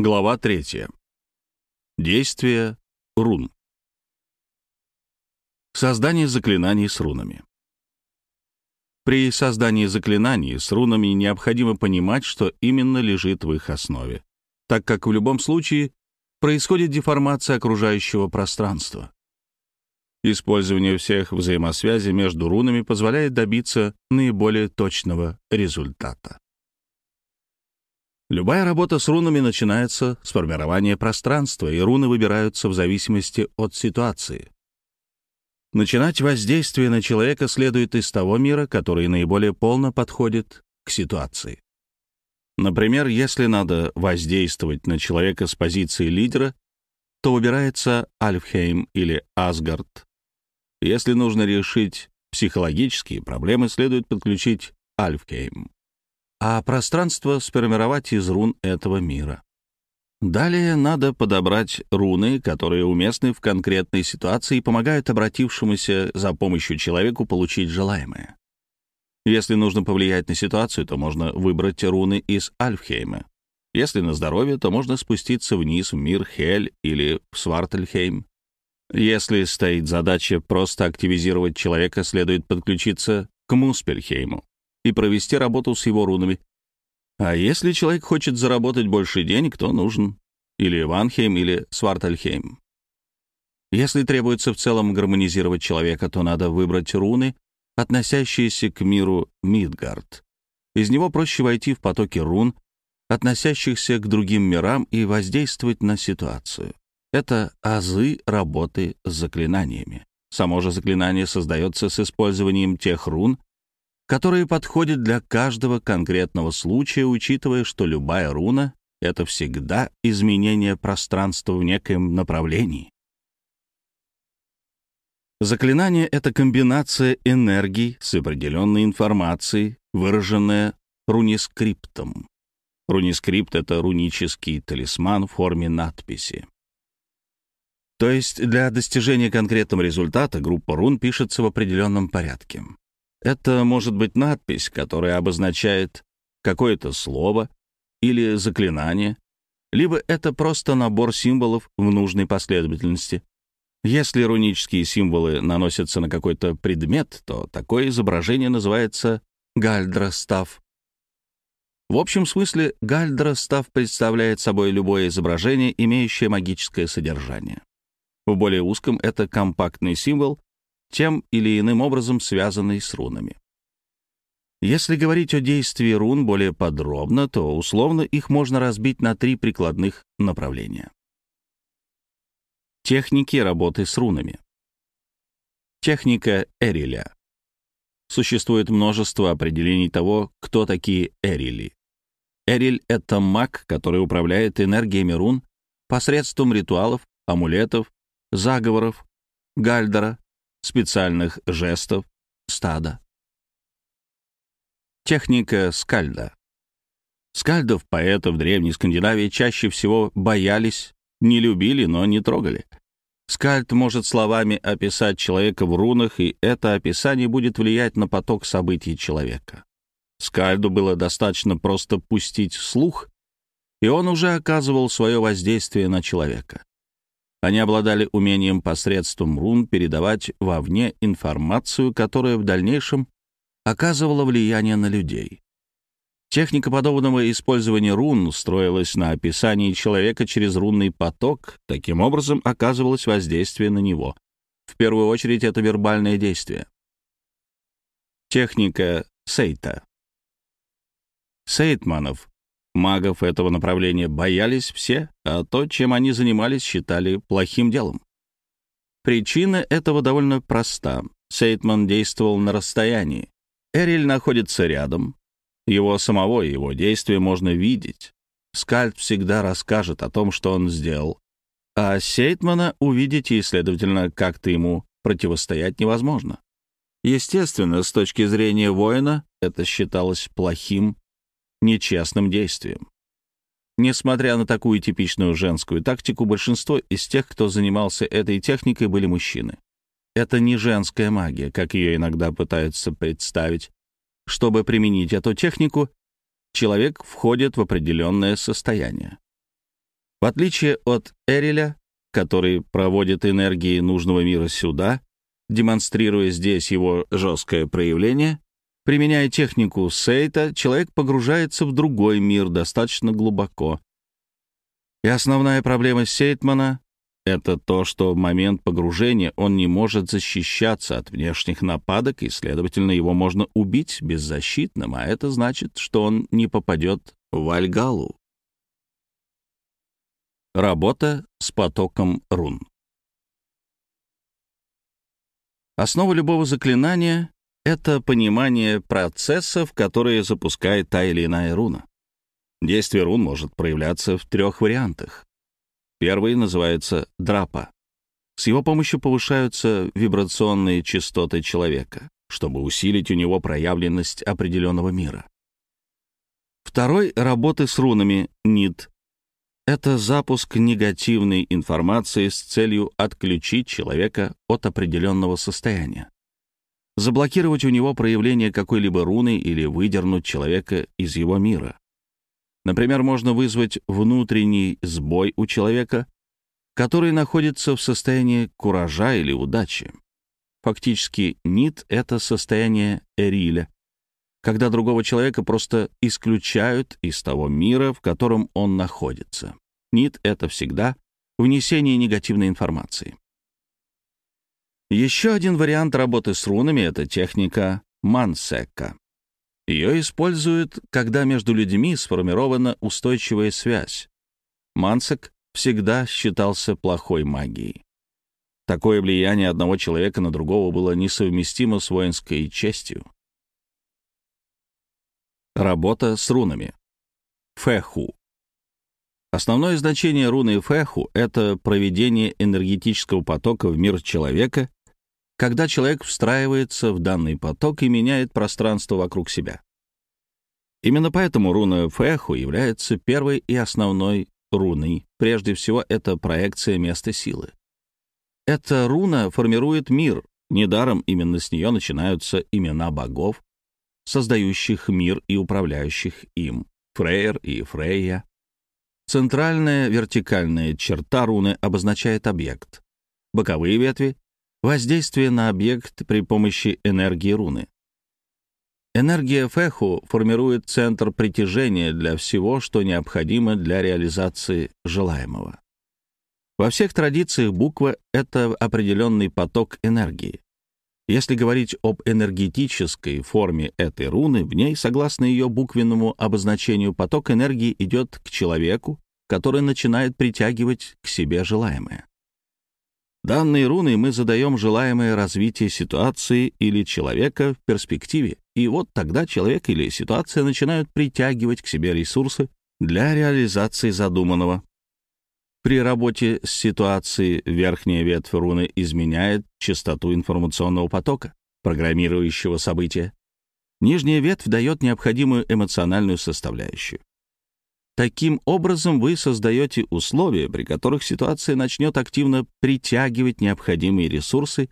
Глава 3. Действие рун. Создание заклинаний с рунами. При создании заклинаний с рунами необходимо понимать, что именно лежит в их основе, так как в любом случае происходит деформация окружающего пространства. Использование всех взаимосвязей между рунами позволяет добиться наиболее точного результата. Любая работа с рунами начинается с формирования пространства, и руны выбираются в зависимости от ситуации. Начинать воздействие на человека следует из того мира, который наиболее полно подходит к ситуации. Например, если надо воздействовать на человека с позиции лидера, то выбирается Альфхейм или Асгард. Если нужно решить психологические проблемы, следует подключить Альфхейм а пространство сформировать из рун этого мира. Далее надо подобрать руны, которые уместны в конкретной ситуации и помогают обратившемуся за помощью человеку получить желаемое. Если нужно повлиять на ситуацию, то можно выбрать руны из Альфхейма. Если на здоровье, то можно спуститься вниз в мир Хель или в Свартельхейм. Если стоит задача просто активизировать человека, следует подключиться к Муспельхейму и провести работу с его рунами. А если человек хочет заработать больше денег, то нужен или Ванхейм, или Свартальхейм. Если требуется в целом гармонизировать человека, то надо выбрать руны, относящиеся к миру Мидгард. Из него проще войти в потоки рун, относящихся к другим мирам, и воздействовать на ситуацию. Это азы работы с заклинаниями. Само же заклинание создается с использованием тех рун, которые подходят для каждого конкретного случая, учитывая, что любая руна — это всегда изменение пространства в некоем направлении. Заклинание — это комбинация энергий с определенной информацией, выраженная рунискриптом. Рунискрипт — это рунический талисман в форме надписи. То есть для достижения конкретного результата группа рун пишется в определенном порядке. Это может быть надпись, которая обозначает какое-то слово или заклинание, либо это просто набор символов в нужной последовательности. Если рунические символы наносятся на какой-то предмет, то такое изображение называется гальдростав. В общем смысле гальдростав представляет собой любое изображение, имеющее магическое содержание. В более узком это компактный символ, тем или иным образом связанный с рунами. Если говорить о действии рун более подробно, то условно их можно разбить на три прикладных направления. Техники работы с рунами. Техника Эриля. Существует множество определений того, кто такие Эрили. Эриль — это маг, который управляет энергиями рун посредством ритуалов, амулетов, заговоров, гальдера, специальных жестов, стада. Техника скальда. Скальдов, поэтов Древней Скандинавии чаще всего боялись, не любили, но не трогали. Скальд может словами описать человека в рунах, и это описание будет влиять на поток событий человека. Скальду было достаточно просто пустить слух, и он уже оказывал свое воздействие на человека. Они обладали умением посредством рун передавать вовне информацию, которая в дальнейшем оказывала влияние на людей. Техника подобного использования рун строилась на описании человека через рунный поток, таким образом оказывалось воздействие на него. В первую очередь это вербальное действие. Техника Сейта. Сейтманов Магов этого направления боялись все, а то, чем они занимались, считали плохим делом. Причина этого довольно проста. Сейтман действовал на расстоянии. Эриль находится рядом. Его самого и его действия можно видеть. Скальд всегда расскажет о том, что он сделал. А Сейтмана увидеть и, следовательно, как-то ему противостоять невозможно. Естественно, с точки зрения воина это считалось плохим нечестным действием. Несмотря на такую типичную женскую тактику, большинство из тех, кто занимался этой техникой, были мужчины. Это не женская магия, как ее иногда пытаются представить. Чтобы применить эту технику, человек входит в определенное состояние. В отличие от Эриля, который проводит энергии нужного мира сюда, демонстрируя здесь его жесткое проявление, применяя технику Сейта, человек погружается в другой мир достаточно глубоко. И основная проблема Сейтмана — это то, что в момент погружения он не может защищаться от внешних нападок, и, следовательно, его можно убить беззащитным, а это значит, что он не попадет в Альгалу. Работа с потоком рун. Основа любого заклинания — это понимание процессов, которые запускает та или иная руна. Действие рун может проявляться в трех вариантах. Первый называется драпа. С его помощью повышаются вибрационные частоты человека, чтобы усилить у него проявленность определенного мира. Второй — работы с рунами нит это запуск негативной информации с целью отключить человека от определенного состояния. Заблокировать у него проявление какой-либо руны или выдернуть человека из его мира. Например, можно вызвать внутренний сбой у человека, который находится в состоянии куража или удачи. Фактически, нит — это состояние эриля, когда другого человека просто исключают из того мира, в котором он находится. НИТ — это всегда внесение негативной информации. Еще один вариант работы с рунами — это техника Мансека. Ее используют, когда между людьми сформирована устойчивая связь. Мансек всегда считался плохой магией. Такое влияние одного человека на другого было несовместимо с воинской честью. Работа с рунами. Фэху. Основное значение руны Фэху — это проведение энергетического потока в мир человека, когда человек встраивается в данный поток и меняет пространство вокруг себя. Именно поэтому руна Фэху является первой и основной руной. Прежде всего, это проекция места силы. Эта руна формирует мир. Недаром именно с нее начинаются имена богов, создающих мир и управляющих им, Фрейер и Фрейя. Центральная вертикальная черта руны обозначает объект. Боковые ветви — воздействие на объект при помощи энергии руны. Энергия Фэху формирует центр притяжения для всего, что необходимо для реализации желаемого. Во всех традициях буква — это определенный поток энергии. Если говорить об энергетической форме этой руны, в ней, согласно ее буквенному обозначению, поток энергии идет к человеку, который начинает притягивать к себе желаемое. Данной руной мы задаем желаемое развитие ситуации или человека в перспективе, и вот тогда человек или ситуация начинают притягивать к себе ресурсы для реализации задуманного. При работе с ситуацией верхняя ветвь руны изменяет частоту информационного потока, программирующего события. Нижняя ветвь дает необходимую эмоциональную составляющую. Таким образом, вы создаете условия, при которых ситуация начнет активно притягивать необходимые ресурсы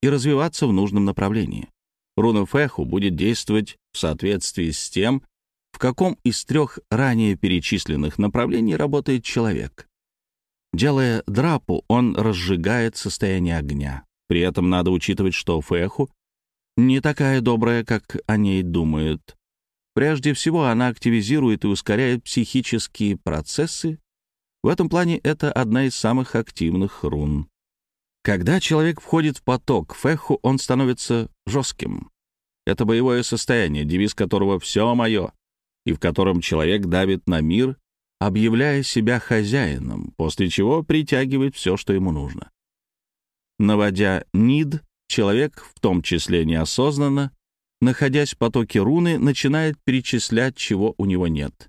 и развиваться в нужном направлении. Руна Фэху будет действовать в соответствии с тем, в каком из трех ранее перечисленных направлений работает человек. Делая драпу, он разжигает состояние огня. При этом надо учитывать, что Фэху не такая добрая, как о ней думают. Прежде всего, она активизирует и ускоряет психические процессы. В этом плане это одна из самых активных рун. Когда человек входит в поток Фэху, он становится жестким. Это боевое состояние, девиз которого «все мое», и в котором человек давит на мир объявляя себя хозяином, после чего притягивает все, что ему нужно. Наводя нид, человек, в том числе неосознанно, находясь в потоке руны, начинает перечислять, чего у него нет.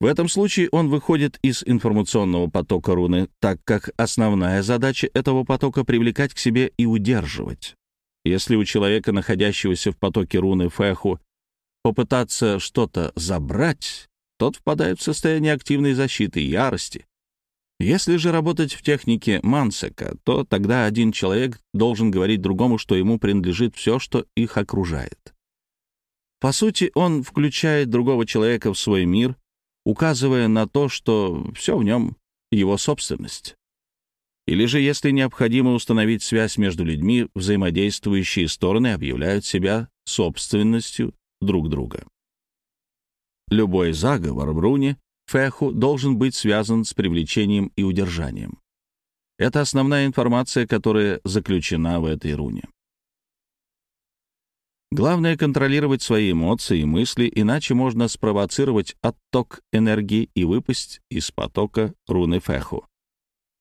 В этом случае он выходит из информационного потока руны, так как основная задача этого потока — привлекать к себе и удерживать. Если у человека, находящегося в потоке руны Фэху, попытаться что-то забрать, тот впадает в состояние активной защиты ярости. Если же работать в технике Мансека, то тогда один человек должен говорить другому, что ему принадлежит все, что их окружает. По сути, он включает другого человека в свой мир, указывая на то, что все в нем его собственность. Или же, если необходимо установить связь между людьми, взаимодействующие стороны объявляют себя собственностью друг друга. Любой заговор в феху должен быть связан с привлечением и удержанием. Это основная информация, которая заключена в этой руне. Главное — контролировать свои эмоции и мысли, иначе можно спровоцировать отток энергии и выпасть из потока руны феху.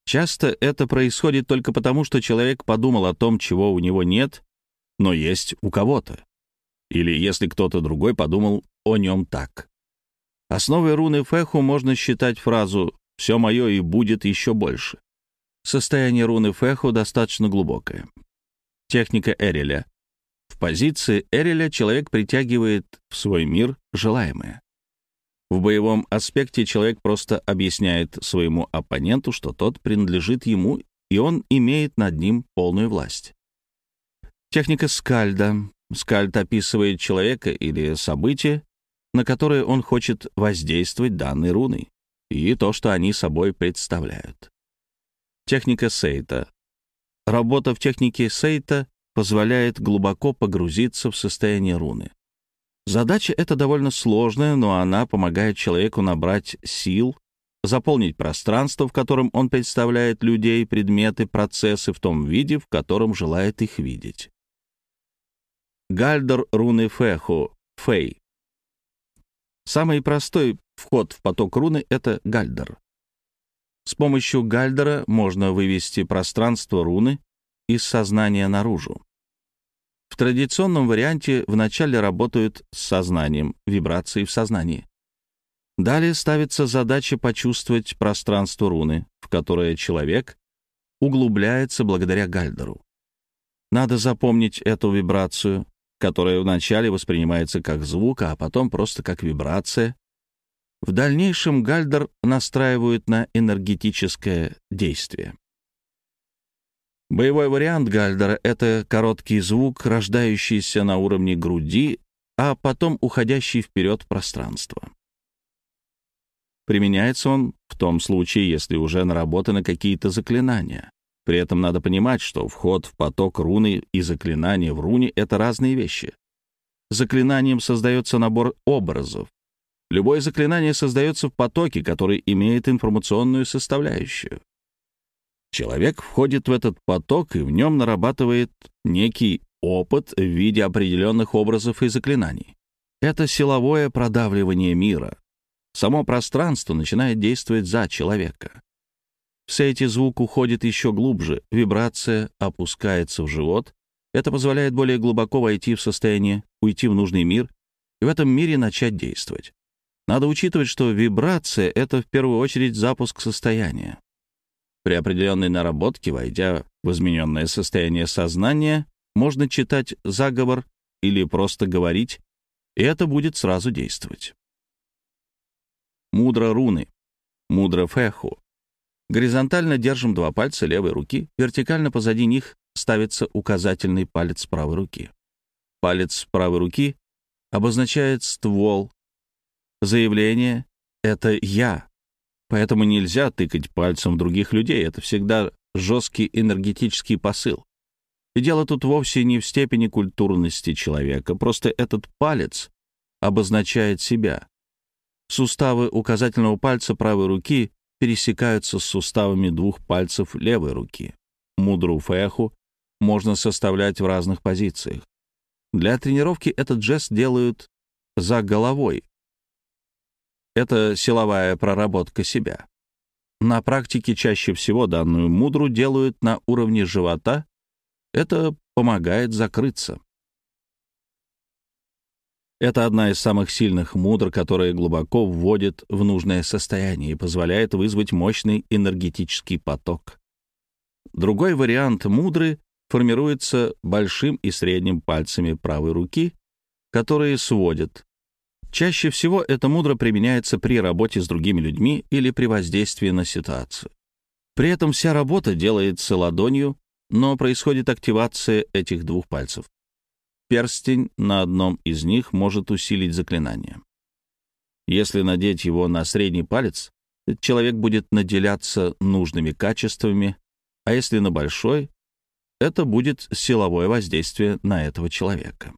Часто это происходит только потому, что человек подумал о том, чего у него нет, но есть у кого-то. Или если кто-то другой подумал о нем так. Основой руны Феху можно считать фразу «все мое и будет еще больше». Состояние руны Феху достаточно глубокое. Техника Эриля. В позиции Эриля человек притягивает в свой мир желаемое. В боевом аспекте человек просто объясняет своему оппоненту, что тот принадлежит ему, и он имеет над ним полную власть. Техника скальда. Скальд описывает человека или событие, на которое он хочет воздействовать данной руной, и то, что они собой представляют. Техника сейта. Работа в технике сейта позволяет глубоко погрузиться в состояние руны. Задача эта довольно сложная, но она помогает человеку набрать сил, заполнить пространство, в котором он представляет людей, предметы, процессы в том виде, в котором желает их видеть. Гальдер руны Феху, Фей. Самый простой вход в поток руны — это гальдер. С помощью гальдера можно вывести пространство руны из сознания наружу. В традиционном варианте вначале работают с сознанием, вибрации в сознании. Далее ставится задача почувствовать пространство руны, в которое человек углубляется благодаря гальдеру. Надо запомнить эту вибрацию, которая вначале воспринимается как звук, а потом просто как вибрация. В дальнейшем гальдер настраивают на энергетическое действие. Боевой вариант Гальдера — это короткий звук, рождающийся на уровне груди, а потом уходящий вперед в пространство. Применяется он в том случае, если уже наработаны какие-то заклинания. При этом надо понимать, что вход в поток руны и заклинания в руне — это разные вещи. Заклинанием создается набор образов. Любое заклинание создается в потоке, который имеет информационную составляющую. Человек входит в этот поток и в нем нарабатывает некий опыт в виде определенных образов и заклинаний. Это силовое продавливание мира. Само пространство начинает действовать за человека. Все эти звук уходит еще глубже, вибрация опускается в живот. Это позволяет более глубоко войти в состояние, уйти в нужный мир и в этом мире начать действовать. Надо учитывать, что вибрация — это в первую очередь запуск состояния. При определенной наработке, войдя в измененное состояние сознания, можно читать заговор или просто говорить, и это будет сразу действовать. Мудро руны. Мудро феху. Горизонтально держим два пальца левой руки, вертикально позади них ставится указательный палец правой руки. Палец правой руки обозначает ствол. Заявление — это «я», Поэтому нельзя тыкать пальцем других людей. Это всегда жесткий энергетический посыл. И дело тут вовсе не в степени культурности человека. Просто этот палец обозначает себя. Суставы указательного пальца правой руки пересекаются с суставами двух пальцев левой руки. Мудру феху можно составлять в разных позициях. Для тренировки этот жест делают за головой, это силовая проработка себя. На практике чаще всего данную мудру делают на уровне живота. Это помогает закрыться. Это одна из самых сильных мудр, которая глубоко вводит в нужное состояние и позволяет вызвать мощный энергетический поток. Другой вариант мудры формируется большим и средним пальцами правой руки, которые сводят Чаще всего это мудро применяется при работе с другими людьми или при воздействии на ситуацию. При этом вся работа делается ладонью, но происходит активация этих двух пальцев. Перстень на одном из них может усилить заклинание. Если надеть его на средний палец, человек будет наделяться нужными качествами, а если на большой, это будет силовое воздействие на этого человека.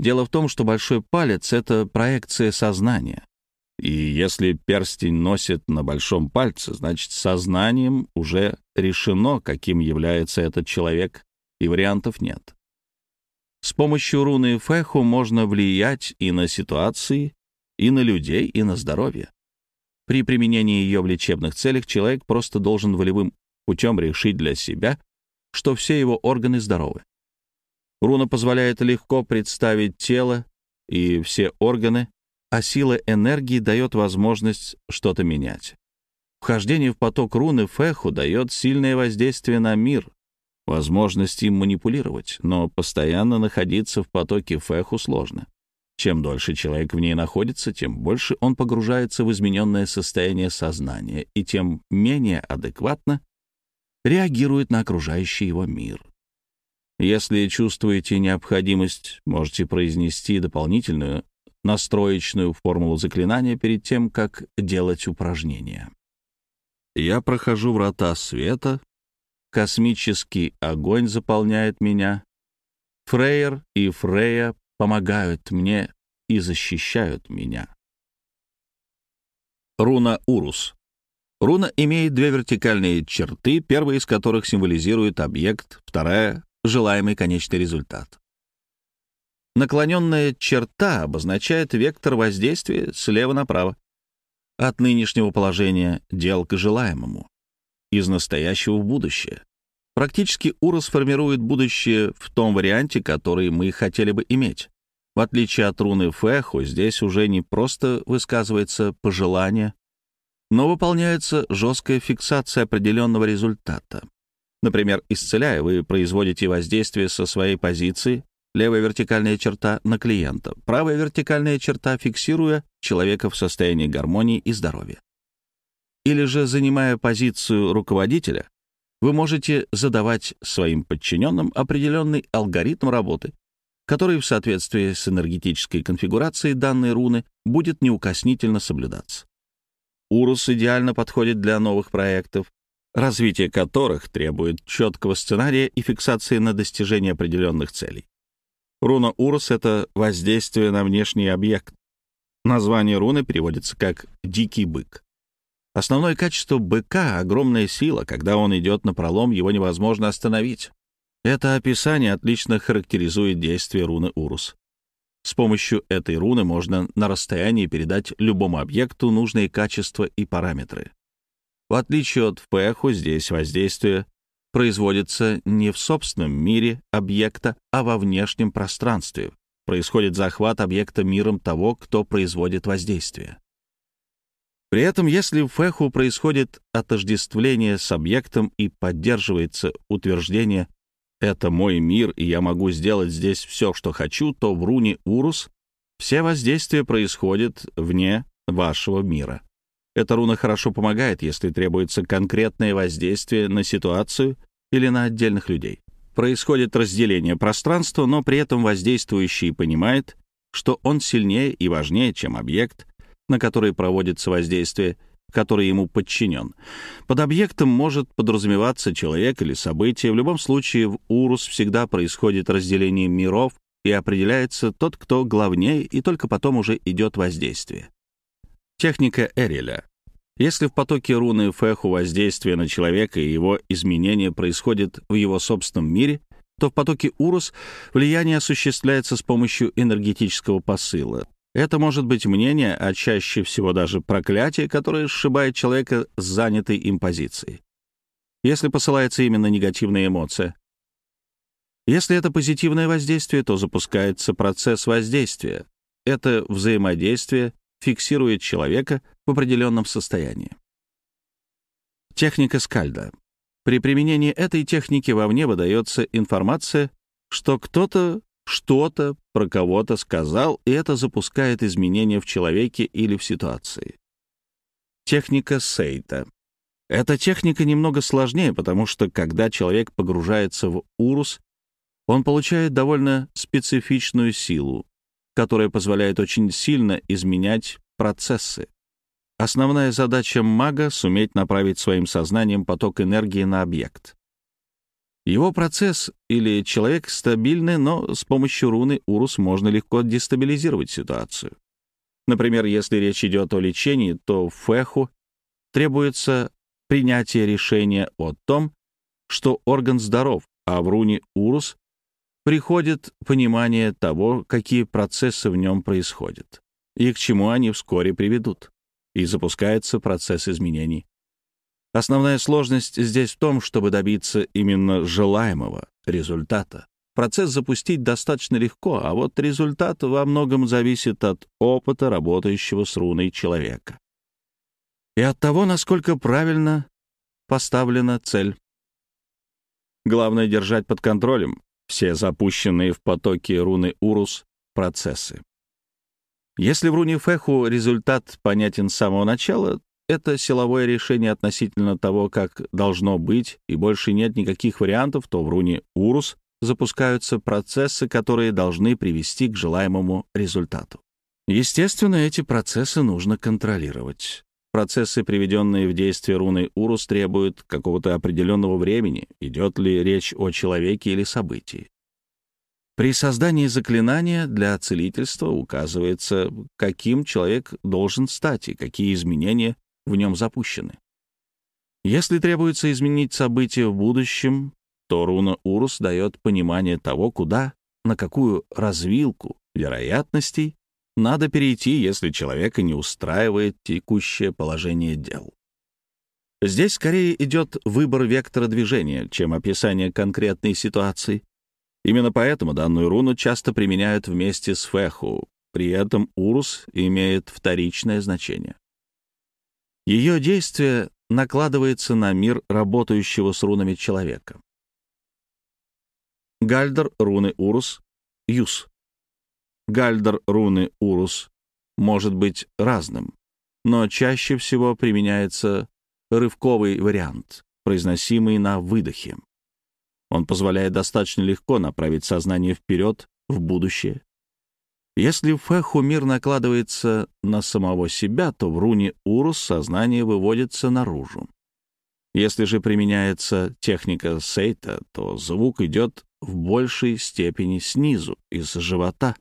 Дело в том, что большой палец — это проекция сознания. И если перстень носит на большом пальце, значит, сознанием уже решено, каким является этот человек, и вариантов нет. С помощью руны Фэху можно влиять и на ситуации, и на людей, и на здоровье. При применении ее в лечебных целях человек просто должен волевым путем решить для себя, что все его органы здоровы. Руна позволяет легко представить тело и все органы, а сила энергии дает возможность что-то менять. Вхождение в поток руны Феху дает сильное воздействие на мир, возможность им манипулировать, но постоянно находиться в потоке Феху сложно. Чем дольше человек в ней находится, тем больше он погружается в измененное состояние сознания и тем менее адекватно реагирует на окружающий его мир. Если чувствуете необходимость, можете произнести дополнительную настроечную формулу заклинания перед тем, как делать упражнения. Я прохожу врата света, космический огонь заполняет меня, Фрейер и Фрея помогают мне и защищают меня. Руна Урус. Руна имеет две вертикальные черты, первая из которых символизирует объект, вторая — желаемый конечный результат. Наклоненная черта обозначает вектор воздействия слева направо, от нынешнего положения дел к желаемому, из настоящего в будущее. Практически Урос формирует будущее в том варианте, который мы хотели бы иметь. В отличие от руны Фэху, здесь уже не просто высказывается пожелание, но выполняется жесткая фиксация определенного результата. Например, исцеляя, вы производите воздействие со своей позиции, левая вертикальная черта на клиента, правая вертикальная черта фиксируя человека в состоянии гармонии и здоровья. Или же, занимая позицию руководителя, вы можете задавать своим подчиненным определенный алгоритм работы, который в соответствии с энергетической конфигурацией данной руны будет неукоснительно соблюдаться. Урус идеально подходит для новых проектов, развитие которых требует четкого сценария и фиксации на достижение определенных целей. Руна Урус — это воздействие на внешний объект. Название руны переводится как «дикий бык». Основное качество быка — огромная сила. Когда он идет на пролом, его невозможно остановить. Это описание отлично характеризует действие руны Урус. С помощью этой руны можно на расстоянии передать любому объекту нужные качества и параметры. В отличие от Фэху, здесь воздействие производится не в собственном мире объекта, а во внешнем пространстве. Происходит захват объекта миром того, кто производит воздействие. При этом, если в Фэху происходит отождествление с объектом и поддерживается утверждение это мой мир, и я могу сделать здесь все, что хочу, то в руне Урус все воздействия происходят вне вашего мира. Эта руна хорошо помогает, если требуется конкретное воздействие на ситуацию или на отдельных людей. Происходит разделение пространства, но при этом воздействующий понимает, что он сильнее и важнее, чем объект, на который проводится воздействие, который ему подчинен. Под объектом может подразумеваться человек или событие. В любом случае в Урус всегда происходит разделение миров и определяется тот, кто главнее, и только потом уже идет воздействие. Техника Эриля. Если в потоке руны Феху воздействие на человека и его изменение происходит в его собственном мире, то в потоке Урус влияние осуществляется с помощью энергетического посыла, это может быть мнение, а чаще всего даже проклятие, которое сшибает человека с занятой им позицией. Если посылается именно негативная эмоция. Если это позитивное воздействие, то запускается процесс воздействия. Это взаимодействие фиксирует человека в определенном состоянии. Техника скальда. При применении этой техники вовне выдается информация, что кто-то что-то про кого-то сказал, и это запускает изменения в человеке или в ситуации. Техника Сейта. Эта техника немного сложнее, потому что когда человек погружается в урус, он получает довольно специфичную силу, которая позволяет очень сильно изменять процессы. Основная задача мага — суметь направить своим сознанием поток энергии на объект. Его процесс или человек стабильны, но с помощью руны Урус можно легко дестабилизировать ситуацию. Например, если речь идет о лечении, то Феху требуется принятие решения о том, что орган здоров, а в руне Урус приходит понимание того, какие процессы в нем происходят и к чему они вскоре приведут, и запускается процесс изменений. Основная сложность здесь в том, чтобы добиться именно желаемого результата. Процесс запустить достаточно легко, а вот результат во многом зависит от опыта работающего с руной человека. И от того, насколько правильно поставлена цель. Главное — держать под контролем все запущенные в потоке руны Урус процессы. Если в руне Феху результат понятен с самого начала, это силовое решение относительно того, как должно быть, и больше нет никаких вариантов, то в руне Урус запускаются процессы, которые должны привести к желаемому результату. Естественно, эти процессы нужно контролировать. Процессы, приведенные в действие руны Урус, требуют какого-то определенного времени, идет ли речь о человеке или событии. При создании заклинания для целительства указывается, каким человек должен стать и какие изменения в нем запущены. Если требуется изменить события в будущем, то руна Урус дает понимание того, куда, на какую развилку вероятностей надо перейти, если человека не устраивает текущее положение дел. Здесь скорее идет выбор вектора движения, чем описание конкретной ситуации. Именно поэтому данную руну часто применяют вместе с Феху, при этом Урус имеет вторичное значение. Ее действие накладывается на мир работающего с рунами человека. Гальдер руны Урус, Юс. Гальдер руны Урус может быть разным, но чаще всего применяется рывковый вариант, произносимый на выдохе. Он позволяет достаточно легко направить сознание вперед, в будущее, если в феху мир накладывается на самого себя, то в руне Урус сознание выводится наружу. Если же применяется техника Сейта, то звук идет в большей степени снизу, из живота.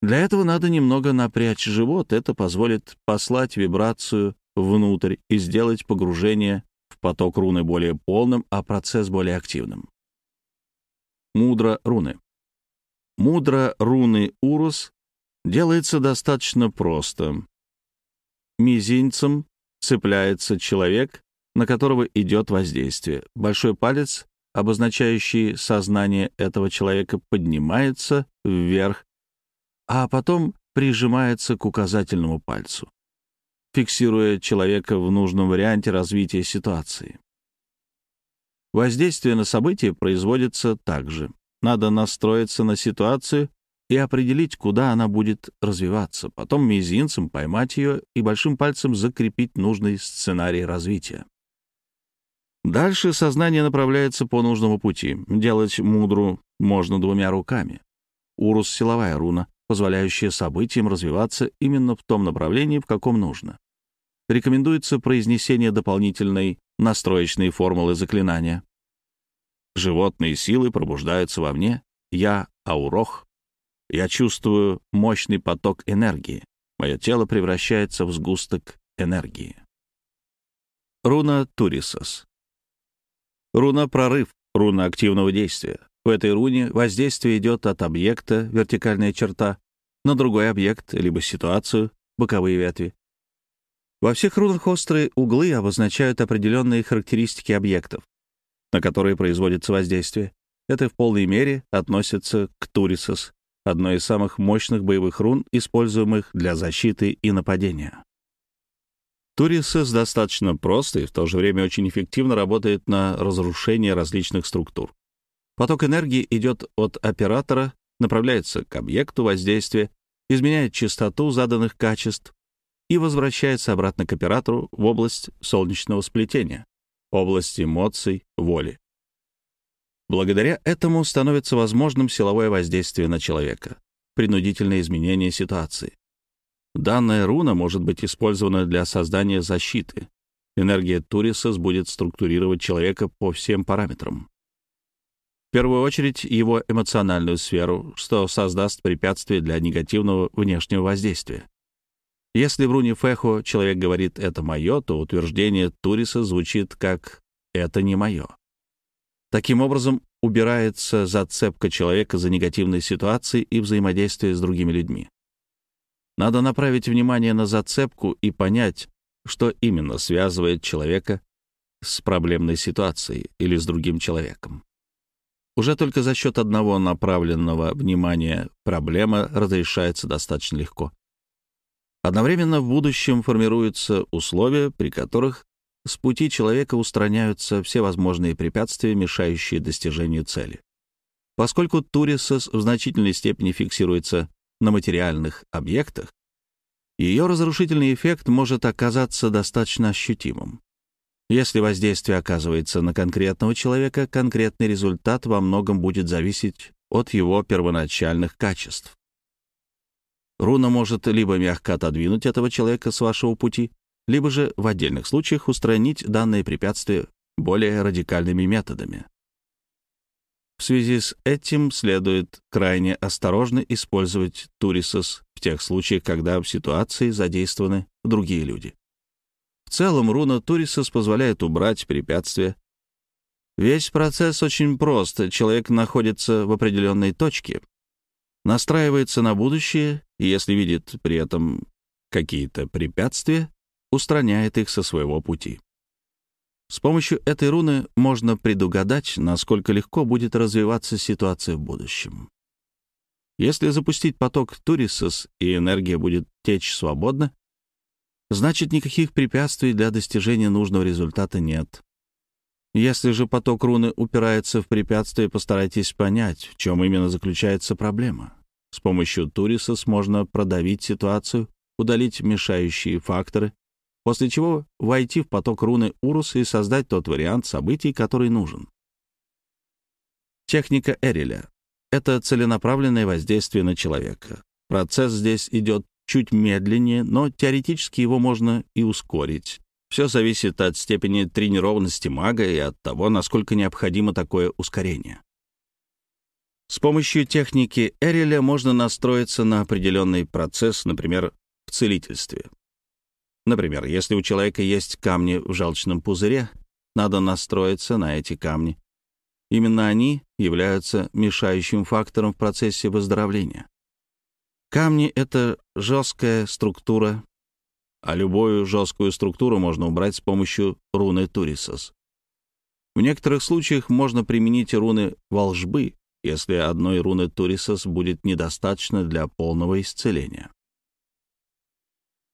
Для этого надо немного напрячь живот, это позволит послать вибрацию внутрь и сделать погружение в поток руны более полным, а процесс более активным. Мудро руны. Мудро руны Урус делается достаточно просто. Мизинцем цепляется человек, на которого идет воздействие. Большой палец, обозначающий сознание этого человека, поднимается вверх, а потом прижимается к указательному пальцу, фиксируя человека в нужном варианте развития ситуации. Воздействие на событие производится также. Надо настроиться на ситуацию и определить, куда она будет развиваться, потом мизинцем поймать ее и большим пальцем закрепить нужный сценарий развития. Дальше сознание направляется по нужному пути. Делать мудру можно двумя руками. Урус — силовая руна, позволяющая событиям развиваться именно в том направлении, в каком нужно. Рекомендуется произнесение дополнительной настроечной формулы заклинания. Животные силы пробуждаются во мне. Я — аурох. Я чувствую мощный поток энергии. Мое тело превращается в сгусток энергии. Руна Турисос. Руна «Прорыв», руна активного действия. В этой руне воздействие идет от объекта, вертикальная черта, на другой объект, либо ситуацию, боковые ветви. Во всех рунах острые углы обозначают определенные характеристики объектов на которые производится воздействие. Это в полной мере относится к Турисос, одной из самых мощных боевых рун, используемых для защиты и нападения. Турисос достаточно просто и в то же время очень эффективно работает на разрушение различных структур. Поток энергии идет от оператора, направляется к объекту воздействия, изменяет частоту заданных качеств и возвращается обратно к оператору в область солнечного сплетения область эмоций, воли. Благодаря этому становится возможным силовое воздействие на человека, принудительное изменение ситуации. Данная руна может быть использована для создания защиты. Энергия Турисас будет структурировать человека по всем параметрам. В первую очередь его эмоциональную сферу, что создаст препятствие для негативного внешнего воздействия. Если в руне Фехо человек говорит «это мое», то утверждение Туриса звучит как «это не мое». Таким образом, убирается зацепка человека за негативные ситуации и взаимодействие с другими людьми. Надо направить внимание на зацепку и понять, что именно связывает человека с проблемной ситуацией или с другим человеком. Уже только за счет одного направленного внимания проблема разрешается достаточно легко. Одновременно в будущем формируются условия, при которых с пути человека устраняются все возможные препятствия, мешающие достижению цели. Поскольку Турисос в значительной степени фиксируется на материальных объектах, ее разрушительный эффект может оказаться достаточно ощутимым. Если воздействие оказывается на конкретного человека, конкретный результат во многом будет зависеть от его первоначальных качеств. Руна может либо мягко отодвинуть этого человека с вашего пути, либо же в отдельных случаях устранить данные препятствия более радикальными методами. В связи с этим следует крайне осторожно использовать Турисос в тех случаях, когда в ситуации задействованы другие люди. В целом, руна Турисос позволяет убрать препятствия. Весь процесс очень прост. Человек находится в определенной точке, настраивается на будущее, и если видит при этом какие-то препятствия, устраняет их со своего пути. С помощью этой руны можно предугадать, насколько легко будет развиваться ситуация в будущем. Если запустить поток Турисос и энергия будет течь свободно, значит никаких препятствий для достижения нужного результата нет. Если же поток руны упирается в препятствие, постарайтесь понять, в чем именно заключается проблема. С помощью Турисос можно продавить ситуацию, удалить мешающие факторы после чего войти в поток руны Уруса и создать тот вариант событий, который нужен. Техника Эриля — это целенаправленное воздействие на человека. Процесс здесь идет чуть медленнее, но теоретически его можно и ускорить. Все зависит от степени тренированности мага и от того, насколько необходимо такое ускорение. С помощью техники Эриля можно настроиться на определенный процесс, например, в целительстве. Например, если у человека есть камни в желчном пузыре, надо настроиться на эти камни. Именно они являются мешающим фактором в процессе выздоровления. Камни — это жесткая структура, а любую жесткую структуру можно убрать с помощью руны Турисос. В некоторых случаях можно применить руны волжбы, если одной руны Турисос будет недостаточно для полного исцеления.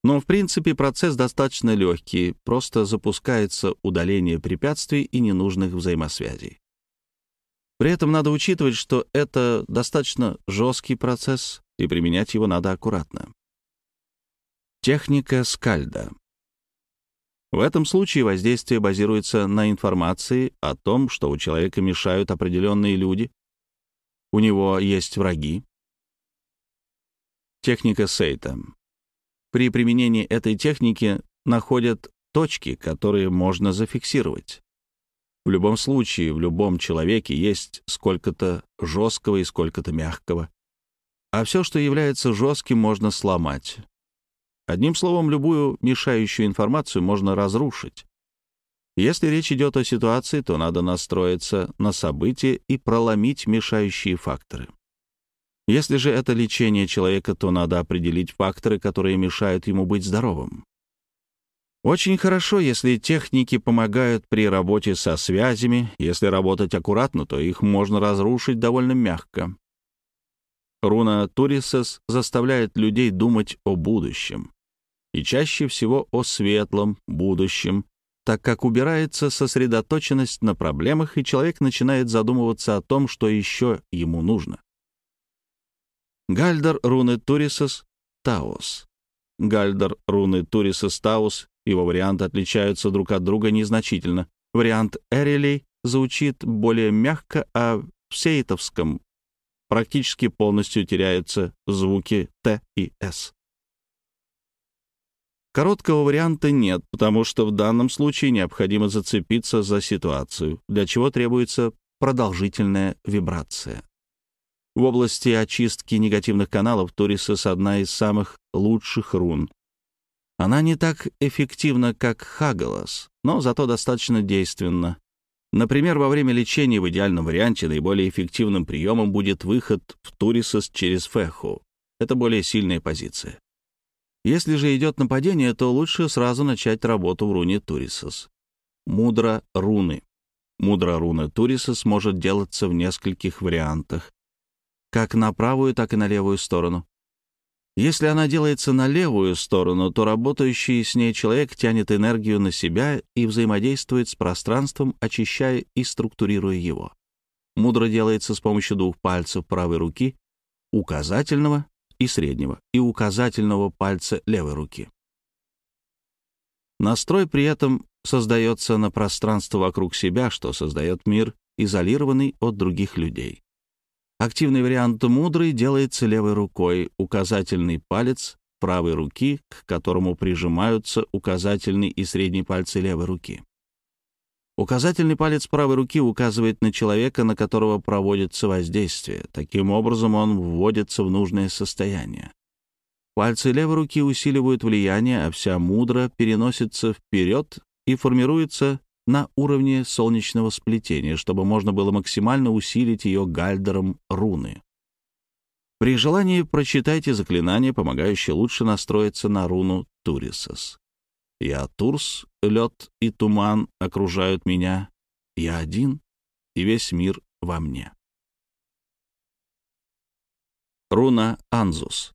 Но, в принципе, процесс достаточно легкий, просто запускается удаление препятствий и ненужных взаимосвязей. При этом надо учитывать, что это достаточно жесткий процесс, и применять его надо аккуратно. Техника скальда. В этом случае воздействие базируется на информации о том, что у человека мешают определенные люди, у него есть враги. Техника Сейта. При применении этой техники находят точки, которые можно зафиксировать. В любом случае, в любом человеке есть сколько-то жесткого и сколько-то мягкого. А все, что является жестким, можно сломать. Одним словом, любую мешающую информацию можно разрушить. Если речь идет о ситуации, то надо настроиться на события и проломить мешающие факторы. Если же это лечение человека, то надо определить факторы, которые мешают ему быть здоровым. Очень хорошо, если техники помогают при работе со связями. Если работать аккуратно, то их можно разрушить довольно мягко. Руна Турисес заставляет людей думать о будущем. И чаще всего о светлом будущем, так как убирается сосредоточенность на проблемах, и человек начинает задумываться о том, что еще ему нужно. Гальдер руны Турисос Таус. Гальдер руны Турисос Таус, его варианты отличаются друг от друга незначительно. Вариант Эрилей звучит более мягко, а в сейтовском практически полностью теряются звуки Т и С. Короткого варианта нет, потому что в данном случае необходимо зацепиться за ситуацию, для чего требуется продолжительная вибрация. В области очистки негативных каналов Турисос одна из самых лучших рун. Она не так эффективна, как Хагалас, но зато достаточно действенна. Например, во время лечения в идеальном варианте наиболее эффективным приемом будет выход в Турисос через Феху. Это более сильная позиция. Если же идет нападение, то лучше сразу начать работу в руне Турисос. Мудро руны. Мудро руна Турисос может делаться в нескольких вариантах, как на правую, так и на левую сторону. Если она делается на левую сторону, то работающий с ней человек тянет энергию на себя и взаимодействует с пространством, очищая и структурируя его. Мудро делается с помощью двух пальцев правой руки, указательного и среднего, и указательного пальца левой руки. Настрой при этом создается на пространство вокруг себя, что создает мир, изолированный от других людей. Активный вариант мудрый делается левой рукой, указательный палец правой руки, к которому прижимаются указательный и средний пальцы левой руки. Указательный палец правой руки указывает на человека, на которого проводится воздействие. Таким образом, он вводится в нужное состояние. Пальцы левой руки усиливают влияние, а вся мудра переносится вперед и формируется на уровне солнечного сплетения, чтобы можно было максимально усилить ее гальдером руны. При желании прочитайте заклинание, помогающее лучше настроиться на руну Турисос. Я Турс, лед и туман окружают меня. Я один, и весь мир во мне. Руна Анзус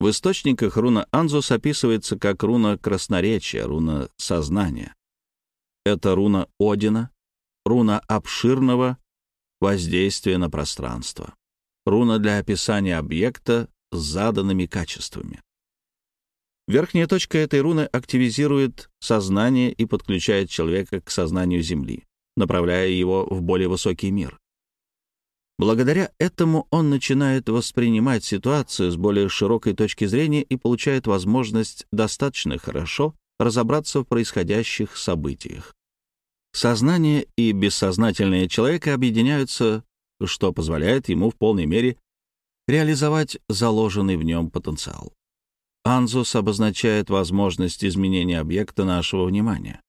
В источниках руна Анзус описывается как руна красноречия, руна сознания. Это руна Одина, руна обширного воздействия на пространство, руна для описания объекта с заданными качествами. Верхняя точка этой руны активизирует сознание и подключает человека к сознанию Земли, направляя его в более высокий мир. Благодаря этому он начинает воспринимать ситуацию с более широкой точки зрения и получает возможность достаточно хорошо разобраться в происходящих событиях. Сознание и бессознательное человека объединяются, что позволяет ему в полной мере реализовать заложенный в нем потенциал. Анзус обозначает возможность изменения объекта нашего внимания.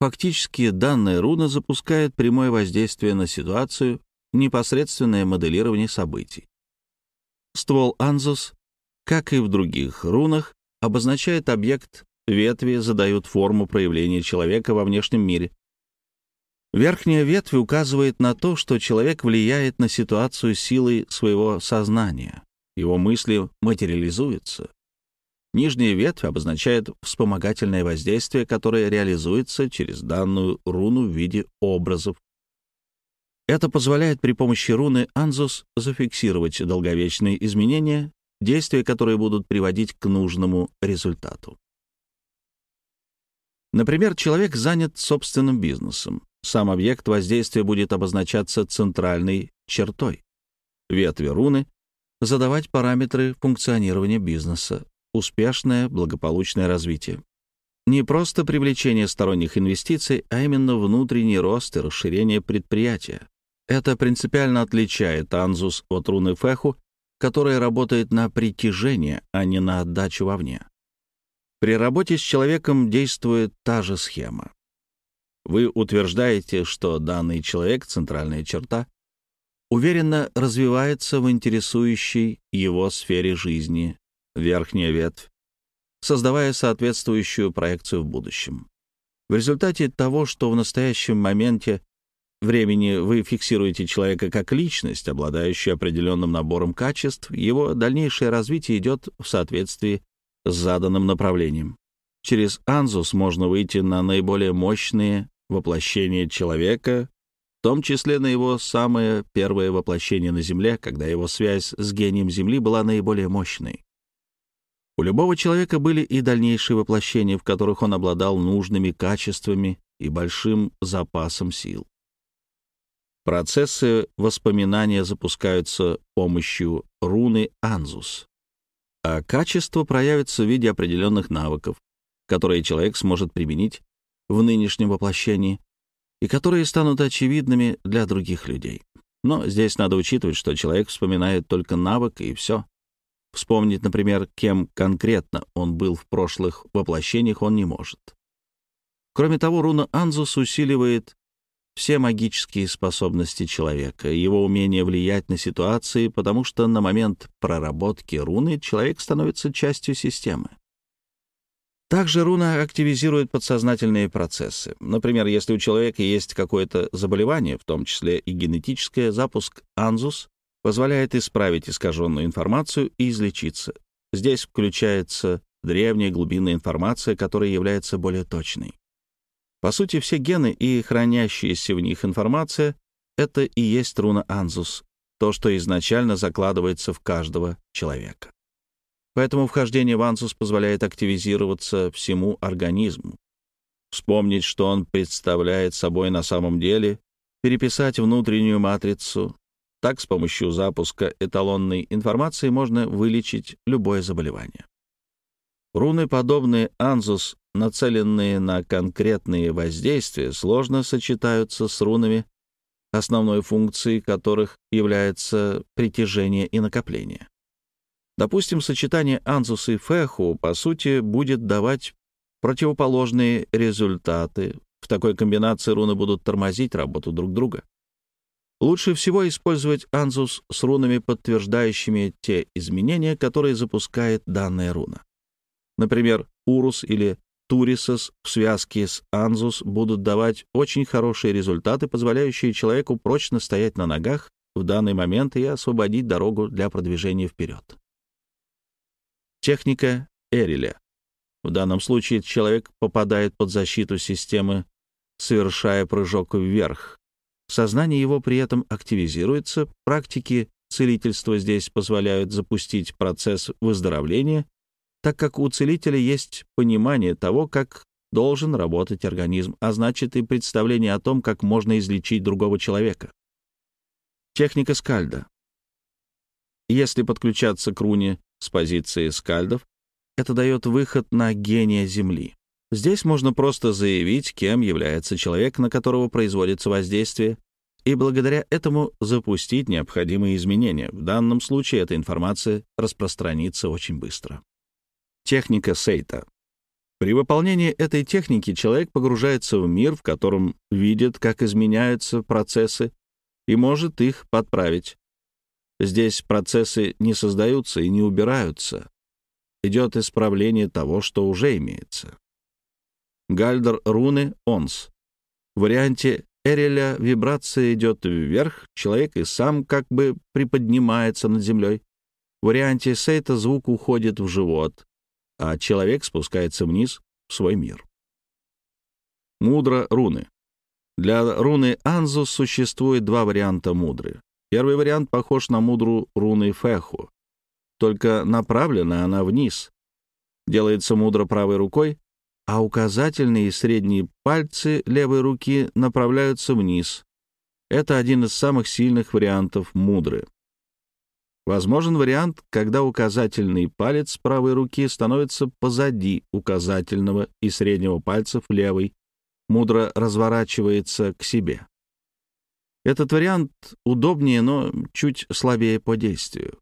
Фактически данная руна запускает прямое воздействие на ситуацию, непосредственное моделирование событий. Ствол Анзус, как и в других рунах, обозначает объект, ветви задают форму проявления человека во внешнем мире. Верхняя ветвь указывает на то, что человек влияет на ситуацию силой своего сознания. Его мысли материализуются, Нижняя ветвь обозначает вспомогательное воздействие, которое реализуется через данную руну в виде образов. Это позволяет при помощи руны Анзус зафиксировать долговечные изменения, действия, которые будут приводить к нужному результату. Например, человек занят собственным бизнесом. Сам объект воздействия будет обозначаться центральной чертой. Ветви руны — задавать параметры функционирования бизнеса, успешное, благополучное развитие. Не просто привлечение сторонних инвестиций, а именно внутренний рост и расширение предприятия. Это принципиально отличает Анзус от руны Феху, которая работает на притяжение, а не на отдачу вовне. При работе с человеком действует та же схема. Вы утверждаете, что данный человек, центральная черта, уверенно развивается в интересующей его сфере жизни верхняя ветвь, создавая соответствующую проекцию в будущем. В результате того, что в настоящем моменте времени вы фиксируете человека как личность, обладающую определенным набором качеств, его дальнейшее развитие идет в соответствии с заданным направлением. Через Анзус можно выйти на наиболее мощные воплощения человека, в том числе на его самое первое воплощение на Земле, когда его связь с гением Земли была наиболее мощной. У любого человека были и дальнейшие воплощения, в которых он обладал нужными качествами и большим запасом сил. Процессы воспоминания запускаются помощью руны Анзус. а качество проявится в виде определенных навыков, которые человек сможет применить в нынешнем воплощении и которые станут очевидными для других людей. Но здесь надо учитывать, что человек вспоминает только навык и все. Вспомнить, например, кем конкретно он был в прошлых воплощениях, он не может. Кроме того, руна Анзус усиливает все магические способности человека, его умение влиять на ситуации, потому что на момент проработки руны человек становится частью системы. Также руна активизирует подсознательные процессы. Например, если у человека есть какое-то заболевание, в том числе и генетическое, запуск Анзус позволяет исправить искаженную информацию и излечиться. Здесь включается древняя глубинная информация, которая является более точной. По сути, все гены и хранящаяся в них информация — это и есть руна Анзус, то, что изначально закладывается в каждого человека. Поэтому вхождение в ансус позволяет активизироваться всему организму, вспомнить, что он представляет собой на самом деле, переписать внутреннюю матрицу. Так, с помощью запуска эталонной информации можно вылечить любое заболевание. Руны, подобные Анзус, нацеленные на конкретные воздействия, сложно сочетаются с рунами, основной функцией которых является притяжение и накопление. Допустим, сочетание Анзус и Феху, по сути, будет давать противоположные результаты. В такой комбинации руны будут тормозить работу друг друга. Лучше всего использовать Анзус с рунами, подтверждающими те изменения, которые запускает данная руна. Например, Урус или Турисос в связке с Анзус будут давать очень хорошие результаты, позволяющие человеку прочно стоять на ногах в данный момент и освободить дорогу для продвижения вперед. Техника Эриля. В данном случае человек попадает под защиту системы, совершая прыжок вверх. Сознание его при этом активизируется. Практики целительства здесь позволяют запустить процесс выздоровления, так как у целителя есть понимание того, как должен работать организм, а значит и представление о том, как можно излечить другого человека. Техника скальда. Если подключаться к руне с позиции скальдов, это дает выход на гения Земли. Здесь можно просто заявить, кем является человек, на которого производится воздействие, и благодаря этому запустить необходимые изменения. В данном случае эта информация распространится очень быстро. Техника Сейта. При выполнении этой техники человек погружается в мир, в котором видит, как изменяются процессы, и может их подправить. Здесь процессы не создаются и не убираются. Идет исправление того, что уже имеется. Гальдер руны онс. В варианте Эреля вибрация идет вверх, человек и сам как бы приподнимается над землей. В варианте Сейта звук уходит в живот, а человек спускается вниз в свой мир. Мудра руны. Для руны Анзу существует два варианта мудры. Первый вариант похож на мудру руны Феху, только направлена она вниз. Делается мудра правой рукой, а указательные и средние пальцы левой руки направляются вниз. Это один из самых сильных вариантов мудры. Возможен вариант, когда указательный палец правой руки становится позади указательного и среднего пальцев левой, мудро разворачивается к себе. Этот вариант удобнее, но чуть слабее по действию.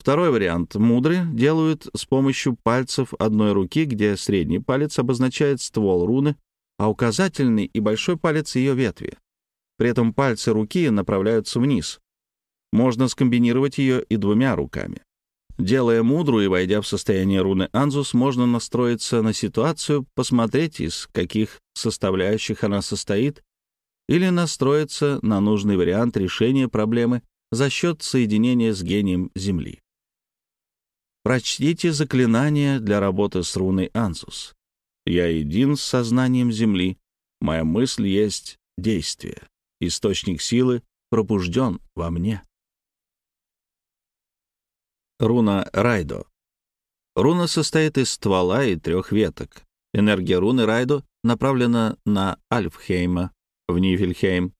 Второй вариант. Мудры делают с помощью пальцев одной руки, где средний палец обозначает ствол руны, а указательный и большой палец — ее ветви. При этом пальцы руки направляются вниз. Можно скомбинировать ее и двумя руками. Делая мудру и войдя в состояние руны Анзус, можно настроиться на ситуацию, посмотреть, из каких составляющих она состоит, или настроиться на нужный вариант решения проблемы за счет соединения с гением Земли. Прочтите заклинание для работы с руной Ансус. «Я един с сознанием Земли, моя мысль есть действие, источник силы пробужден во мне». Руна Райдо. Руна состоит из ствола и трех веток. Энергия руны Райдо направлена на Альфхейма, в Нифельхейм.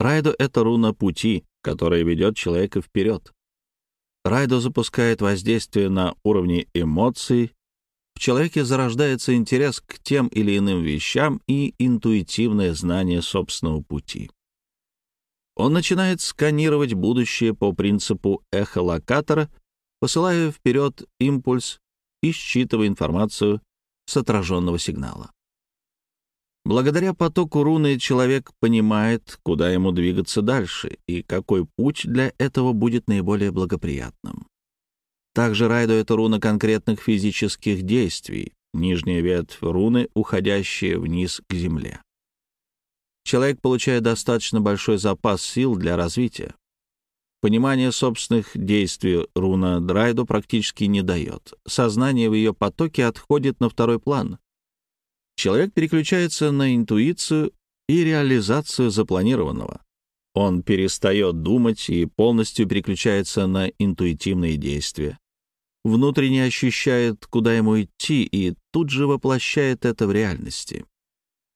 Райдо — это руна пути, которая ведет человека вперед. Райдо запускает воздействие на уровне эмоций. В человеке зарождается интерес к тем или иным вещам и интуитивное знание собственного пути. Он начинает сканировать будущее по принципу эхолокатора, посылая вперед импульс и считывая информацию с отраженного сигнала. Благодаря потоку руны человек понимает, куда ему двигаться дальше и какой путь для этого будет наиболее благоприятным. Также Райдо — это руна конкретных физических действий, нижняя ветвь руны, уходящая вниз к земле. Человек получает достаточно большой запас сил для развития. Понимание собственных действий руна Драйду практически не дает. Сознание в ее потоке отходит на второй план. Человек переключается на интуицию и реализацию запланированного. Он перестает думать и полностью переключается на интуитивные действия. Внутренне ощущает, куда ему идти, и тут же воплощает это в реальности.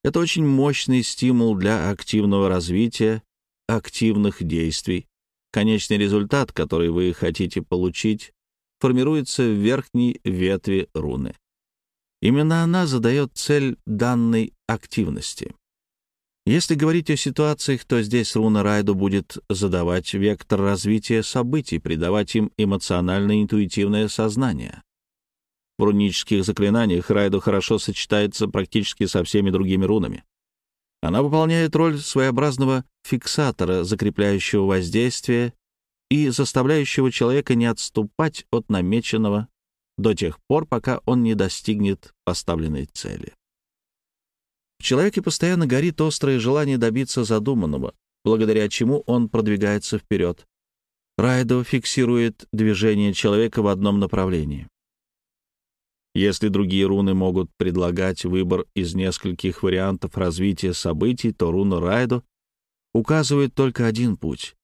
Это очень мощный стимул для активного развития, активных действий. Конечный результат, который вы хотите получить, формируется в верхней ветви руны. Именно она задает цель данной активности. Если говорить о ситуациях, то здесь руна Райду будет задавать вектор развития событий, придавать им эмоционально-интуитивное сознание. В рунических заклинаниях Райду хорошо сочетается практически со всеми другими рунами. Она выполняет роль своеобразного фиксатора, закрепляющего воздействие и заставляющего человека не отступать от намеченного до тех пор, пока он не достигнет поставленной цели. В человеке постоянно горит острое желание добиться задуманного, благодаря чему он продвигается вперед. Райдо фиксирует движение человека в одном направлении. Если другие руны могут предлагать выбор из нескольких вариантов развития событий, то руна Райдо указывает только один путь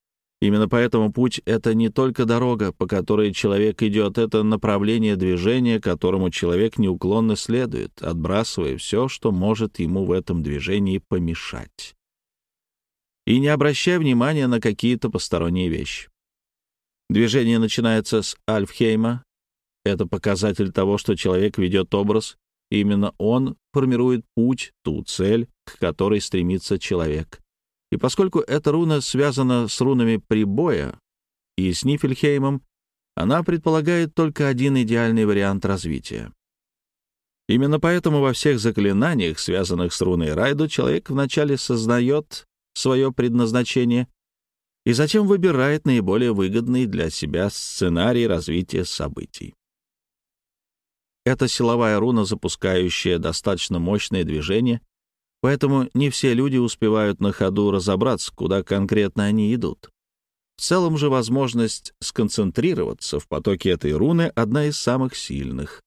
Именно поэтому путь — это не только дорога, по которой человек идет, это направление движения, которому человек неуклонно следует, отбрасывая все, что может ему в этом движении помешать. И не обращая внимания на какие-то посторонние вещи. Движение начинается с Альфхейма. Это показатель того, что человек ведет образ, именно он формирует путь, ту цель, к которой стремится человек. И поскольку эта руна связана с рунами прибоя и с Нифельхеймом, она предполагает только один идеальный вариант развития. Именно поэтому во всех заклинаниях, связанных с руной Райду, человек вначале сознает свое предназначение и затем выбирает наиболее выгодный для себя сценарий развития событий. Это силовая руна, запускающая достаточно мощное движение Поэтому не все люди успевают на ходу разобраться, куда конкретно они идут. В целом же возможность сконцентрироваться в потоке этой руны одна из самых сильных.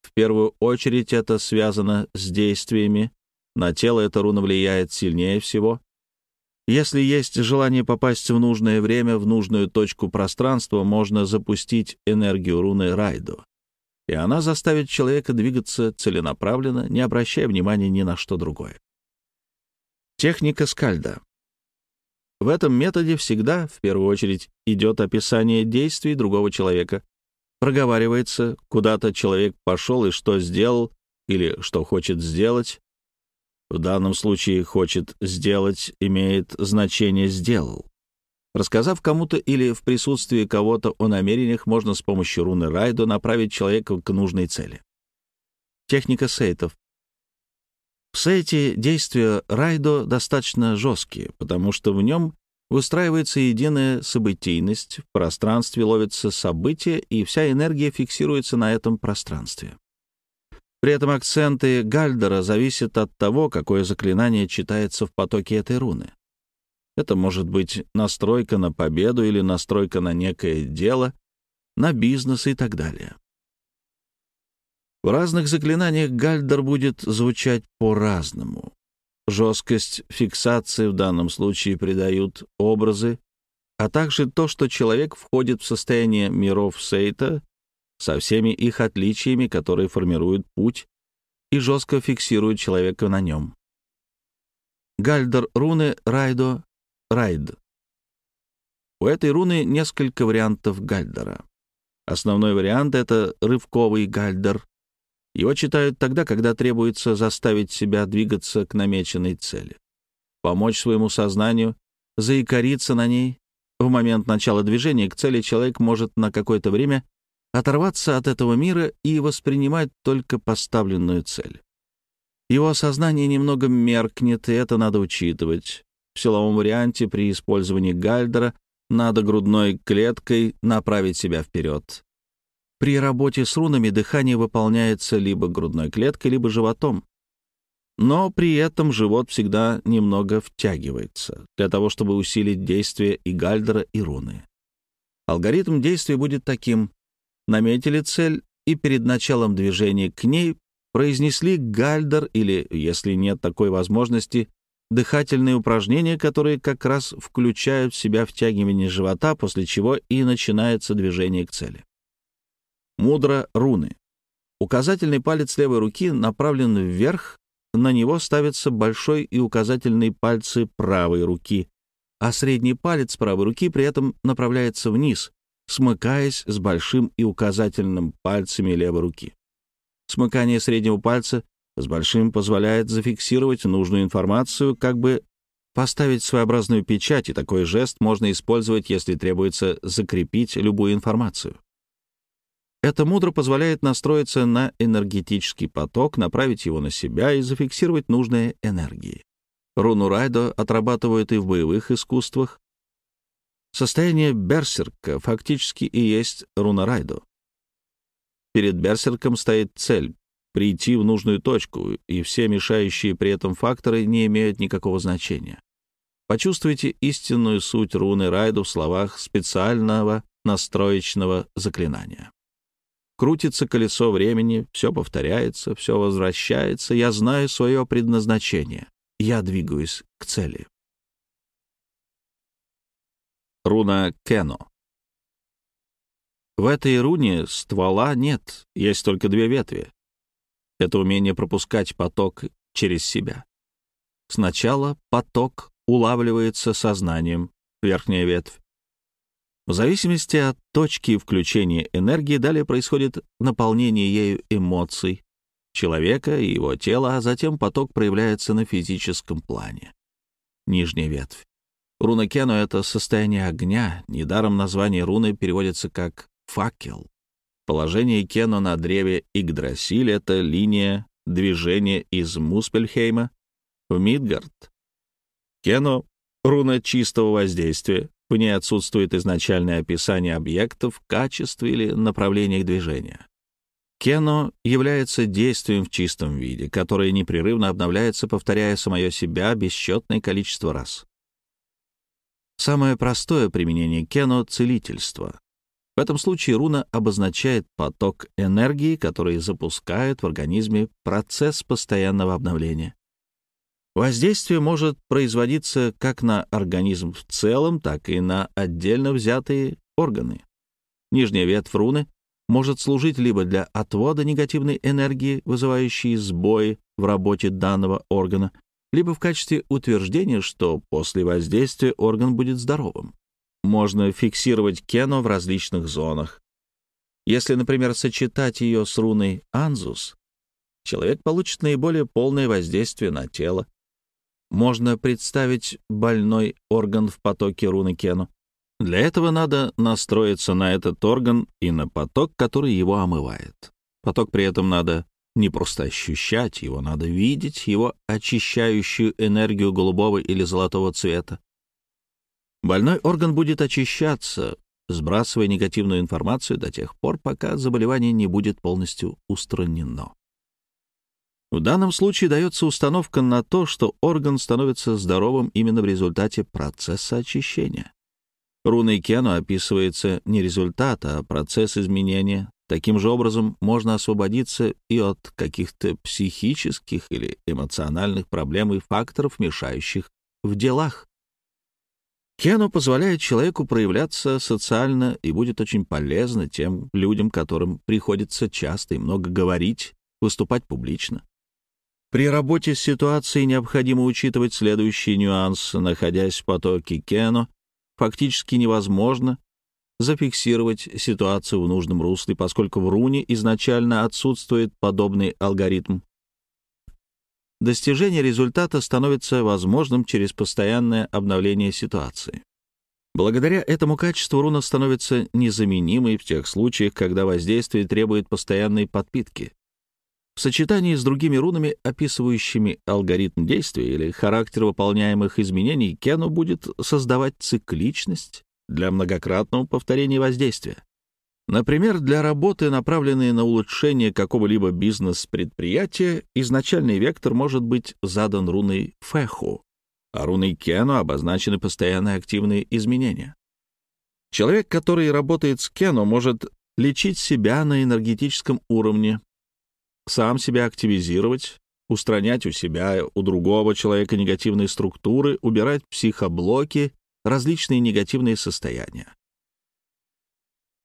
В первую очередь это связано с действиями. На тело эта руна влияет сильнее всего. Если есть желание попасть в нужное время, в нужную точку пространства, можно запустить энергию руны Райдо. И она заставит человека двигаться целенаправленно, не обращая внимания ни на что другое. Техника скальда. В этом методе всегда, в первую очередь, идет описание действий другого человека. Проговаривается, куда-то человек пошел и что сделал, или что хочет сделать. В данном случае «хочет сделать» имеет значение «сделал». Рассказав кому-то или в присутствии кого-то о намерениях, можно с помощью руны Райдо направить человека к нужной цели. Техника сейтов в сете действия Райдо достаточно жесткие, потому что в нем выстраивается единая событийность, в пространстве ловятся события, и вся энергия фиксируется на этом пространстве. При этом акценты Гальдера зависят от того, какое заклинание читается в потоке этой руны. Это может быть настройка на победу или настройка на некое дело, на бизнес и так далее. В разных заклинаниях Гальдер будет звучать по-разному. Жесткость фиксации в данном случае придают образы, а также то, что человек входит в состояние миров Сейта со всеми их отличиями, которые формируют путь и жестко фиксируют человека на нем. Гальдер руны Райдо Райд. У этой руны несколько вариантов гальдера. Основной вариант — это рывковый гальдер. Его читают тогда, когда требуется заставить себя двигаться к намеченной цели. Помочь своему сознанию, заикариться на ней. В момент начала движения к цели человек может на какое-то время оторваться от этого мира и воспринимать только поставленную цель. Его сознание немного меркнет, и это надо учитывать. В силовом варианте при использовании гальдера надо грудной клеткой направить себя вперед. При работе с рунами дыхание выполняется либо грудной клеткой, либо животом. Но при этом живот всегда немного втягивается, для того, чтобы усилить действие и гальдера, и руны. Алгоритм действия будет таким. Наметили цель, и перед началом движения к ней произнесли гальдер или, если нет такой возможности, дыхательные упражнения, которые как раз включают в себя втягивание живота, после чего и начинается движение к цели. Мудро руны. Указательный палец левой руки направлен вверх, на него ставятся большой и указательный пальцы правой руки, а средний палец правой руки при этом направляется вниз, смыкаясь с большим и указательным пальцами левой руки. Смыкание среднего пальца с большим позволяет зафиксировать нужную информацию, как бы поставить своеобразную печать, и такой жест можно использовать, если требуется закрепить любую информацию. Это мудро позволяет настроиться на энергетический поток, направить его на себя и зафиксировать нужные энергии. Руну Райдо отрабатывают и в боевых искусствах. Состояние берсерка фактически и есть руна Райдо. Перед берсерком стоит цель прийти в нужную точку, и все мешающие при этом факторы не имеют никакого значения. Почувствуйте истинную суть руны Райду в словах специального настроечного заклинания. Крутится колесо времени, все повторяется, все возвращается, я знаю свое предназначение, я двигаюсь к цели. Руна Кено В этой руне ствола нет, есть только две ветви — это умение пропускать поток через себя. Сначала поток улавливается сознанием, верхняя ветвь. В зависимости от точки включения энергии далее происходит наполнение ею эмоций человека и его тела, а затем поток проявляется на физическом плане. Нижняя ветвь. Руна Кену — это состояние огня, недаром название руны переводится как «факел». Положение Кено на древе Игдрасиль — это линия движения из Муспельхейма в Мидгард. Кено — руна чистого воздействия, в ней отсутствует изначальное описание объектов, качеств или направления их движения. Кено является действием в чистом виде, которое непрерывно обновляется, повторяя самое себя бесчетное количество раз. Самое простое применение кено — целительство. В этом случае руна обозначает поток энергии, который запускает в организме процесс постоянного обновления. Воздействие может производиться как на организм в целом, так и на отдельно взятые органы. Нижняя ветвь руны может служить либо для отвода негативной энергии, вызывающей сбои в работе данного органа, либо в качестве утверждения, что после воздействия орган будет здоровым можно фиксировать кено в различных зонах. Если, например, сочетать ее с руной Анзус, человек получит наиболее полное воздействие на тело. Можно представить больной орган в потоке руны Кену. Для этого надо настроиться на этот орган и на поток, который его омывает. Поток при этом надо не просто ощущать, его надо видеть, его очищающую энергию голубого или золотого цвета. Больной орган будет очищаться, сбрасывая негативную информацию до тех пор, пока заболевание не будет полностью устранено. В данном случае дается установка на то, что орган становится здоровым именно в результате процесса очищения. Руной Кену описывается не результат, а процесс изменения. Таким же образом можно освободиться и от каких-то психических или эмоциональных проблем и факторов, мешающих в делах. Кену позволяет человеку проявляться социально и будет очень полезно тем людям, которым приходится часто и много говорить, выступать публично. При работе с ситуацией необходимо учитывать следующий нюанс. Находясь в потоке Кено, фактически невозможно зафиксировать ситуацию в нужном русле, поскольку в руне изначально отсутствует подобный алгоритм. Достижение результата становится возможным через постоянное обновление ситуации. Благодаря этому качеству руна становится незаменимой в тех случаях, когда воздействие требует постоянной подпитки. В сочетании с другими рунами, описывающими алгоритм действия или характер выполняемых изменений, Кену будет создавать цикличность для многократного повторения воздействия. Например, для работы, направленной на улучшение какого-либо бизнес-предприятия, изначальный вектор может быть задан руной Фэху, а руной Кену обозначены постоянные активные изменения. Человек, который работает с Кену, может лечить себя на энергетическом уровне, сам себя активизировать, устранять у себя, у другого человека негативные структуры, убирать психоблоки, различные негативные состояния.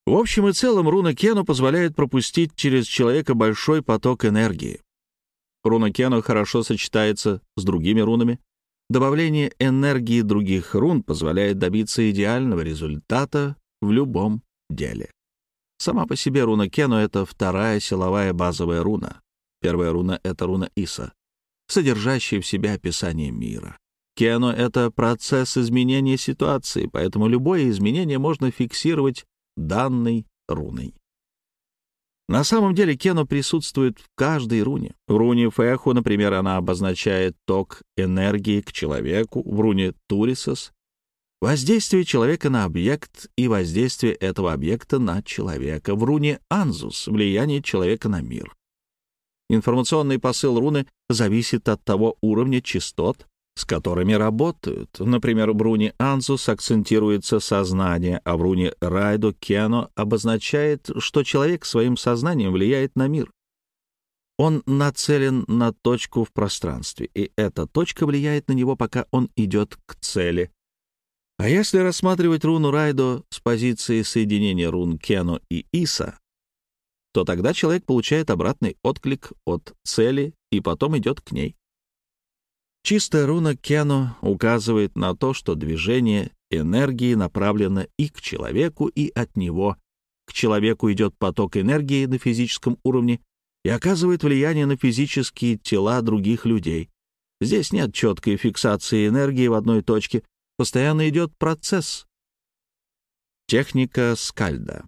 В общем и целом, руна Кену позволяет пропустить через человека большой поток энергии. Руна Кену хорошо сочетается с другими рунами. Добавление энергии других рун позволяет добиться идеального результата в любом деле. Сама по себе руна Кену — это вторая силовая базовая руна. Первая руна — это руна Иса, содержащая в себе описание мира. Кену — это процесс изменения ситуации, поэтому любое изменение можно фиксировать данной руной. На самом деле Кену присутствует в каждой руне. В руне Фэху, например, она обозначает ток энергии к человеку, в руне Турисос Воздействие человека на объект и воздействие этого объекта на человека. В руне Анзус — влияние человека на мир. Информационный посыл руны зависит от того уровня частот, с которыми работают. Например, в руне Анзус акцентируется сознание, а в руне Райдо Кено обозначает, что человек своим сознанием влияет на мир. Он нацелен на точку в пространстве, и эта точка влияет на него, пока он идет к цели. А если рассматривать руну Райдо с позиции соединения рун Кену и Иса, то тогда человек получает обратный отклик от цели и потом идет к ней. Чистая руна Кену указывает на то, что движение энергии направлено и к человеку, и от него. К человеку идет поток энергии на физическом уровне и оказывает влияние на физические тела других людей. Здесь нет четкой фиксации энергии в одной точке, Постоянно идет процесс. Техника скальда.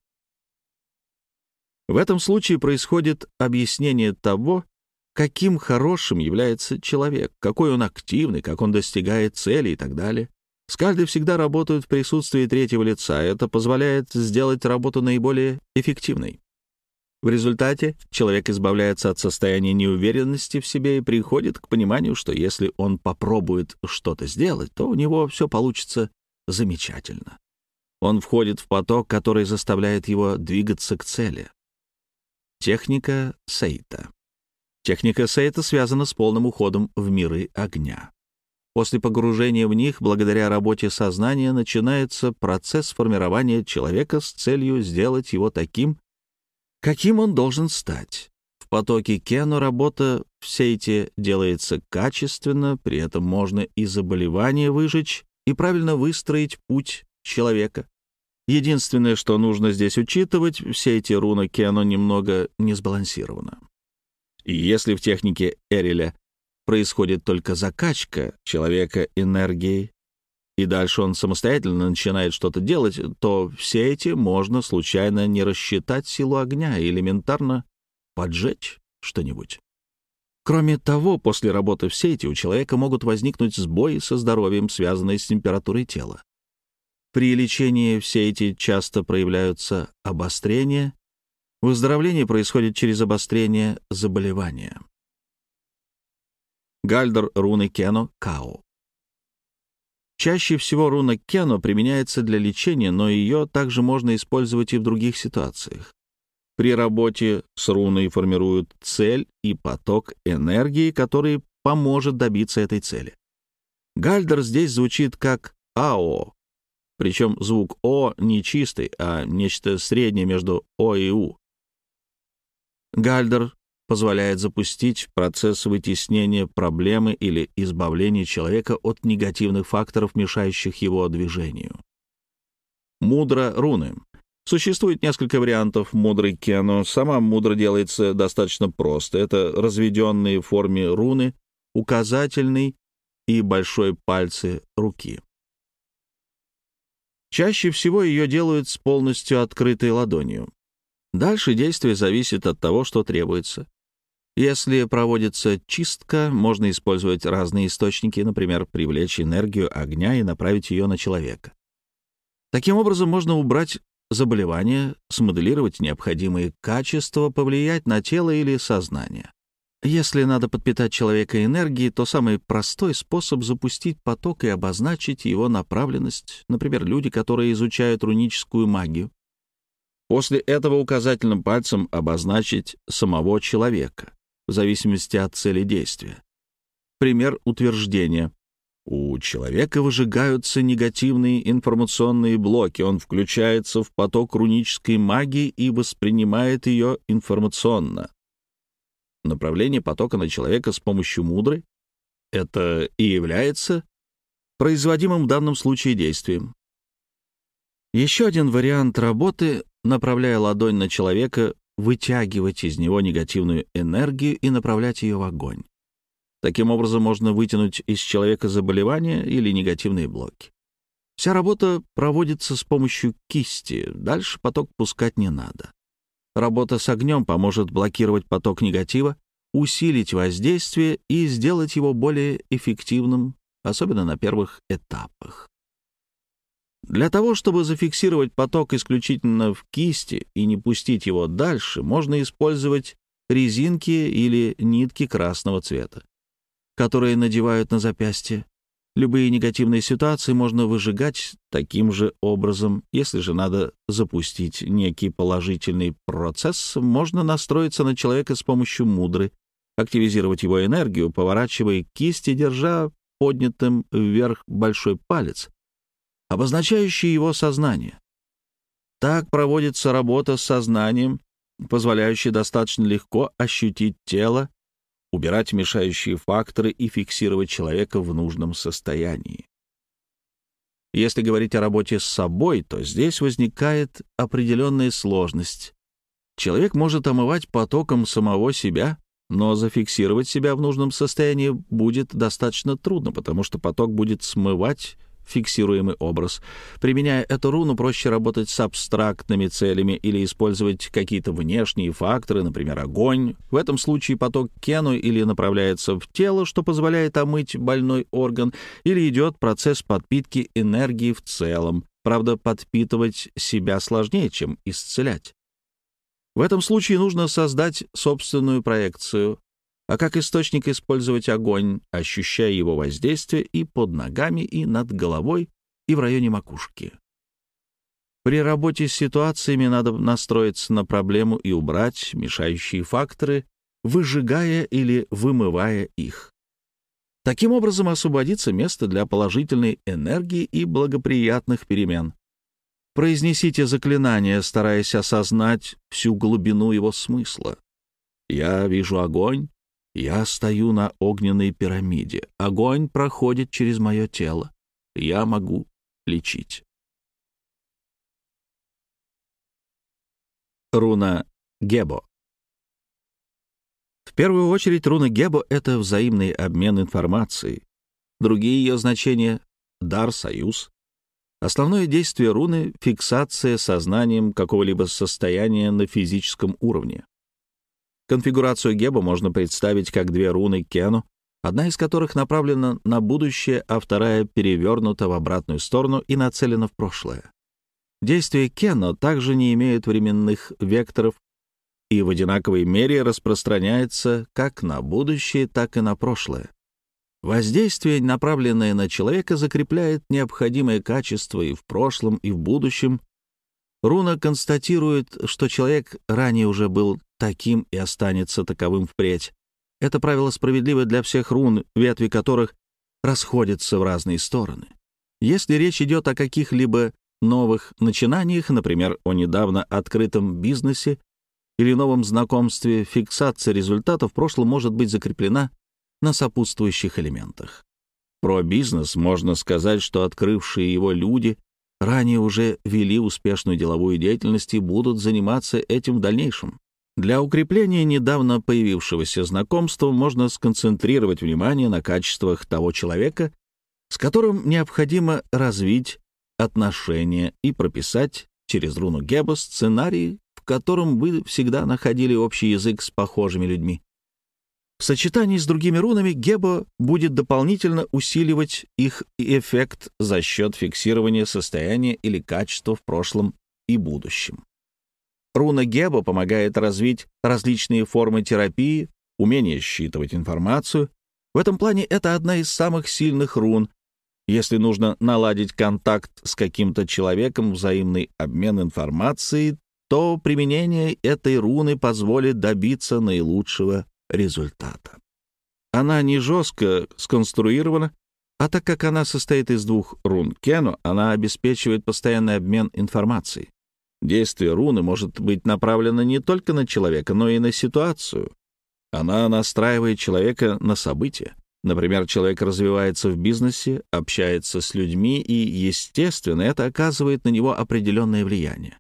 В этом случае происходит объяснение того, каким хорошим является человек, какой он активный, как он достигает цели и так далее. Скальды всегда работают в присутствии третьего лица. Это позволяет сделать работу наиболее эффективной. В результате человек избавляется от состояния неуверенности в себе и приходит к пониманию, что если он попробует что-то сделать, то у него все получится замечательно. Он входит в поток, который заставляет его двигаться к цели. Техника Сейта. Техника Сейта связана с полным уходом в миры огня. После погружения в них, благодаря работе сознания, начинается процесс формирования человека с целью сделать его таким, Каким он должен стать? В потоке Кену работа в сейте делается качественно, при этом можно и заболевание выжечь, и правильно выстроить путь человека. Единственное, что нужно здесь учитывать, все эти руны Кену немного не сбалансированы. И если в технике Эриля происходит только закачка человека энергией, и дальше он самостоятельно начинает что-то делать, то все эти можно случайно не рассчитать силу огня и элементарно поджечь что-нибудь. Кроме того, после работы в сети у человека могут возникнуть сбои со здоровьем, связанные с температурой тела. При лечении все эти часто проявляются обострения. Выздоровление происходит через обострение заболевания. Гальдер руны Кено Као. Чаще всего руна Кено применяется для лечения, но ее также можно использовать и в других ситуациях. При работе с руной формируют цель и поток энергии, который поможет добиться этой цели. Гальдер здесь звучит как АО, причем звук О не чистый, а нечто среднее между О и У. Гальдер позволяет запустить процесс вытеснения проблемы или избавления человека от негативных факторов, мешающих его движению. Мудра руны. Существует несколько вариантов мудры кено. Сама мудра делается достаточно просто. Это разведенные в форме руны, указательный и большой пальцы руки. Чаще всего ее делают с полностью открытой ладонью. Дальше действие зависит от того, что требуется. Если проводится чистка, можно использовать разные источники, например, привлечь энергию огня и направить ее на человека. Таким образом, можно убрать заболевание, смоделировать необходимые качества, повлиять на тело или сознание. Если надо подпитать человека энергией, то самый простой способ запустить поток и обозначить его направленность, например, люди, которые изучают руническую магию. После этого указательным пальцем обозначить самого человека, в зависимости от цели действия. Пример утверждения. У человека выжигаются негативные информационные блоки, он включается в поток рунической магии и воспринимает ее информационно. Направление потока на человека с помощью мудры — это и является производимым в данном случае действием. Еще один вариант работы, направляя ладонь на человека, вытягивать из него негативную энергию и направлять ее в огонь. Таким образом можно вытянуть из человека заболевания или негативные блоки. Вся работа проводится с помощью кисти, дальше поток пускать не надо. Работа с огнем поможет блокировать поток негатива, усилить воздействие и сделать его более эффективным, особенно на первых этапах. Для того, чтобы зафиксировать поток исключительно в кисти и не пустить его дальше, можно использовать резинки или нитки красного цвета которые надевают на запястье. Любые негативные ситуации можно выжигать таким же образом. Если же надо запустить некий положительный процесс, можно настроиться на человека с помощью мудры, активизировать его энергию, поворачивая кисти, держа поднятым вверх большой палец, обозначающий его сознание. Так проводится работа с сознанием, позволяющая достаточно легко ощутить тело убирать мешающие факторы и фиксировать человека в нужном состоянии. Если говорить о работе с собой, то здесь возникает определенная сложность. Человек может омывать потоком самого себя, но зафиксировать себя в нужном состоянии будет достаточно трудно, потому что поток будет смывать фиксируемый образ. Применяя эту руну, проще работать с абстрактными целями или использовать какие-то внешние факторы, например, огонь. В этом случае поток кену или направляется в тело, что позволяет омыть больной орган, или идет процесс подпитки энергии в целом. Правда, подпитывать себя сложнее, чем исцелять. В этом случае нужно создать собственную проекцию, а как источник использовать огонь, ощущая его воздействие и под ногами, и над головой, и в районе макушки. При работе с ситуациями надо настроиться на проблему и убрать мешающие факторы, выжигая или вымывая их. Таким образом освободится место для положительной энергии и благоприятных перемен. Произнесите заклинание, стараясь осознать всю глубину его смысла. «Я вижу огонь, я стою на огненной пирамиде. Огонь проходит через мое тело. Я могу лечить. Руна Гебо. В первую очередь руна Гебо — это взаимный обмен информацией. Другие ее значения — дар, союз. Основное действие руны — фиксация сознанием какого-либо состояния на физическом уровне. Конфигурацию Геба можно представить как две руны Кену, одна из которых направлена на будущее, а вторая перевернута в обратную сторону и нацелена в прошлое. Действие Кено также не имеет временных векторов и в одинаковой мере распространяется как на будущее, так и на прошлое. Воздействие, направленное на человека, закрепляет необходимые качества и в прошлом, и в будущем. Руна констатирует, что человек ранее уже был таким и останется таковым впредь. Это правило справедливо для всех рун, ветви которых расходятся в разные стороны. Если речь идет о каких-либо новых начинаниях, например, о недавно открытом бизнесе или новом знакомстве, фиксация результатов в прошлом может быть закреплена на сопутствующих элементах. Про бизнес можно сказать, что открывшие его люди ранее уже вели успешную деловую деятельность и будут заниматься этим в дальнейшем. Для укрепления недавно появившегося знакомства можно сконцентрировать внимание на качествах того человека, с которым необходимо развить отношения и прописать через руну Геба сценарий, в котором вы всегда находили общий язык с похожими людьми. В сочетании с другими рунами Геба будет дополнительно усиливать их эффект за счет фиксирования состояния или качества в прошлом и будущем. Руна Геба помогает развить различные формы терапии, умение считывать информацию. В этом плане это одна из самых сильных рун. Если нужно наладить контакт с каким-то человеком, взаимный обмен информацией, то применение этой руны позволит добиться наилучшего результата. Она не жестко сконструирована, а так как она состоит из двух рун Кену, она обеспечивает постоянный обмен информацией. Действие руны может быть направлено не только на человека, но и на ситуацию. Она настраивает человека на события. Например, человек развивается в бизнесе, общается с людьми, и, естественно, это оказывает на него определенное влияние.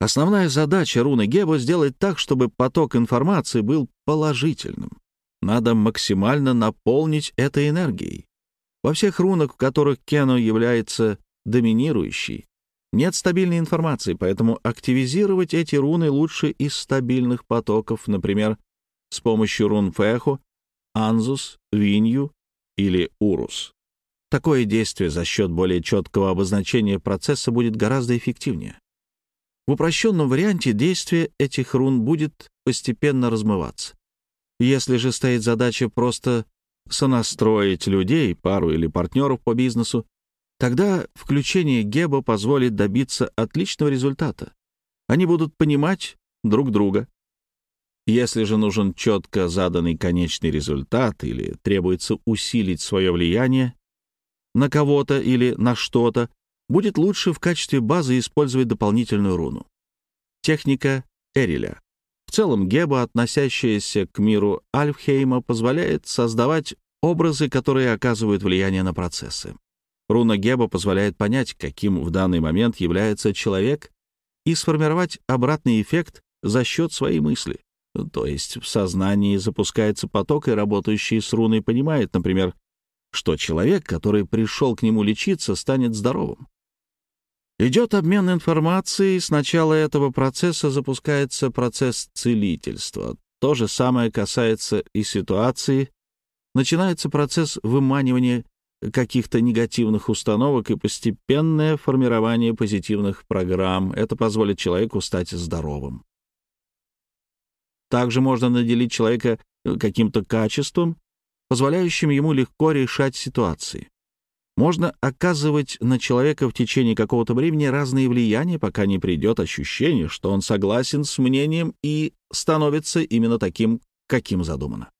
Основная задача руны Гебо — сделать так, чтобы поток информации был положительным. Надо максимально наполнить этой энергией. Во всех рунах, в которых Кено является доминирующей, нет стабильной информации, поэтому активизировать эти руны лучше из стабильных потоков, например, с помощью рун Фехо, Анзус, Винью или Урус. Такое действие за счет более четкого обозначения процесса будет гораздо эффективнее. В упрощенном варианте действие этих рун будет постепенно размываться. Если же стоит задача просто сонастроить людей, пару или партнеров по бизнесу, тогда включение Геба позволит добиться отличного результата. Они будут понимать друг друга. Если же нужен четко заданный конечный результат или требуется усилить свое влияние на кого-то или на что-то, будет лучше в качестве базы использовать дополнительную руну. Техника Эриля. В целом, Геба, относящаяся к миру Альфхейма, позволяет создавать образы, которые оказывают влияние на процессы. Руна Геба позволяет понять, каким в данный момент является человек, и сформировать обратный эффект за счет своей мысли. То есть в сознании запускается поток, и работающий с руной понимает, например, что человек, который пришел к нему лечиться, станет здоровым. Идет обмен информацией, с начала этого процесса запускается процесс целительства. То же самое касается и ситуации. Начинается процесс выманивания каких-то негативных установок и постепенное формирование позитивных программ. Это позволит человеку стать здоровым. Также можно наделить человека каким-то качеством, позволяющим ему легко решать ситуации. Можно оказывать на человека в течение какого-то времени разные влияния, пока не придет ощущение, что он согласен с мнением и становится именно таким, каким задумано.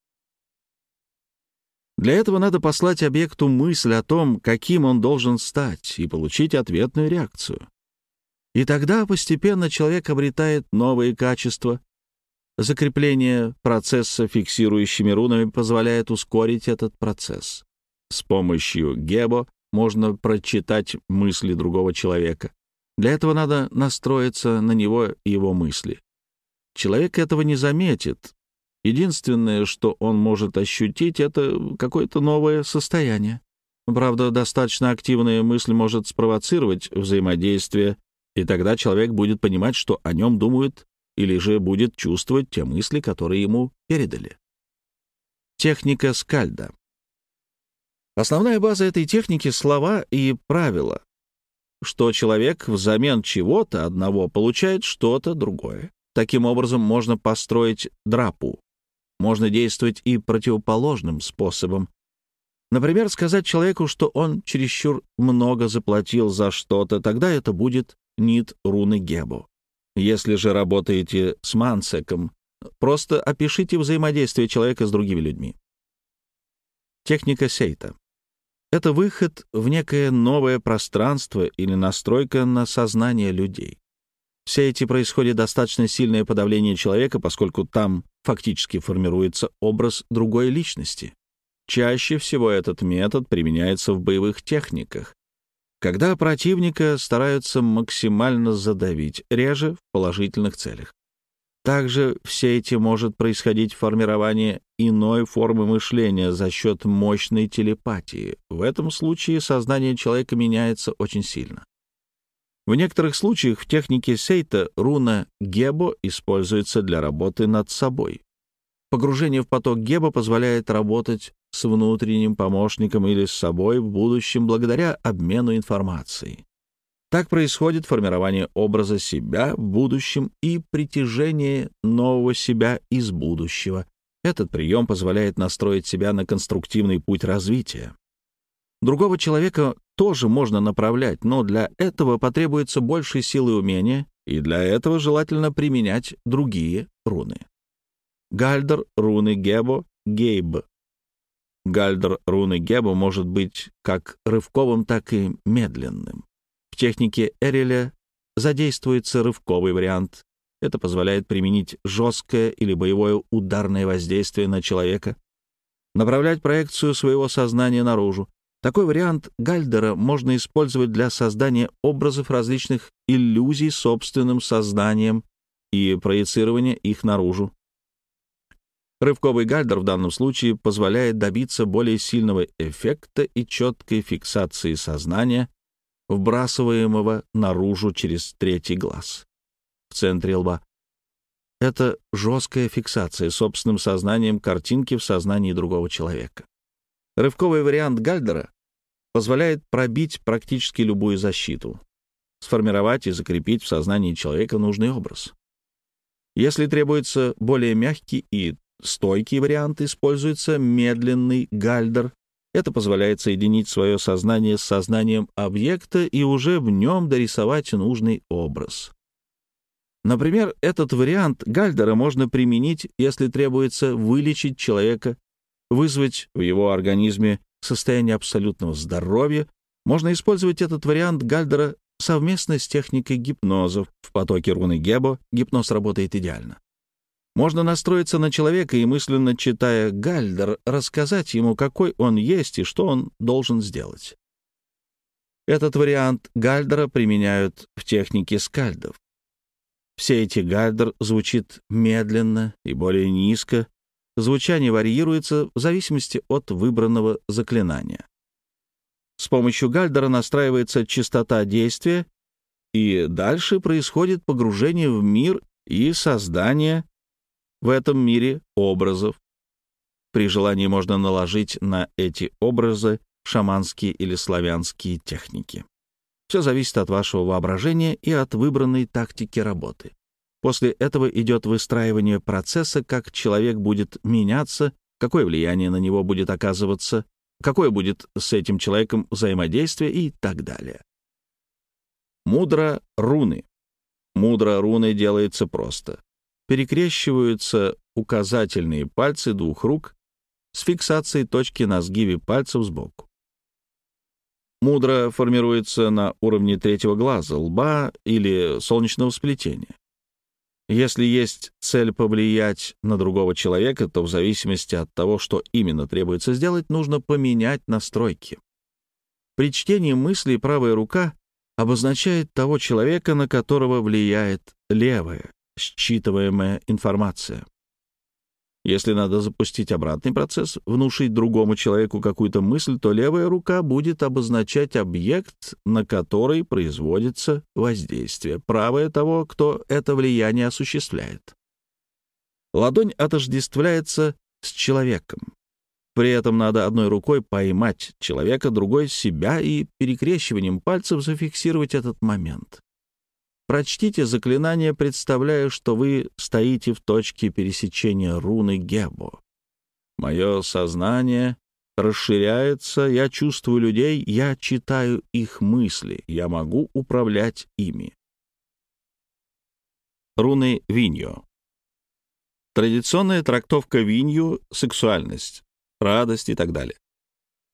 Для этого надо послать объекту мысль о том, каким он должен стать, и получить ответную реакцию. И тогда постепенно человек обретает новые качества. Закрепление процесса фиксирующими рунами позволяет ускорить этот процесс. С помощью Гебо можно прочитать мысли другого человека. Для этого надо настроиться на него и его мысли. Человек этого не заметит. Единственное, что он может ощутить, это какое-то новое состояние. Правда, достаточно активная мысль может спровоцировать взаимодействие, и тогда человек будет понимать, что о нем думают, или же будет чувствовать те мысли, которые ему передали. Техника скальда. Основная база этой техники — слова и правила, что человек взамен чего-то одного получает что-то другое. Таким образом, можно построить драпу. Можно действовать и противоположным способом. Например, сказать человеку, что он чересчур много заплатил за что-то, тогда это будет нит руны Гебо. Если же работаете с мансеком, просто опишите взаимодействие человека с другими людьми. Техника сейта. Это выход в некое новое пространство или настройка на сознание людей. Все эти происходит достаточно сильное подавление человека, поскольку там фактически формируется образ другой личности. Чаще всего этот метод применяется в боевых техниках. когда противника стараются максимально задавить, реже в положительных целях. Также все эти может происходить формирование иной формы мышления за счет мощной телепатии. В этом случае сознание человека меняется очень сильно. В некоторых случаях в технике сейта руна Гебо используется для работы над собой. Погружение в поток Гебо позволяет работать с внутренним помощником или с собой в будущем благодаря обмену информацией. Так происходит формирование образа себя в будущем и притяжение нового себя из будущего. Этот прием позволяет настроить себя на конструктивный путь развития. Другого человека тоже можно направлять, но для этого потребуется больше силы умения, и для этого желательно применять другие руны. Гальдер, руны Гебо, Гейб. Гальдер руны Гебо может быть как рывковым, так и медленным. В технике Эреля задействуется рывковый вариант. Это позволяет применить жесткое или боевое ударное воздействие на человека, направлять проекцию своего сознания наружу. Такой вариант Гальдера можно использовать для создания образов различных иллюзий собственным сознанием и проецирования их наружу. Рывковый гальдер в данном случае позволяет добиться более сильного эффекта и четкой фиксации сознания вбрасываемого наружу через третий глаз в центре лба. Это жесткая фиксация собственным сознанием картинки в сознании другого человека. Рывковый вариант Гальдера позволяет пробить практически любую защиту, сформировать и закрепить в сознании человека нужный образ. Если требуется более мягкий и стойкий вариант, используется медленный гальдер это позволяет соединить свое сознание с сознанием объекта и уже в нем дорисовать нужный образ. Например, этот вариант Гальдера можно применить, если требуется вылечить человека, вызвать в его организме состояние абсолютного здоровья. Можно использовать этот вариант Гальдера совместно с техникой гипнозов. В потоке руны Гебо гипноз работает идеально. Можно настроиться на человека и, мысленно читая Гальдер, рассказать ему, какой он есть и что он должен сделать. Этот вариант Гальдера применяют в технике скальдов. Все эти Гальдер звучит медленно и более низко. Звучание варьируется в зависимости от выбранного заклинания. С помощью Гальдера настраивается частота действия, и дальше происходит погружение в мир и создание в этом мире образов. При желании можно наложить на эти образы шаманские или славянские техники. Все зависит от вашего воображения и от выбранной тактики работы. После этого идет выстраивание процесса, как человек будет меняться, какое влияние на него будет оказываться, какое будет с этим человеком взаимодействие и так далее. Мудро руны. Мудро руны делается просто перекрещиваются указательные пальцы двух рук с фиксацией точки на сгибе пальцев сбоку. Мудро формируется на уровне третьего глаза, лба или солнечного сплетения. Если есть цель повлиять на другого человека, то в зависимости от того, что именно требуется сделать, нужно поменять настройки. При чтении мыслей правая рука обозначает того человека, на которого влияет левая считываемая информация. Если надо запустить обратный процесс, внушить другому человеку какую-то мысль, то левая рука будет обозначать объект, на который производится воздействие, правая того, кто это влияние осуществляет. Ладонь отождествляется с человеком. При этом надо одной рукой поймать человека, другой — себя и перекрещиванием пальцев зафиксировать этот момент. Прочтите заклинание, представляя, что вы стоите в точке пересечения руны Гебо. Мое сознание расширяется, я чувствую людей, я читаю их мысли, я могу управлять ими. Руны Виньо. Традиционная трактовка Винью — сексуальность, радость и так далее.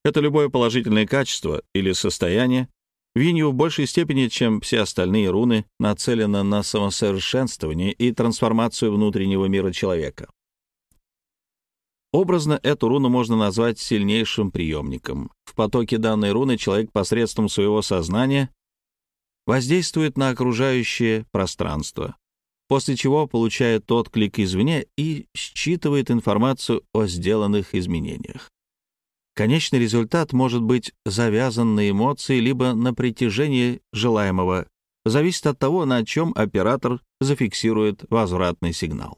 Это любое положительное качество или состояние, Винью в большей степени, чем все остальные руны, нацелена на самосовершенствование и трансформацию внутреннего мира человека. Образно эту руну можно назвать сильнейшим приемником. В потоке данной руны человек посредством своего сознания воздействует на окружающее пространство, после чего получает отклик извне и считывает информацию о сделанных изменениях. Конечный результат может быть завязан на эмоции либо на притяжение желаемого, зависит от того, на чем оператор зафиксирует возвратный сигнал.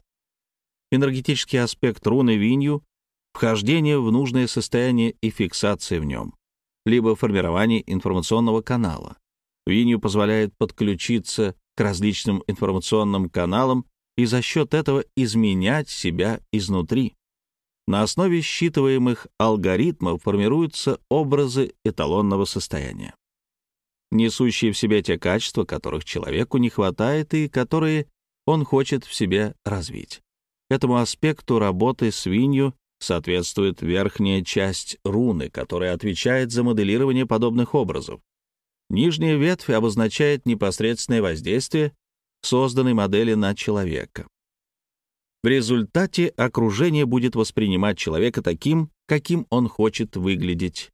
Энергетический аспект руны винью — вхождение в нужное состояние и фиксация в нем, либо формирование информационного канала. Винью позволяет подключиться к различным информационным каналам и за счет этого изменять себя изнутри. На основе считываемых алгоритмов формируются образы эталонного состояния, несущие в себе те качества, которых человеку не хватает и которые он хочет в себе развить. Этому аспекту работы с винью соответствует верхняя часть руны, которая отвечает за моделирование подобных образов. Нижняя ветвь обозначает непосредственное воздействие созданной модели на человека. В результате окружение будет воспринимать человека таким, каким он хочет выглядеть.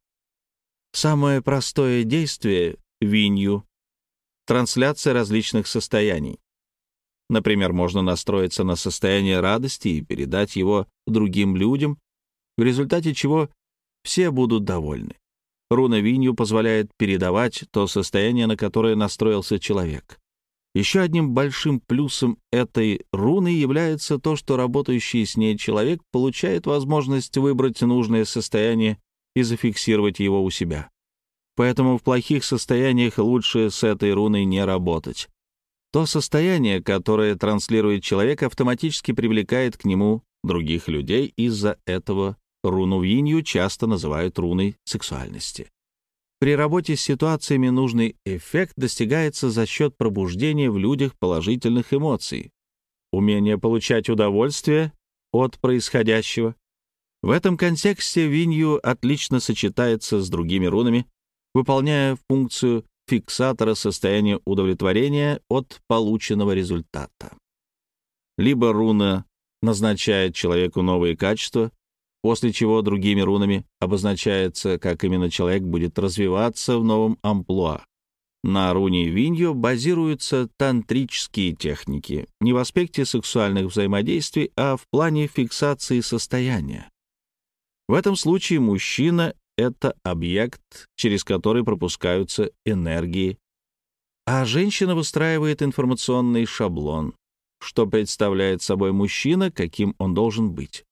Самое простое действие — винью — трансляция различных состояний. Например, можно настроиться на состояние радости и передать его другим людям, в результате чего все будут довольны. Руна Винью позволяет передавать то состояние, на которое настроился человек. Еще одним большим плюсом этой руны является то, что работающий с ней человек получает возможность выбрать нужное состояние и зафиксировать его у себя. Поэтому в плохих состояниях лучше с этой руной не работать. То состояние, которое транслирует человек, автоматически привлекает к нему других людей. Из-за этого руну Винью часто называют руной сексуальности. При работе с ситуациями нужный эффект достигается за счет пробуждения в людях положительных эмоций, умения получать удовольствие от происходящего. В этом контексте Винью отлично сочетается с другими рунами, выполняя функцию фиксатора состояния удовлетворения от полученного результата. Либо руна назначает человеку новые качества, после чего другими рунами обозначается, как именно человек будет развиваться в новом амплуа. На руне Виньо базируются тантрические техники, не в аспекте сексуальных взаимодействий, а в плане фиксации состояния. В этом случае мужчина — это объект, через который пропускаются энергии, а женщина выстраивает информационный шаблон, что представляет собой мужчина, каким он должен быть.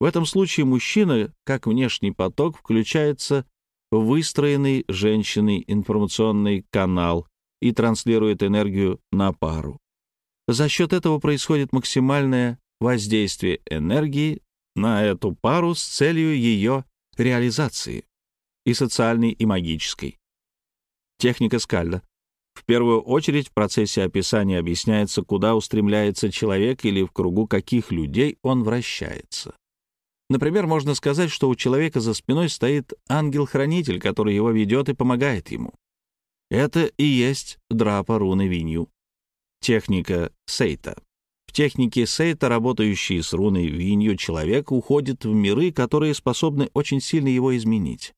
В этом случае мужчина, как внешний поток, включается в выстроенный женщиной информационный канал и транслирует энергию на пару. За счет этого происходит максимальное воздействие энергии на эту пару с целью ее реализации, и социальной, и магической. Техника скальда. В первую очередь в процессе описания объясняется, куда устремляется человек или в кругу каких людей он вращается. Например, можно сказать, что у человека за спиной стоит ангел-хранитель, который его ведет и помогает ему. Это и есть драпа руны Винью. Техника Сейта. В технике Сейта, работающий с руной Винью, человек уходит в миры, которые способны очень сильно его изменить.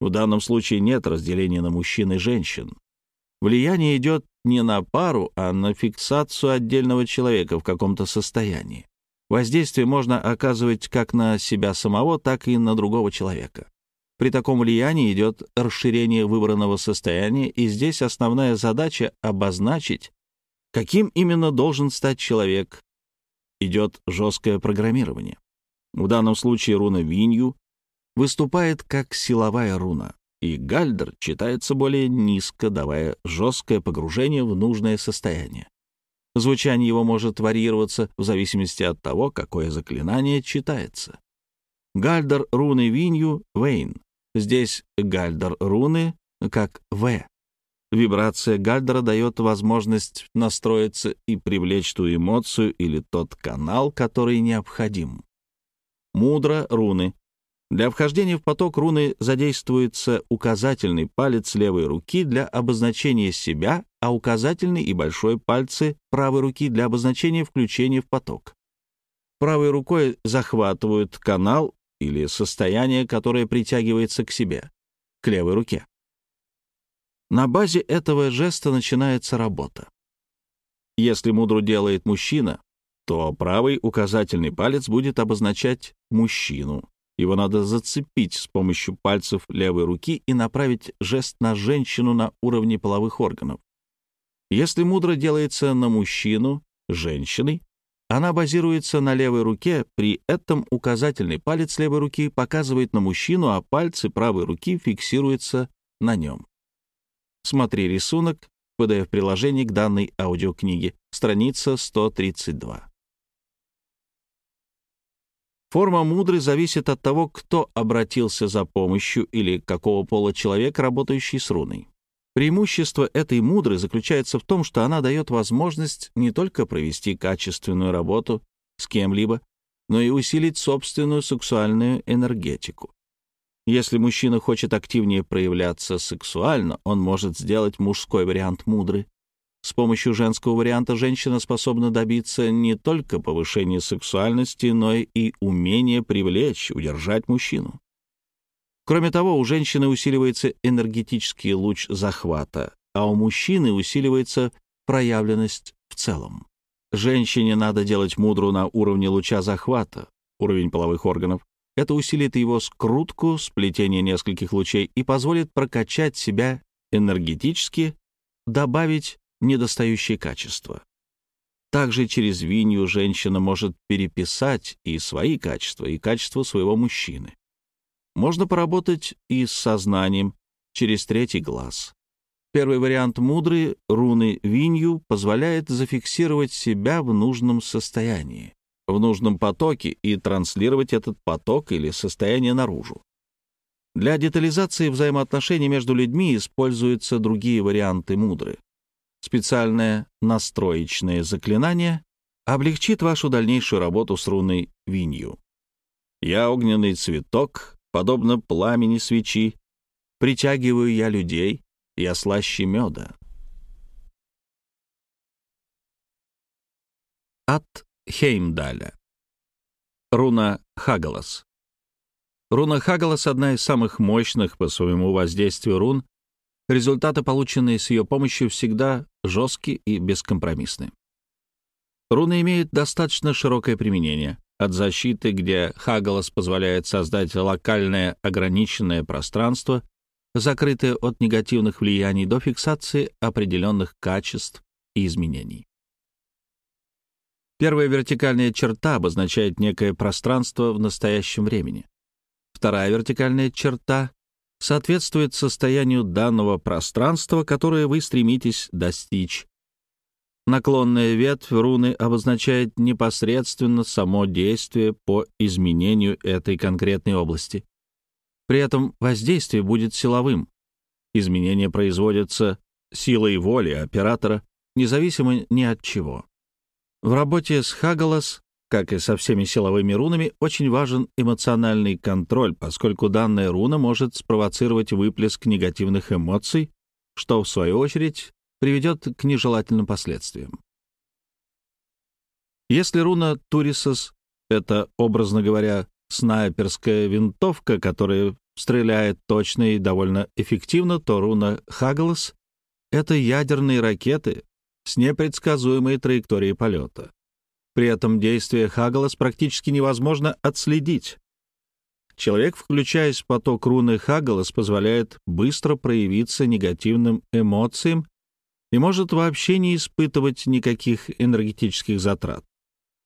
В данном случае нет разделения на мужчин и женщин. Влияние идет не на пару, а на фиксацию отдельного человека в каком-то состоянии. Воздействие можно оказывать как на себя самого, так и на другого человека. При таком влиянии идет расширение выбранного состояния, и здесь основная задача — обозначить, каким именно должен стать человек. Идет жесткое программирование. В данном случае руна Винью выступает как силовая руна, и Гальдер читается более низко, давая жесткое погружение в нужное состояние. Звучание его может варьироваться в зависимости от того, какое заклинание читается. Гальдер руны Винью — Вейн. Здесь Гальдер руны как В. Вибрация Гальдера дает возможность настроиться и привлечь ту эмоцию или тот канал, который необходим. Мудро руны для вхождения в поток руны задействуется указательный палец левой руки для обозначения себя, а указательный и большой пальцы правой руки для обозначения включения в поток. правой рукой захватывают канал или состояние, которое притягивается к себе, к левой руке. На базе этого жеста начинается работа. Если мудру делает мужчина, то правый указательный палец будет обозначать мужчину. Его надо зацепить с помощью пальцев левой руки и направить жест на женщину на уровне половых органов. Если мудро делается на мужчину, женщиной, она базируется на левой руке, при этом указательный палец левой руки показывает на мужчину, а пальцы правой руки фиксируются на нем. Смотри рисунок в PDF-приложении к данной аудиокниге, страница 132. Форма мудры зависит от того, кто обратился за помощью или какого пола человек, работающий с руной. Преимущество этой мудры заключается в том, что она дает возможность не только провести качественную работу с кем-либо, но и усилить собственную сексуальную энергетику. Если мужчина хочет активнее проявляться сексуально, он может сделать мужской вариант мудры. С помощью женского варианта женщина способна добиться не только повышения сексуальности, но и умения привлечь, удержать мужчину. Кроме того, у женщины усиливается энергетический луч захвата, а у мужчины усиливается проявленность в целом. Женщине надо делать мудру на уровне луча захвата, уровень половых органов. Это усилит его скрутку, сплетение нескольких лучей и позволит прокачать себя энергетически, добавить недостающие качества. Также через винью женщина может переписать и свои качества, и качество своего мужчины. Можно поработать и с сознанием через третий глаз. Первый вариант мудрый руны Винью позволяет зафиксировать себя в нужном состоянии, в нужном потоке и транслировать этот поток или состояние наружу. Для детализации взаимоотношений между людьми используются другие варианты мудры. Специальное настроечное заклинание облегчит вашу дальнейшую работу с руной Винью. Я огненный цветок, подобно пламени свечи, притягиваю я людей, я слаще меда. От Хеймдаля. Руна Хагалас. Руна Хагалас — одна из самых мощных по своему воздействию рун. Результаты, полученные с ее помощью, всегда жесткие и бескомпромиссны. Руна имеет достаточно широкое применение от защиты, где Хагалас позволяет создать локальное ограниченное пространство, закрытое от негативных влияний, до фиксации определенных качеств и изменений. Первая вертикальная черта обозначает некое пространство в настоящем времени. Вторая вертикальная черта соответствует состоянию данного пространства, которое вы стремитесь достичь, Наклонная ветвь руны обозначает непосредственно само действие по изменению этой конкретной области. При этом воздействие будет силовым. Изменения производятся силой воли оператора, независимо ни от чего. В работе с Хагалас, как и со всеми силовыми рунами, очень важен эмоциональный контроль, поскольку данная руна может спровоцировать выплеск негативных эмоций, что, в свою очередь, приведет к нежелательным последствиям. Если руна Турисос — это, образно говоря, снайперская винтовка, которая стреляет точно и довольно эффективно, то руна Хагалас — это ядерные ракеты с непредсказуемой траекторией полета. При этом действие Хагалас практически невозможно отследить. Человек, включаясь в поток руны Хагалас, позволяет быстро проявиться негативным эмоциям и может вообще не испытывать никаких энергетических затрат.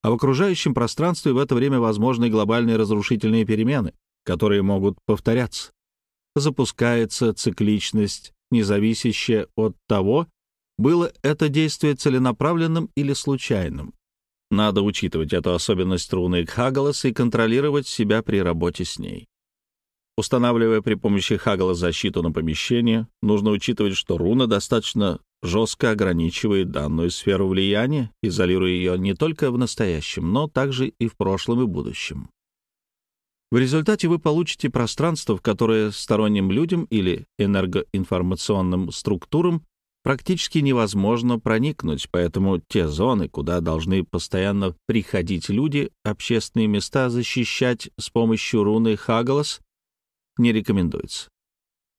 А в окружающем пространстве в это время возможны глобальные разрушительные перемены, которые могут повторяться. Запускается цикличность, независящая от того, было это действие целенаправленным или случайным. Надо учитывать эту особенность руны Хагалас и контролировать себя при работе с ней. Устанавливая при помощи Хагала защиту на помещение, нужно учитывать, что руна достаточно жестко ограничивает данную сферу влияния, изолируя ее не только в настоящем, но также и в прошлом и будущем. В результате вы получите пространство, в которое сторонним людям или энергоинформационным структурам практически невозможно проникнуть, поэтому те зоны, куда должны постоянно приходить люди, общественные места защищать с помощью руны Хагалас, не рекомендуется.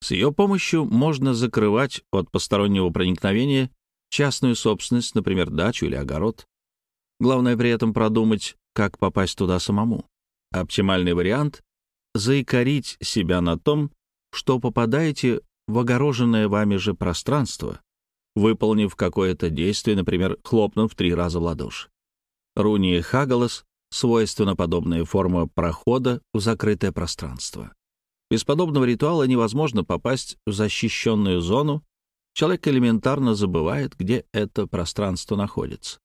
С ее помощью можно закрывать от постороннего проникновения частную собственность, например, дачу или огород. Главное при этом продумать, как попасть туда самому. Оптимальный вариант — заикарить себя на том, что попадаете в огороженное вами же пространство, выполнив какое-то действие, например, хлопнув три раза в ладоши. Руни Хагалас свойственна подобная форма прохода в закрытое пространство. Без подобного ритуала невозможно попасть в защищенную зону, человек элементарно забывает, где это пространство находится.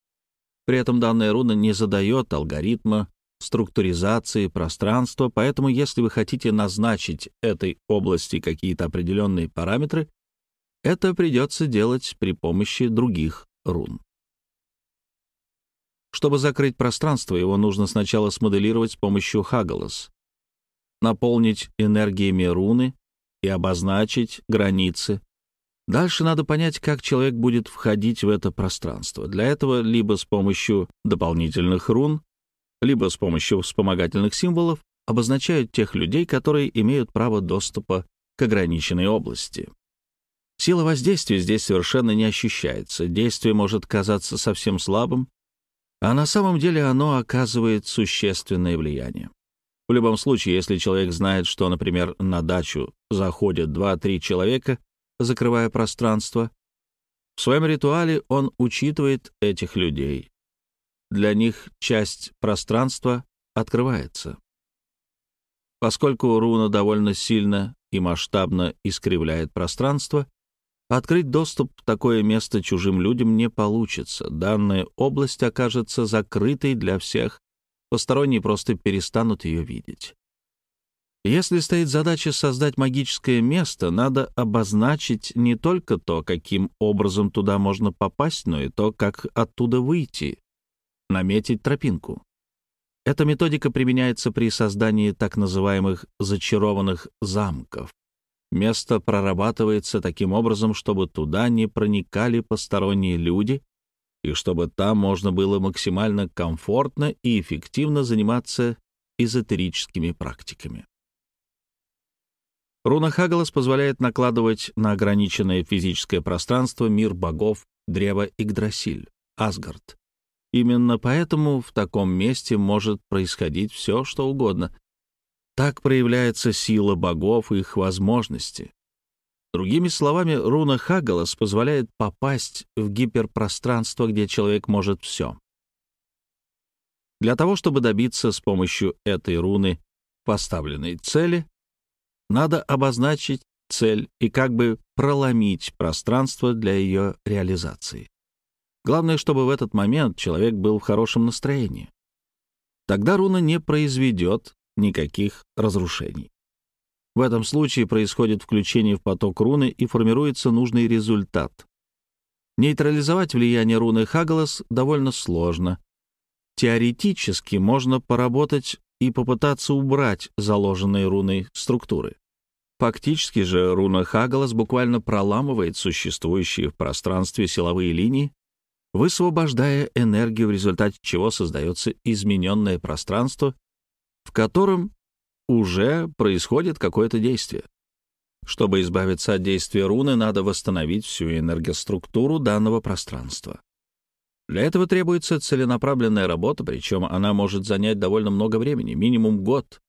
При этом данная руна не задает алгоритма структуризации пространства, поэтому если вы хотите назначить этой области какие-то определенные параметры, это придется делать при помощи других рун. Чтобы закрыть пространство, его нужно сначала смоделировать с помощью Хагалас, наполнить энергиями руны и обозначить границы. Дальше надо понять, как человек будет входить в это пространство. Для этого либо с помощью дополнительных рун, либо с помощью вспомогательных символов обозначают тех людей, которые имеют право доступа к ограниченной области. Сила воздействия здесь совершенно не ощущается, действие может казаться совсем слабым, а на самом деле оно оказывает существенное влияние. В любом случае, если человек знает, что, например, на дачу заходят 2-3 человека, закрывая пространство, в своем ритуале он учитывает этих людей. Для них часть пространства открывается. Поскольку руна довольно сильно и масштабно искривляет пространство, Открыть доступ в такое место чужим людям не получится. Данная область окажется закрытой для всех. Посторонние просто перестанут ее видеть. Если стоит задача создать магическое место, надо обозначить не только то, каким образом туда можно попасть, но и то, как оттуда выйти, наметить тропинку. Эта методика применяется при создании так называемых «зачарованных замков». Место прорабатывается таким образом, чтобы туда не проникали посторонние люди и чтобы там можно было максимально комфортно и эффективно заниматься эзотерическими практиками. Руна Хагалас позволяет накладывать на ограниченное физическое пространство мир богов, древа Игдрасиль, Асгард. Именно поэтому в таком месте может происходить все, что угодно, так проявляется сила богов и их возможности. Другими словами, руна Хагалас позволяет попасть в гиперпространство, где человек может все. Для того, чтобы добиться с помощью этой руны поставленной цели, надо обозначить цель и как бы проломить пространство для ее реализации. Главное, чтобы в этот момент человек был в хорошем настроении. Тогда руна не произведет никаких разрушений. В этом случае происходит включение в поток руны и формируется нужный результат. Нейтрализовать влияние руны Хагалас довольно сложно. Теоретически можно поработать и попытаться убрать заложенные руной структуры. Фактически же руна Хагалас буквально проламывает существующие в пространстве силовые линии, высвобождая энергию, в результате чего создается измененное пространство в котором уже происходит какое-то действие. Чтобы избавиться от действия руны, надо восстановить всю энергоструктуру данного пространства. Для этого требуется целенаправленная работа, причем она может занять довольно много времени, минимум год.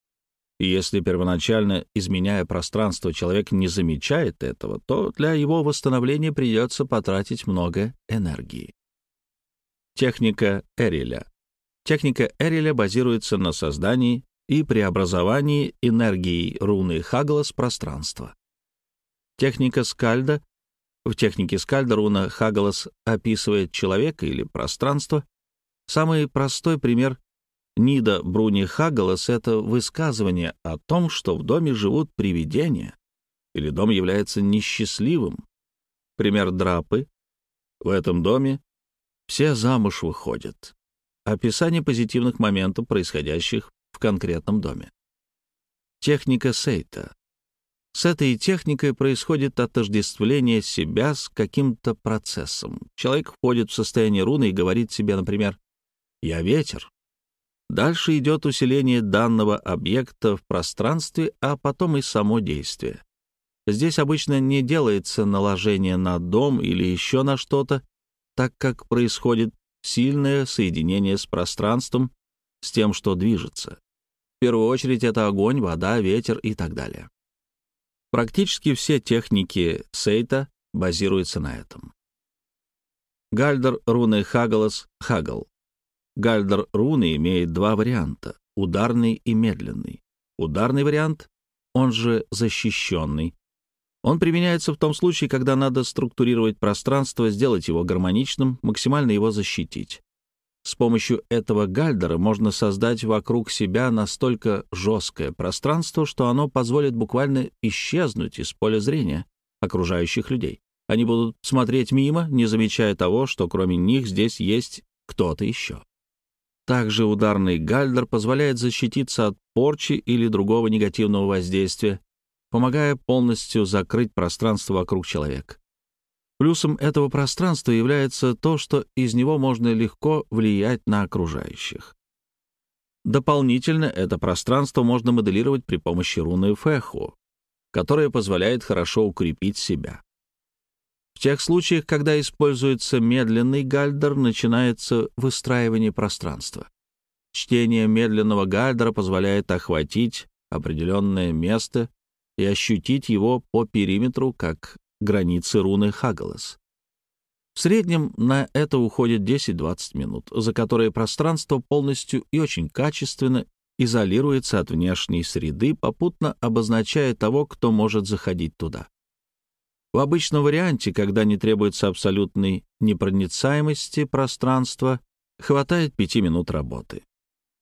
И если первоначально, изменяя пространство, человек не замечает этого, то для его восстановления придется потратить много энергии. Техника Эриля. Техника Эриля базируется на создании и преобразовании энергии руны Хаглас пространства. Техника Скальда в технике Скальда руна Хагалас описывает человека или пространство. Самый простой пример Нида Бруни Хагалас — это высказывание о том, что в доме живут привидения, или дом является несчастливым. Пример Драпы. В этом доме все замуж выходят. Описание позитивных моментов, происходящих в конкретном доме. Техника Сейта. С этой техникой происходит отождествление себя с каким-то процессом. Человек входит в состояние руны и говорит себе, например, «Я ветер». Дальше идет усиление данного объекта в пространстве, а потом и само действие. Здесь обычно не делается наложение на дом или еще на что-то, так как происходит сильное соединение с пространством, с тем, что движется. В первую очередь это огонь, вода, ветер и так далее. Практически все техники Сейта базируются на этом. Гальдер руны Хагалас Хагал. Гальдер руны имеет два варианта — ударный и медленный. Ударный вариант, он же защищенный, он применяется в том случае, когда надо структурировать пространство, сделать его гармоничным, максимально его защитить. С помощью этого гальдера можно создать вокруг себя настолько жесткое пространство, что оно позволит буквально исчезнуть из поля зрения окружающих людей. Они будут смотреть мимо, не замечая того, что кроме них здесь есть кто-то еще. Также ударный гальдер позволяет защититься от порчи или другого негативного воздействия, помогая полностью закрыть пространство вокруг человека. Плюсом этого пространства является то, что из него можно легко влиять на окружающих. Дополнительно это пространство можно моделировать при помощи руны Фэху, которая позволяет хорошо укрепить себя. В тех случаях, когда используется медленный гальдер, начинается выстраивание пространства. Чтение медленного гальдера позволяет охватить определенное место и ощутить его по периметру, как границы руны Хагалас. В среднем на это уходит 10-20 минут, за которые пространство полностью и очень качественно изолируется от внешней среды, попутно обозначая того, кто может заходить туда. В обычном варианте, когда не требуется абсолютной непроницаемости пространства, хватает пяти минут работы.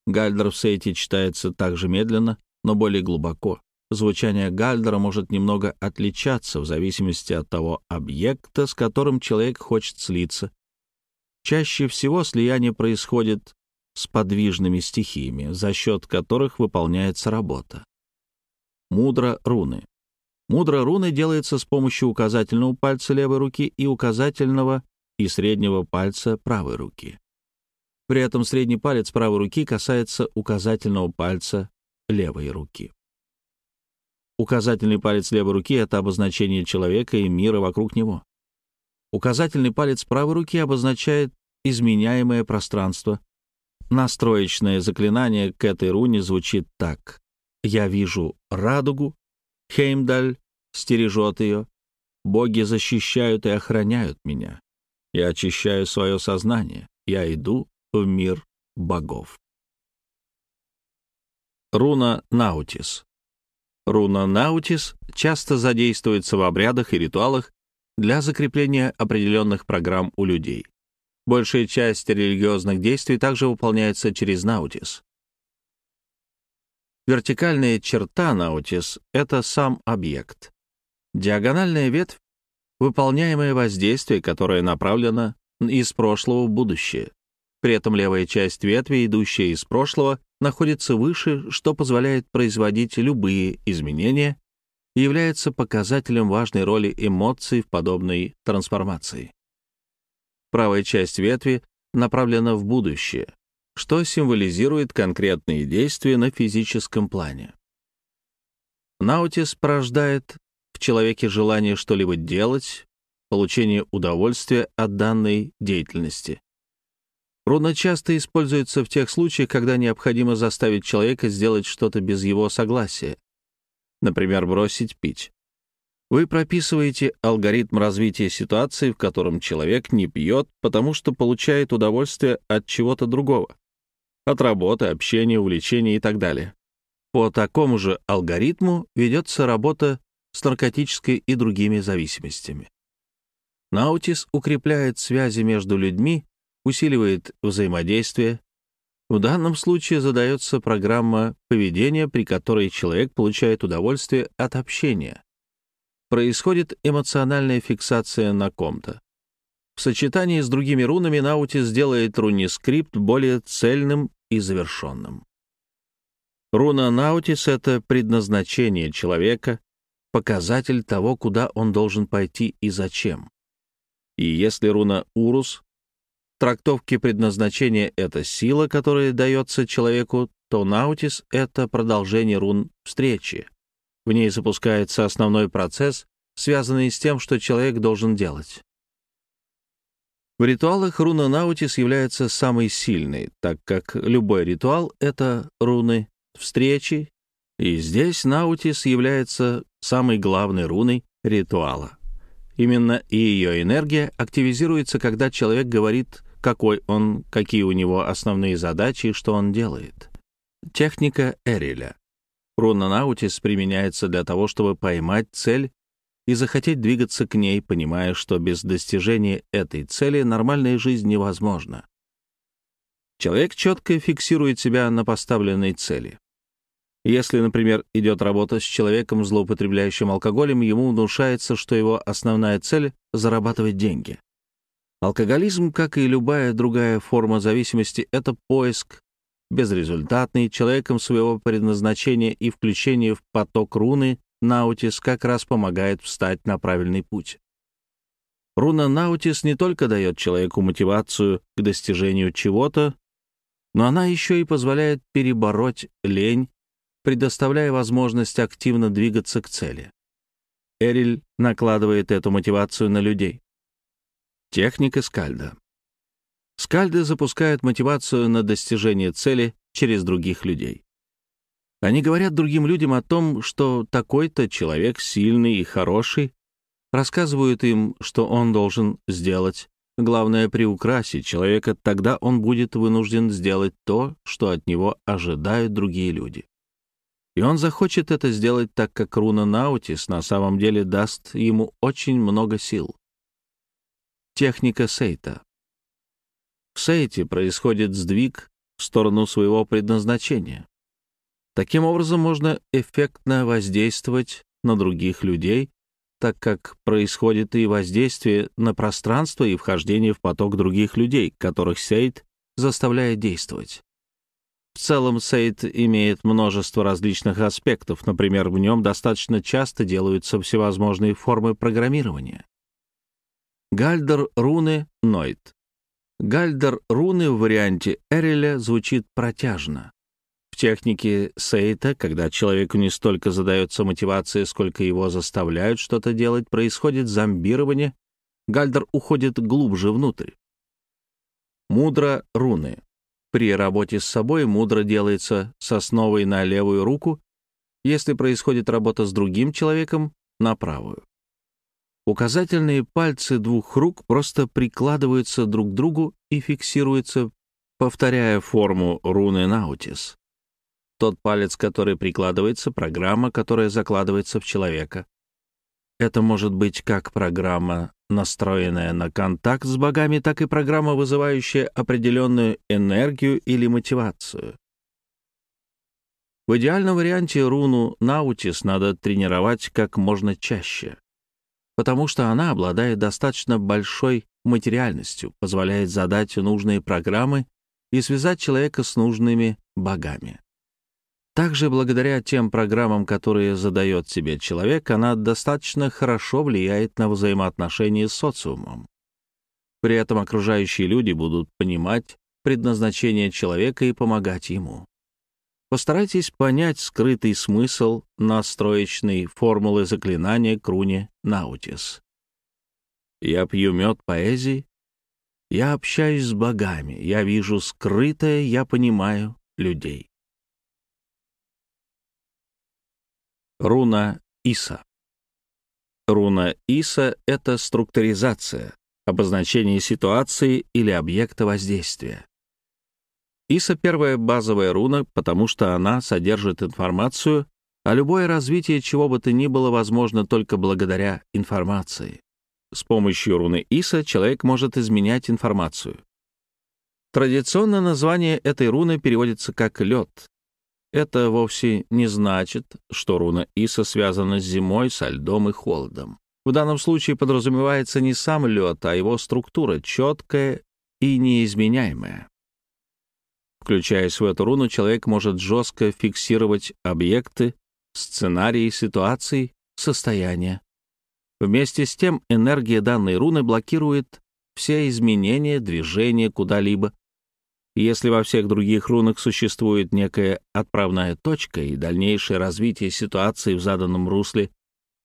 Гальдер в сейте читается также медленно, но более глубоко звучание гальдера может немного отличаться в зависимости от того объекта, с которым человек хочет слиться. Чаще всего слияние происходит с подвижными стихиями, за счет которых выполняется работа. Мудро руны. Мудро руны делается с помощью указательного пальца левой руки и указательного и среднего пальца правой руки. При этом средний палец правой руки касается указательного пальца левой руки. Указательный палец левой руки — это обозначение человека и мира вокруг него. Указательный палец правой руки обозначает изменяемое пространство. Настроечное заклинание к этой руне звучит так. «Я вижу радугу, Хеймдаль стережет ее, боги защищают и охраняют меня. Я очищаю свое сознание, я иду в мир богов». Руна Наутис Руна Наутис часто задействуется в обрядах и ритуалах для закрепления определенных программ у людей. Большая часть религиозных действий также выполняется через Наутис. Вертикальная черта Наутис — это сам объект. Диагональная ветвь — выполняемое воздействие, которое направлено из прошлого в будущее. При этом левая часть ветви, идущая из прошлого, находится выше, что позволяет производить любые изменения и является показателем важной роли эмоций в подобной трансформации. Правая часть ветви направлена в будущее, что символизирует конкретные действия на физическом плане. Наутис порождает в человеке желание что-либо делать, получение удовольствия от данной деятельности. Руна часто используется в тех случаях, когда необходимо заставить человека сделать что-то без его согласия. Например, бросить пить. Вы прописываете алгоритм развития ситуации, в котором человек не пьет, потому что получает удовольствие от чего-то другого. От работы, общения, увлечения и так далее. По такому же алгоритму ведется работа с наркотической и другими зависимостями. Наутис укрепляет связи между людьми усиливает взаимодействие. В данном случае задается программа поведения, при которой человек получает удовольствие от общения. Происходит эмоциональная фиксация на ком-то. В сочетании с другими рунами Наутис делает рунискрипт более цельным и завершенным. Руна Наутис — это предназначение человека, показатель того, куда он должен пойти и зачем. И если руна Урус трактовке предназначения — это сила, которая дается человеку, то Наутис — это продолжение рун встречи. В ней запускается основной процесс, связанный с тем, что человек должен делать. В ритуалах руна Наутис является самой сильной, так как любой ритуал — это руны встречи, и здесь Наутис является самой главной руной ритуала. Именно ее энергия активизируется, когда человек говорит, какой он, какие у него основные задачи и что он делает. Техника Эриля. Руна Наутис применяется для того, чтобы поймать цель и захотеть двигаться к ней, понимая, что без достижения этой цели нормальная жизнь невозможна. Человек четко фиксирует себя на поставленной цели. Если, например, идет работа с человеком, злоупотребляющим алкоголем, ему внушается, что его основная цель — зарабатывать деньги. Алкоголизм, как и любая другая форма зависимости, это поиск, безрезультатный, человеком своего предназначения и включение в поток руны Наутис как раз помогает встать на правильный путь. Руна Наутис не только дает человеку мотивацию к достижению чего-то, но она еще и позволяет перебороть лень, предоставляя возможность активно двигаться к цели. Эриль накладывает эту мотивацию на людей. Техника Скальда. Скальды запускают мотивацию на достижение цели через других людей. Они говорят другим людям о том, что такой-то человек сильный и хороший, рассказывают им, что он должен сделать. Главное — приукрасить человека, тогда он будет вынужден сделать то, что от него ожидают другие люди. И он захочет это сделать, так как руна Наутис на самом деле даст ему очень много сил. Техника Сейта. В Сейте происходит сдвиг в сторону своего предназначения. Таким образом, можно эффектно воздействовать на других людей, так как происходит и воздействие на пространство и вхождение в поток других людей, которых Сейт заставляет действовать. В целом, Сейт имеет множество различных аспектов, например, в нем достаточно часто делаются всевозможные формы программирования. Гальдер руны Нойт. Гальдер руны в варианте Эреля звучит протяжно. В технике Сейта, когда человеку не столько задается мотивация, сколько его заставляют что-то делать, происходит зомбирование, Гальдер уходит глубже внутрь. Мудро руны. При работе с собой мудро делается с основой на левую руку, если происходит работа с другим человеком — на правую. Указательные пальцы двух рук просто прикладываются друг к другу и фиксируются, повторяя форму руны Наутис. Тот палец, который прикладывается, программа, которая закладывается в человека. Это может быть как программа, настроенная на контакт с богами, так и программа, вызывающая определенную энергию или мотивацию. В идеальном варианте руну Наутис надо тренировать как можно чаще, потому что она обладает достаточно большой материальностью, позволяет задать нужные программы и связать человека с нужными богами. Также благодаря тем программам, которые задает себе человек, она достаточно хорошо влияет на взаимоотношения с социумом. При этом окружающие люди будут понимать предназначение человека и помогать ему. Постарайтесь понять скрытый смысл настроечной формулы заклинания Круни Наутис. Я пью мед поэзии, я общаюсь с богами, я вижу скрытое, я понимаю людей. Руна Иса. Руна Иса — это структуризация, обозначение ситуации или объекта воздействия. Иса — первая базовая руна, потому что она содержит информацию, а любое развитие чего бы то ни было возможно только благодаря информации. С помощью руны Иса человек может изменять информацию. Традиционно название этой руны переводится как «лед», это вовсе не значит, что руна Иса связана с зимой, со льдом и холодом. В данном случае подразумевается не сам лед, а его структура, четкая и неизменяемая. Включаясь в эту руну, человек может жестко фиксировать объекты, сценарии, ситуации состояние. Вместе с тем энергия данной руны блокирует все изменения, движения куда-либо. Если во всех других рунах существует некая отправная точка и дальнейшее развитие ситуации в заданном русле,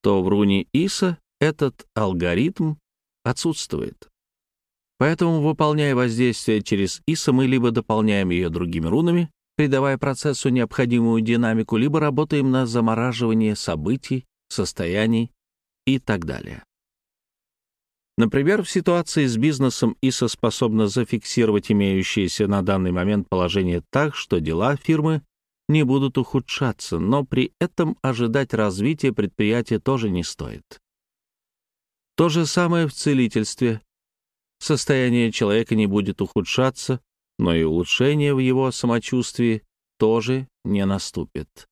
то в руне Иса этот алгоритм отсутствует. Поэтому, выполняя воздействие через Иса, мы либо дополняем ее другими рунами, придавая процессу необходимую динамику, либо работаем на замораживание событий, состояний и так далее. Например, в ситуации с бизнесом ИСа способна зафиксировать имеющееся на данный момент положение так, что дела фирмы не будут ухудшаться, но при этом ожидать развития предприятия тоже не стоит. То же самое в целительстве. Состояние человека не будет ухудшаться, но и улучшение в его самочувствии тоже не наступит.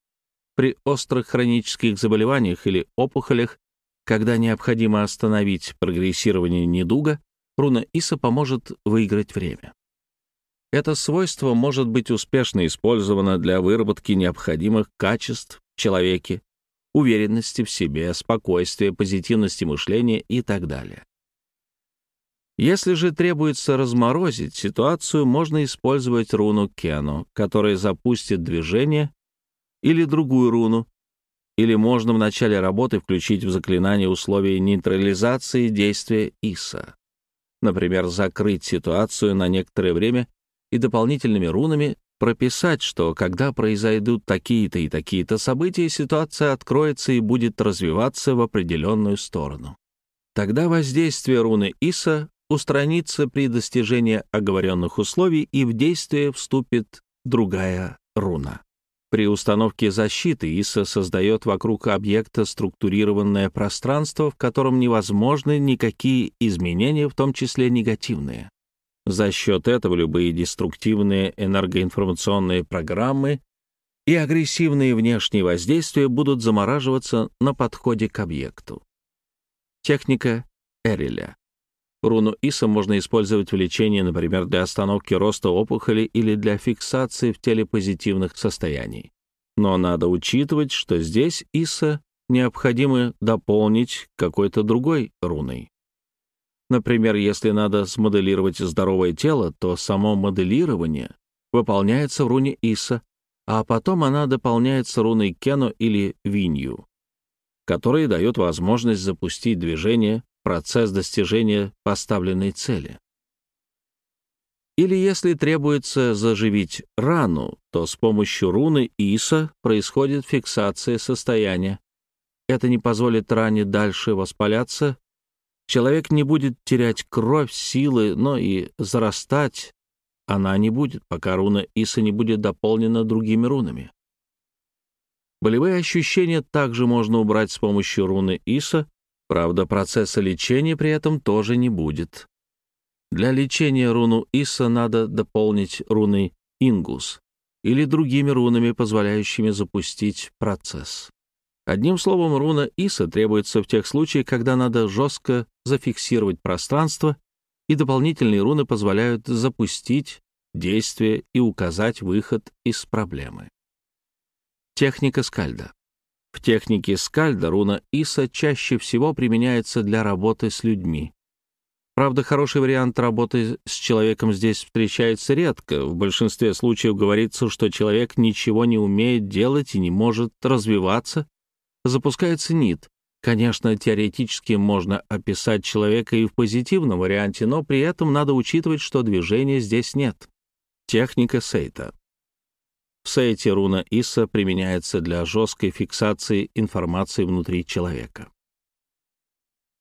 При острых хронических заболеваниях или опухолях, когда необходимо остановить прогрессирование недуга, руна Иса поможет выиграть время. Это свойство может быть успешно использовано для выработки необходимых качеств в человеке, уверенности в себе, спокойствия, позитивности мышления и так далее. Если же требуется разморозить ситуацию, можно использовать руну Кену, которая запустит движение, или другую руну, или можно в начале работы включить в заклинание условия нейтрализации действия Иса. Например, закрыть ситуацию на некоторое время и дополнительными рунами прописать, что когда произойдут такие-то и такие-то события, ситуация откроется и будет развиваться в определенную сторону. Тогда воздействие руны Иса устранится при достижении оговоренных условий и в действие вступит другая руна. При установке защиты ИСа создает вокруг объекта структурированное пространство, в котором невозможны никакие изменения, в том числе негативные. За счет этого любые деструктивные энергоинформационные программы и агрессивные внешние воздействия будут замораживаться на подходе к объекту. Техника Эриля. Руну Иса можно использовать в лечении, например, для остановки роста опухоли или для фиксации в теле позитивных состояний. Но надо учитывать, что здесь Иса необходимо дополнить какой-то другой руной. Например, если надо смоделировать здоровое тело, то само моделирование выполняется в руне Иса, а потом она дополняется руной Кено или Винью, которые дают возможность запустить движение процесс достижения поставленной цели. Или если требуется заживить рану, то с помощью руны Иса происходит фиксация состояния. Это не позволит ране дальше воспаляться. Человек не будет терять кровь, силы, но и зарастать она не будет, пока руна Иса не будет дополнена другими рунами. Болевые ощущения также можно убрать с помощью руны Иса, Правда, процесса лечения при этом тоже не будет. Для лечения руну Иса надо дополнить руной Ингус или другими рунами, позволяющими запустить процесс. Одним словом, руна Иса требуется в тех случаях, когда надо жестко зафиксировать пространство, и дополнительные руны позволяют запустить действие и указать выход из проблемы. Техника скальда. В технике скальда руна Иса чаще всего применяется для работы с людьми. Правда, хороший вариант работы с человеком здесь встречается редко. В большинстве случаев говорится, что человек ничего не умеет делать и не может развиваться. Запускается нит. Конечно, теоретически можно описать человека и в позитивном варианте, но при этом надо учитывать, что движения здесь нет. Техника Сейта. В сайте руна Иса применяется для жесткой фиксации информации внутри человека.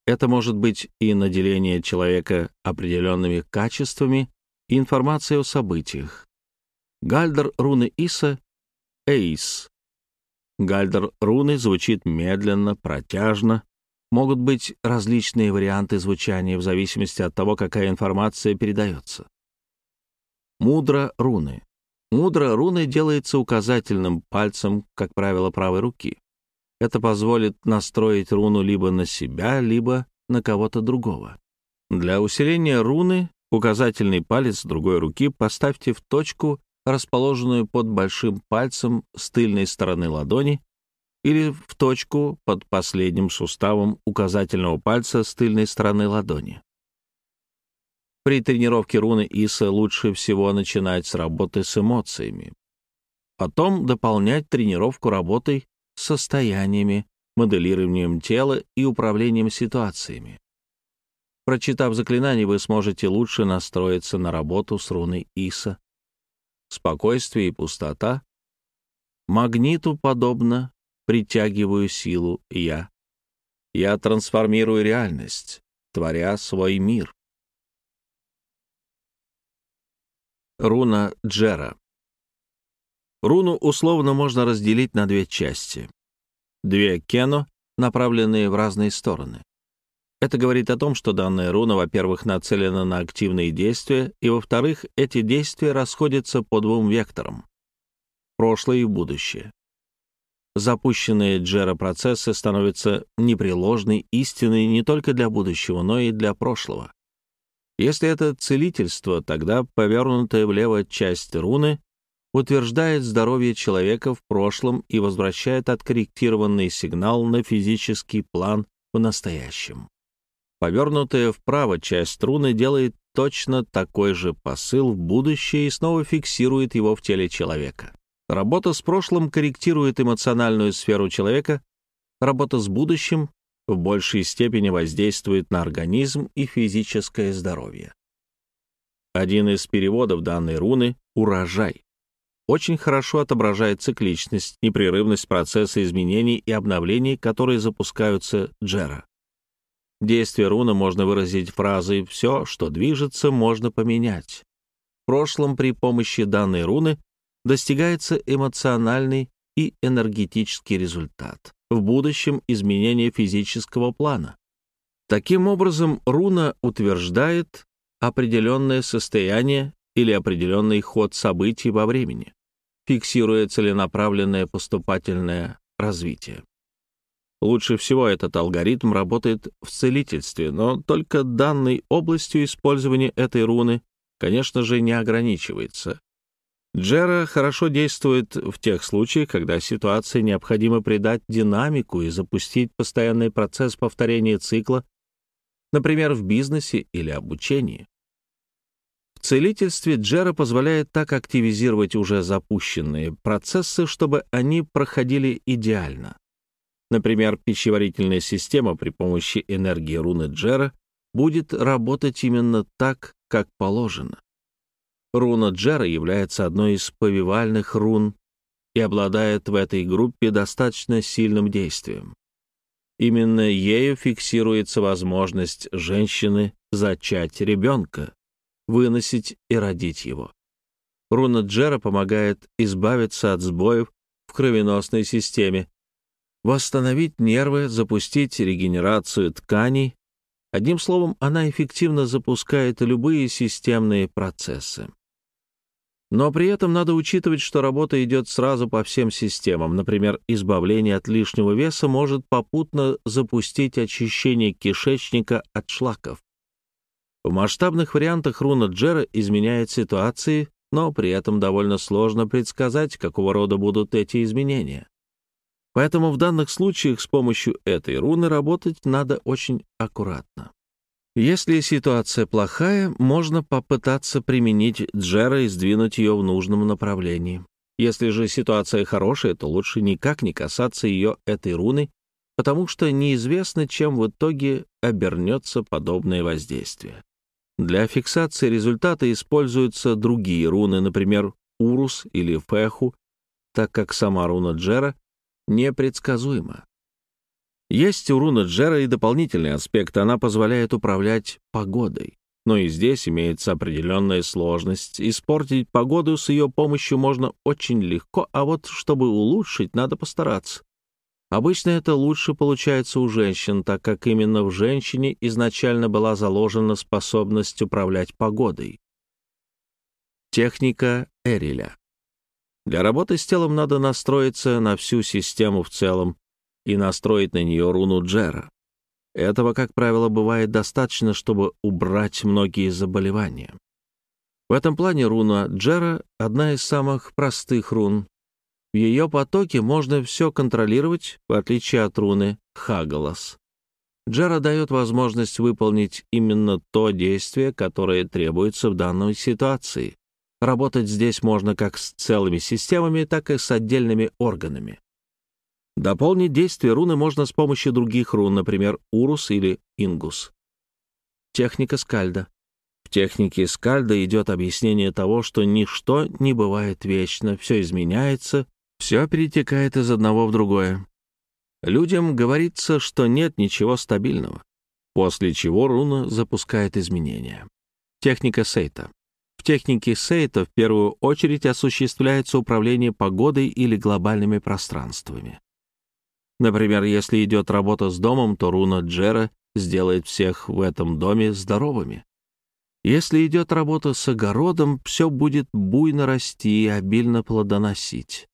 Это может быть и наделение человека определенными качествами и информацией о событиях. Гальдер руны Иса — Эйс. Гальдер руны звучит медленно, протяжно. Могут быть различные варианты звучания в зависимости от того, какая информация передается. Мудро руны. Мудро руны делается указательным пальцем, как правило, правой руки. Это позволит настроить руну либо на себя, либо на кого-то другого. Для усиления руны указательный палец другой руки поставьте в точку, расположенную под большим пальцем с тыльной стороны ладони, или в точку под последним суставом указательного пальца с тыльной стороны ладони. При тренировке руны Иса лучше всего начинать с работы с эмоциями. Потом дополнять тренировку работой с состояниями, моделированием тела и управлением ситуациями. Прочитав заклинание, вы сможете лучше настроиться на работу с руной Иса. Спокойствие и пустота. Магниту подобно притягиваю силу «я». Я трансформирую реальность, творя свой мир. Руна Джера. Руну условно можно разделить на две части. Две кено, направленные в разные стороны. Это говорит о том, что данная руна, во-первых, нацелена на активные действия, и, во-вторых, эти действия расходятся по двум векторам — прошлое и будущее. Запущенные Джера-процессы становятся непреложной истиной не только для будущего, но и для прошлого. Если это целительство, тогда повернутая влево часть руны утверждает здоровье человека в прошлом и возвращает откорректированный сигнал на физический план в настоящем. Повернутая вправо часть руны делает точно такой же посыл в будущее и снова фиксирует его в теле человека. Работа с прошлым корректирует эмоциональную сферу человека, работа с будущим в большей степени воздействует на организм и физическое здоровье. Один из переводов данной руны — «урожай». Очень хорошо отображает цикличность, непрерывность процесса изменений и обновлений, которые запускаются Джера. Действие руны можно выразить фразой «все, что движется, можно поменять». В прошлом при помощи данной руны достигается эмоциональный и энергетический результат. В будущем — изменение физического плана. Таким образом, руна утверждает определенное состояние или определенный ход событий во времени, фиксируя целенаправленное поступательное развитие. Лучше всего этот алгоритм работает в целительстве, но только данной областью использования этой руны, конечно же, не ограничивается. Джера хорошо действует в тех случаях, когда ситуации необходимо придать динамику и запустить постоянный процесс повторения цикла, например, в бизнесе или обучении. В целительстве Джера позволяет так активизировать уже запущенные процессы, чтобы они проходили идеально. Например, пищеварительная система при помощи энергии руны Джера будет работать именно так, как положено. Руна Джера является одной из повивальных рун и обладает в этой группе достаточно сильным действием. Именно ею фиксируется возможность женщины зачать ребенка, выносить и родить его. Руна Джера помогает избавиться от сбоев в кровеносной системе, восстановить нервы, запустить регенерацию тканей. Одним словом, она эффективно запускает любые системные процессы. Но при этом надо учитывать, что работа идет сразу по всем системам. Например, избавление от лишнего веса может попутно запустить очищение кишечника от шлаков. В масштабных вариантах руна Джера изменяет ситуации, но при этом довольно сложно предсказать, какого рода будут эти изменения. Поэтому в данных случаях с помощью этой руны работать надо очень аккуратно. Если ситуация плохая, можно попытаться применить джера и сдвинуть ее в нужном направлении. Если же ситуация хорошая, то лучше никак не касаться ее этой руны, потому что неизвестно, чем в итоге обернется подобное воздействие. Для фиксации результата используются другие руны, например, Урус или Феху, так как сама руна Джера непредсказуема. Есть у руны Джера и дополнительный аспект, она позволяет управлять погодой. Но и здесь имеется определенная сложность. Испортить погоду с ее помощью можно очень легко, а вот чтобы улучшить, надо постараться. Обычно это лучше получается у женщин, так как именно в женщине изначально была заложена способность управлять погодой. Техника Эриля. Для работы с телом надо настроиться на всю систему в целом, и настроить на нее руну Джера. Этого, как правило, бывает достаточно, чтобы убрать многие заболевания. В этом плане руна Джера — одна из самых простых рун. В ее потоке можно все контролировать, в отличие от руны Хагалас. Джера дает возможность выполнить именно то действие, которое требуется в данной ситуации. Работать здесь можно как с целыми системами, так и с отдельными органами. Дополнить действие руны можно с помощью других рун, например, Урус или Ингус. Техника Скальда. В технике Скальда идет объяснение того, что ничто не бывает вечно, все изменяется, все перетекает из одного в другое. Людям говорится, что нет ничего стабильного, после чего руна запускает изменения. Техника Сейта. В технике Сейта в первую очередь осуществляется управление погодой или глобальными пространствами. Например, если идет работа с домом, то руна Джера сделает всех в этом доме здоровыми. Если идет работа с огородом, все будет буйно расти и обильно плодоносить.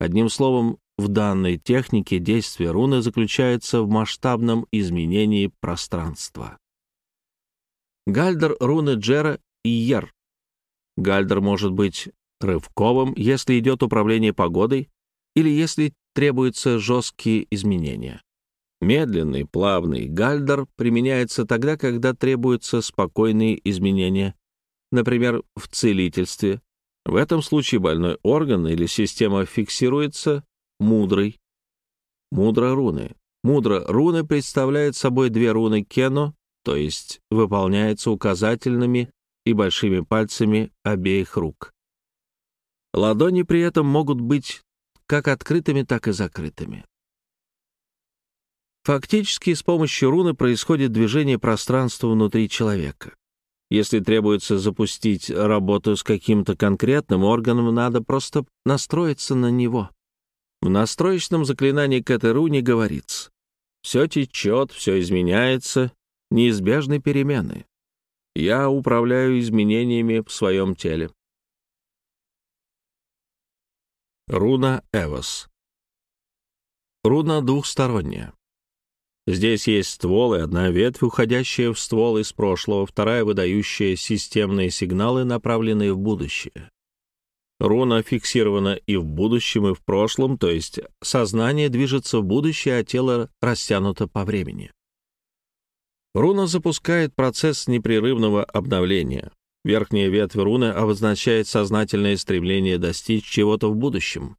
Одним словом, в данной технике действие руны заключается в масштабном изменении пространства. Гальдер руны Джера и Ер. Гальдер может быть рывковым, если идет управление погодой, или если требуются жесткие изменения. Медленный, плавный гальдер применяется тогда, когда требуются спокойные изменения, например, в целительстве, в этом случае больной орган или система фиксируется мудрой. Мудра руны. Мудра руны представляет собой две руны кено, то есть выполняется указательными и большими пальцами обеих рук. Ладони при этом могут быть как открытыми, так и закрытыми. Фактически с помощью руны происходит движение пространства внутри человека. Если требуется запустить работу с каким-то конкретным органом, надо просто настроиться на него. В настроечном заклинании к этой руне говорится «Все течет, все изменяется, неизбежны перемены. Я управляю изменениями в своем теле». Руна Эвос Руна двухсторонняя. Здесь есть ствол и одна ветвь, уходящая в ствол из прошлого, вторая, выдающая системные сигналы, направленные в будущее. Руна фиксирована и в будущем, и в прошлом, то есть сознание движется в будущее, а тело растянуто по времени. Руна запускает процесс непрерывного обновления. Верхняя ветвь руны обозначает сознательное стремление достичь чего-то в будущем.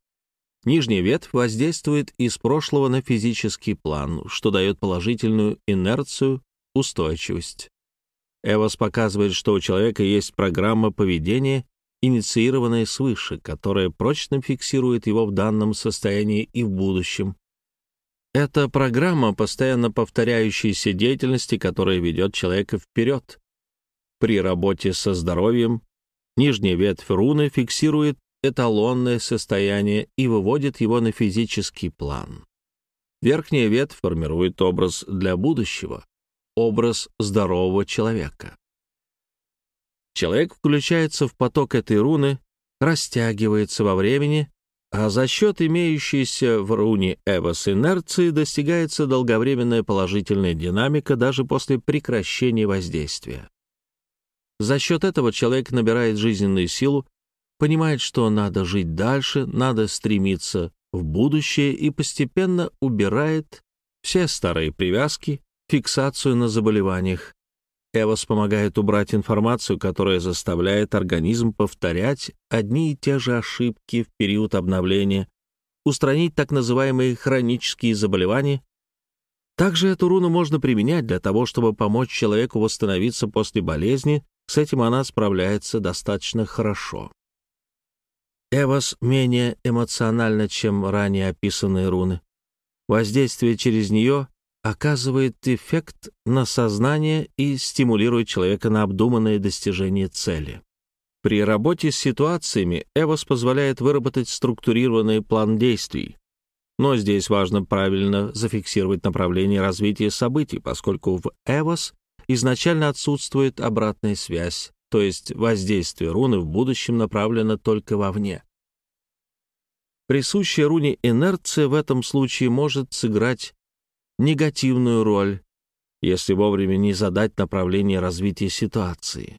Нижняя ветвь воздействует из прошлого на физический план, что дает положительную инерцию, устойчивость. Эвос показывает, что у человека есть программа поведения, инициированная свыше, которая прочно фиксирует его в данном состоянии и в будущем. Это программа постоянно повторяющейся деятельности, которая ведет человека вперед. При работе со здоровьем нижняя ветвь руны фиксирует эталонное состояние и выводит его на физический план. Верхняя ветвь формирует образ для будущего, образ здорового человека. Человек включается в поток этой руны, растягивается во времени, а за счет имеющейся в руне Эвос инерции достигается долговременная положительная динамика даже после прекращения воздействия. За счет этого человек набирает жизненную силу понимает, что надо жить дальше, надо стремиться в будущее и постепенно убирает все старые привязки, фиксацию на заболеваниях. Эвос помогает убрать информацию, которая заставляет организм повторять одни и те же ошибки в период обновления, устранить так называемые хронические заболевания. Также эту руну можно применять для того, чтобы помочь человеку восстановиться после болезни, с этим она справляется достаточно хорошо. Эвос менее эмоциональна, чем ранее описанные руны. Воздействие через нее оказывает эффект на сознание и стимулирует человека на обдуманное достижение цели. При работе с ситуациями Эвос позволяет выработать структурированный план действий. Но здесь важно правильно зафиксировать направление развития событий, поскольку в Эвос изначально отсутствует обратная связь то есть воздействие руны в будущем направлено только вовне. Присущая руне инерция в этом случае может сыграть негативную роль, если вовремя не задать направление развития ситуации.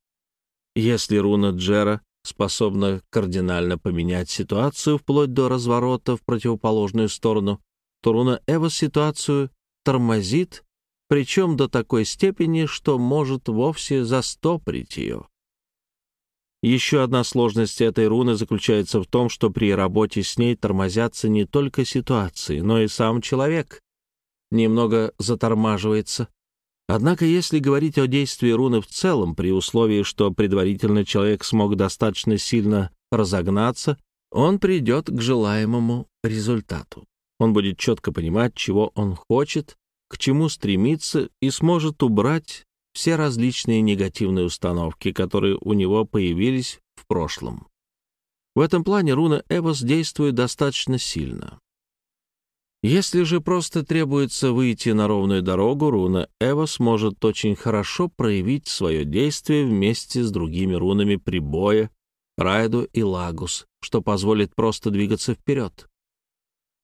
Если руна Джера способна кардинально поменять ситуацию вплоть до разворота в противоположную сторону, то руна Эва ситуацию тормозит, причем до такой степени, что может вовсе застопорить ее. Еще одна сложность этой руны заключается в том, что при работе с ней тормозятся не только ситуации, но и сам человек немного затормаживается. Однако, если говорить о действии руны в целом, при условии, что предварительно человек смог достаточно сильно разогнаться, он придет к желаемому результату. Он будет четко понимать, чего он хочет, к чему стремится и сможет убрать все различные негативные установки, которые у него появились в прошлом. В этом плане руна Эвос действует достаточно сильно. Если же просто требуется выйти на ровную дорогу, руна Эвос может очень хорошо проявить свое действие вместе с другими рунами прибоя, Райду и Лагус, что позволит просто двигаться вперед.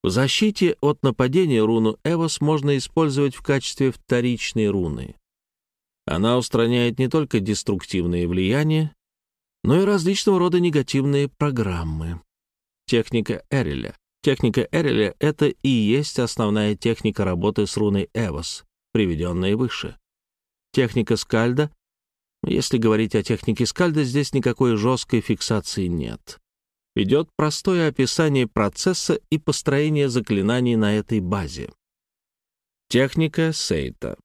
В защите от нападения руну Эвос можно использовать в качестве вторичной руны. Она устраняет не только деструктивные влияния, но и различного рода негативные программы. Техника Эреля. Техника Эреля — это и есть основная техника работы с руной Эвос, приведенная выше. Техника Скальда если говорить о технике Скальда, здесь никакой жесткой фиксации нет. Идет простое описание процесса и построение заклинаний на этой базе. Техника Сейта.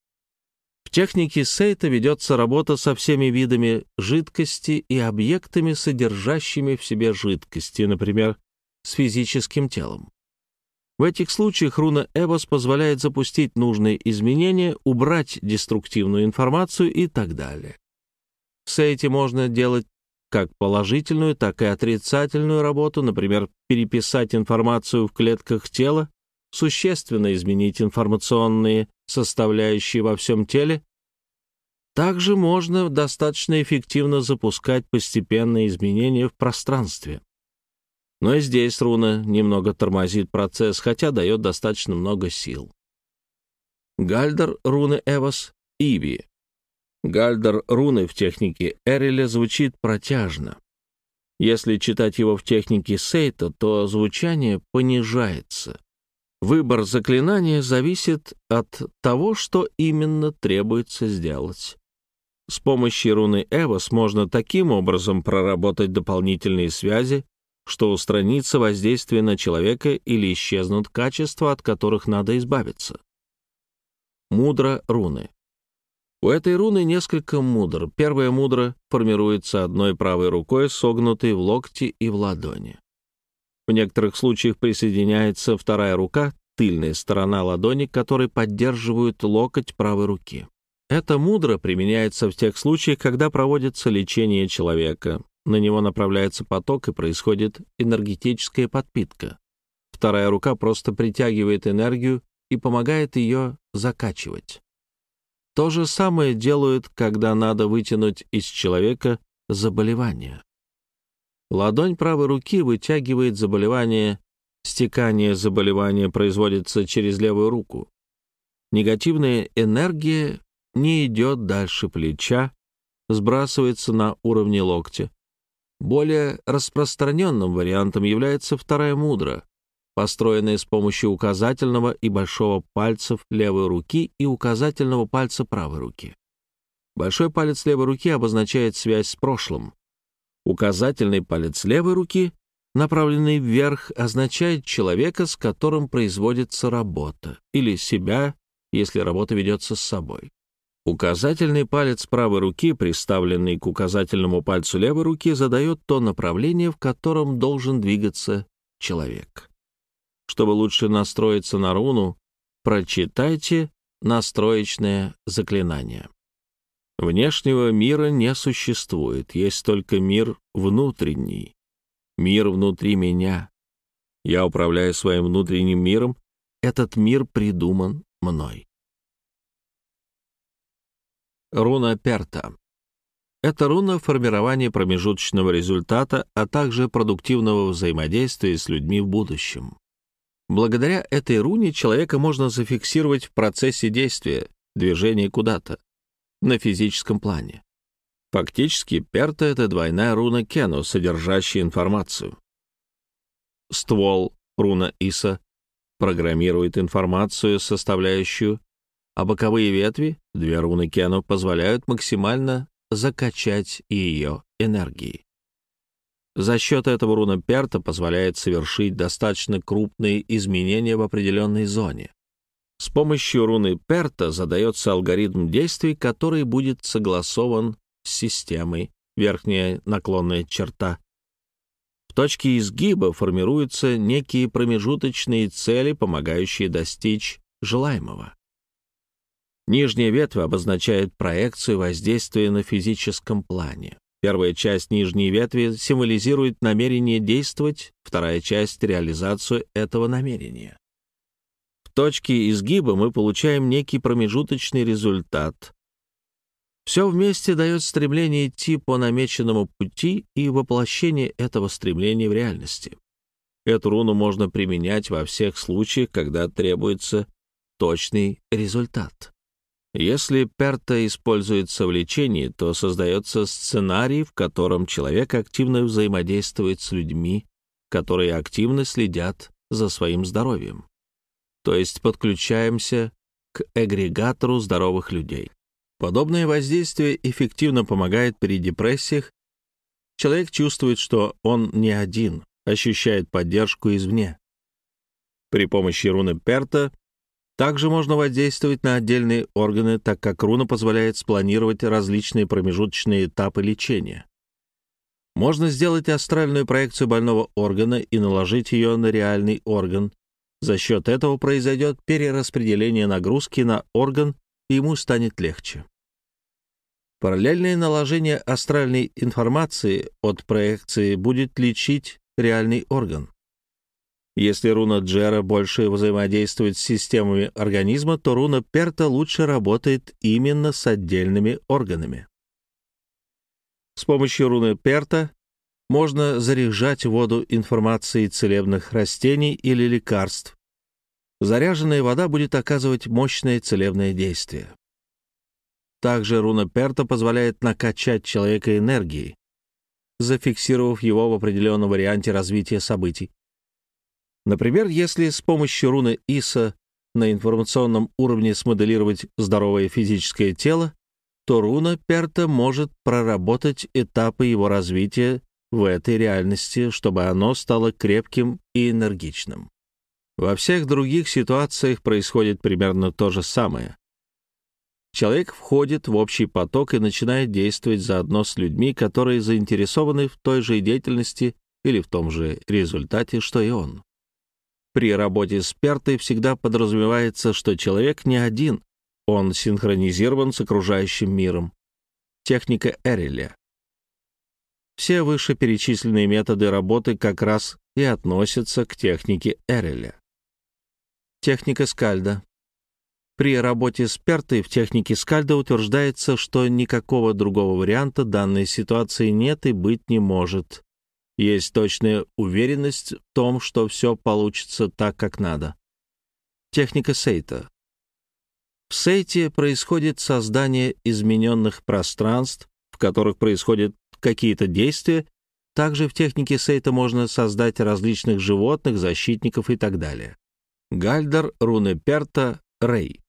В технике Сейта ведется работа со всеми видами жидкости и объектами, содержащими в себе жидкости, например, с физическим телом. В этих случаях руна Эвос позволяет запустить нужные изменения, убрать деструктивную информацию и так далее. В Сейте можно делать как положительную, так и отрицательную работу, например, переписать информацию в клетках тела, существенно изменить информационные составляющие во всем теле. Также можно достаточно эффективно запускать постепенные изменения в пространстве. Но и здесь руна немного тормозит процесс, хотя дает достаточно много сил. Гальдер руны Эвос, Иви. Гальдер руны в технике Эреля звучит протяжно. Если читать его в технике Сейта, то звучание понижается. Выбор заклинания зависит от того, что именно требуется сделать. С помощью руны Эвос можно таким образом проработать дополнительные связи, что устранится воздействие на человека или исчезнут качества, от которых надо избавиться. Мудро руны. У этой руны несколько мудр. Первая мудра формируется одной правой рукой, согнутой в локте и в ладони. В некоторых случаях присоединяется вторая рука, тыльная сторона ладони, которой поддерживают локоть правой руки. Эта мудра применяется в тех случаях, когда проводится лечение человека. На него направляется поток и происходит энергетическая подпитка. Вторая рука просто притягивает энергию и помогает ее закачивать. То же самое делают, когда надо вытянуть из человека заболевание. Ладонь правой руки вытягивает заболевание, стекание заболевания производится через левую руку. Негативная энергия не идет дальше плеча, сбрасывается на уровне локтя. Более распространенным вариантом является вторая мудра, построенные с помощью указательного и большого пальцев левой руки и указательного пальца правой руки. Большой палец левой руки обозначает связь с прошлым. Указательный палец левой руки, направленный вверх, означает человека, с которым производится работа, или себя, если работа ведется с собой. Указательный палец правой руки, приставленный к указательному пальцу левой руки, задает то направление, в котором должен двигаться человек. Чтобы лучше настроиться на руну, прочитайте настроечное заклинание. Внешнего мира не существует, есть только мир внутренний. Мир внутри меня. Я управляю своим внутренним миром, этот мир придуман мной. Руна Перта. Это руна формирования промежуточного результата, а также продуктивного взаимодействия с людьми в будущем. Благодаря этой руне человека можно зафиксировать в процессе действия, движения куда-то, на физическом плане. Фактически, перта — это двойная руна Кену, содержащая информацию. Ствол руна Иса программирует информацию, составляющую, а боковые ветви, две руны Кену, позволяют максимально закачать ее энергией. За счет этого руна Перта позволяет совершить достаточно крупные изменения в определенной зоне. С помощью руны Перта задается алгоритм действий, который будет согласован с системой, верхняя наклонная черта. В точке изгиба формируются некие промежуточные цели, помогающие достичь желаемого. Нижняя ветвь обозначает проекцию воздействия на физическом плане. Первая часть нижней ветви символизирует намерение действовать, вторая часть — реализацию этого намерения. В точке изгиба мы получаем некий промежуточный результат. Все вместе дает стремление идти по намеченному пути и воплощение этого стремления в реальности. Эту руну можно применять во всех случаях, когда требуется точный результат. Если перта используется в лечении, то создается сценарий, в котором человек активно взаимодействует с людьми, которые активно следят за своим здоровьем. То есть подключаемся к эгрегатору здоровых людей. Подобное воздействие эффективно помогает при депрессиях. Человек чувствует, что он не один, ощущает поддержку извне. При помощи руны Перта также можно воздействовать на отдельные органы, так как руна позволяет спланировать различные промежуточные этапы лечения. Можно сделать астральную проекцию больного органа и наложить ее на реальный орган. За счет этого произойдет перераспределение нагрузки на орган, и ему станет легче. Параллельное наложение астральной информации от проекции будет лечить реальный орган. Если руна Джера больше взаимодействует с системами организма, то руна Перта лучше работает именно с отдельными органами. С помощью руны Перта можно заряжать воду информацией целебных растений или лекарств. Заряженная вода будет оказывать мощное целебное действие. Также руна Перта позволяет накачать человека энергией, зафиксировав его в определенном варианте развития событий. Например, если с помощью руны Иса на информационном уровне смоделировать здоровое физическое тело, то руна Перта может проработать этапы его развития в этой реальности, чтобы оно стало крепким и энергичным. Во всех других ситуациях происходит примерно то же самое. Человек входит в общий поток и начинает действовать заодно с людьми, которые заинтересованы в той же деятельности или в том же результате, что и он. При работе с пертой всегда подразумевается, что человек не один, он синхронизирован с окружающим миром. Техника Эреля. Все вышеперечисленные методы работы как раз и относятся к технике Эреля. Техника Скальда. При работе с пертой в технике Скальда утверждается, что никакого другого варианта данной ситуации нет и быть не может. Есть точная уверенность в том, что все получится так, как надо. Техника Сейта. В Сейте происходит создание измененных пространств, в которых происходят какие-то действия. Также в технике Сейта можно создать различных животных, защитников и так далее. Гальдер, руны Перта, Рей.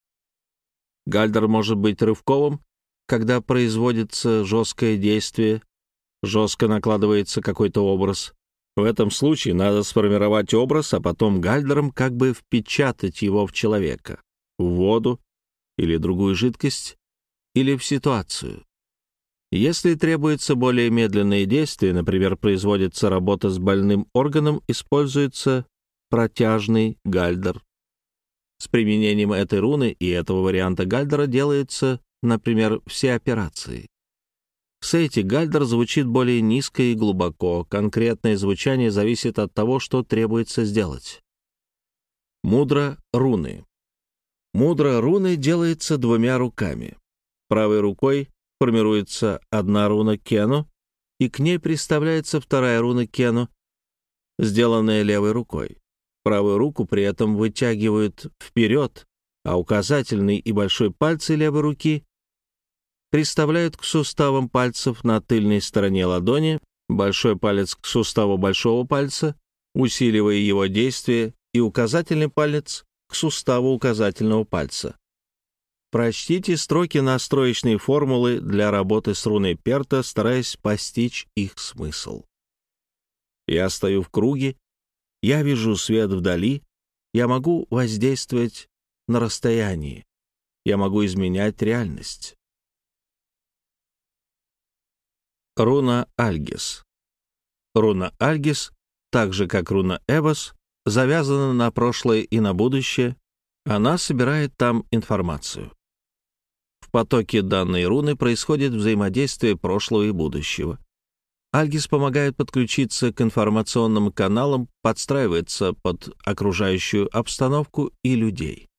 Гальдер может быть рывковым, когда производится жесткое действие, жестко накладывается какой-то образ. В этом случае надо сформировать образ, а потом гальдером как бы впечатать его в человека, в воду или другую жидкость, или в ситуацию. Если требуется более медленные действия, например, производится работа с больным органом, используется протяжный гальдер. С применением этой руны и этого варианта гальдера делаются, например, все операции. В сете Гальдер звучит более низко и глубоко. Конкретное звучание зависит от того, что требуется сделать. Мудро руны. Мудро руны делается двумя руками. Правой рукой формируется одна руна Кену, и к ней приставляется вторая руна Кену, сделанная левой рукой. Правую руку при этом вытягивают вперед, а указательный и большой пальцы левой руки приставляют к суставам пальцев на тыльной стороне ладони большой палец к суставу большого пальца, усиливая его действие, и указательный палец к суставу указательного пальца. Прочтите строки настроечной формулы для работы с руной Перта, стараясь постичь их смысл. Я стою в круге, я вижу свет вдали, я могу воздействовать на расстоянии, я могу изменять реальность. Руна Альгис. Руна Альгис, так же как руна Эвос, завязана на прошлое и на будущее. Она собирает там информацию. В потоке данной руны происходит взаимодействие прошлого и будущего. Альгис помогает подключиться к информационным каналам, подстраивается под окружающую обстановку и людей.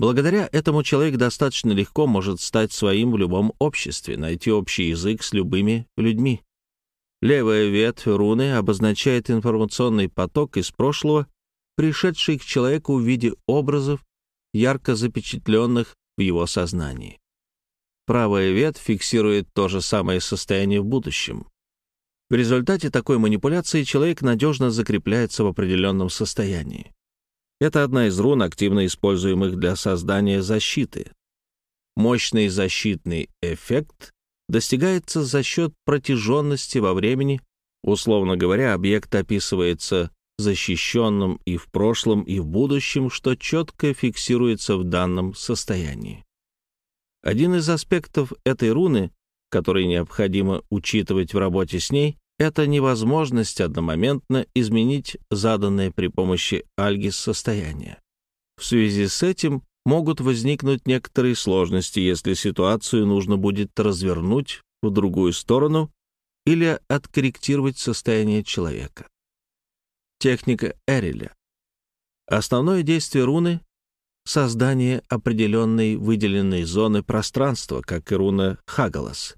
Благодаря этому человек достаточно легко может стать своим в любом обществе, найти общий язык с любыми людьми. Левая ветвь руны обозначает информационный поток из прошлого, пришедший к человеку в виде образов, ярко запечатленных в его сознании. Правая ветвь фиксирует то же самое состояние в будущем. В результате такой манипуляции человек надежно закрепляется в определенном состоянии. Это одна из рун, активно используемых для создания защиты. Мощный защитный эффект достигается за счет протяженности во времени. Условно говоря, объект описывается защищенным и в прошлом, и в будущем, что четко фиксируется в данном состоянии. Один из аспектов этой руны, который необходимо учитывать в работе с ней, это невозможность одномоментно изменить заданное при помощи альгис состояние. В связи с этим могут возникнуть некоторые сложности, если ситуацию нужно будет развернуть в другую сторону или откорректировать состояние человека. Техника Эриля. Основное действие руны — создание определенной выделенной зоны пространства, как и руна Хагалас.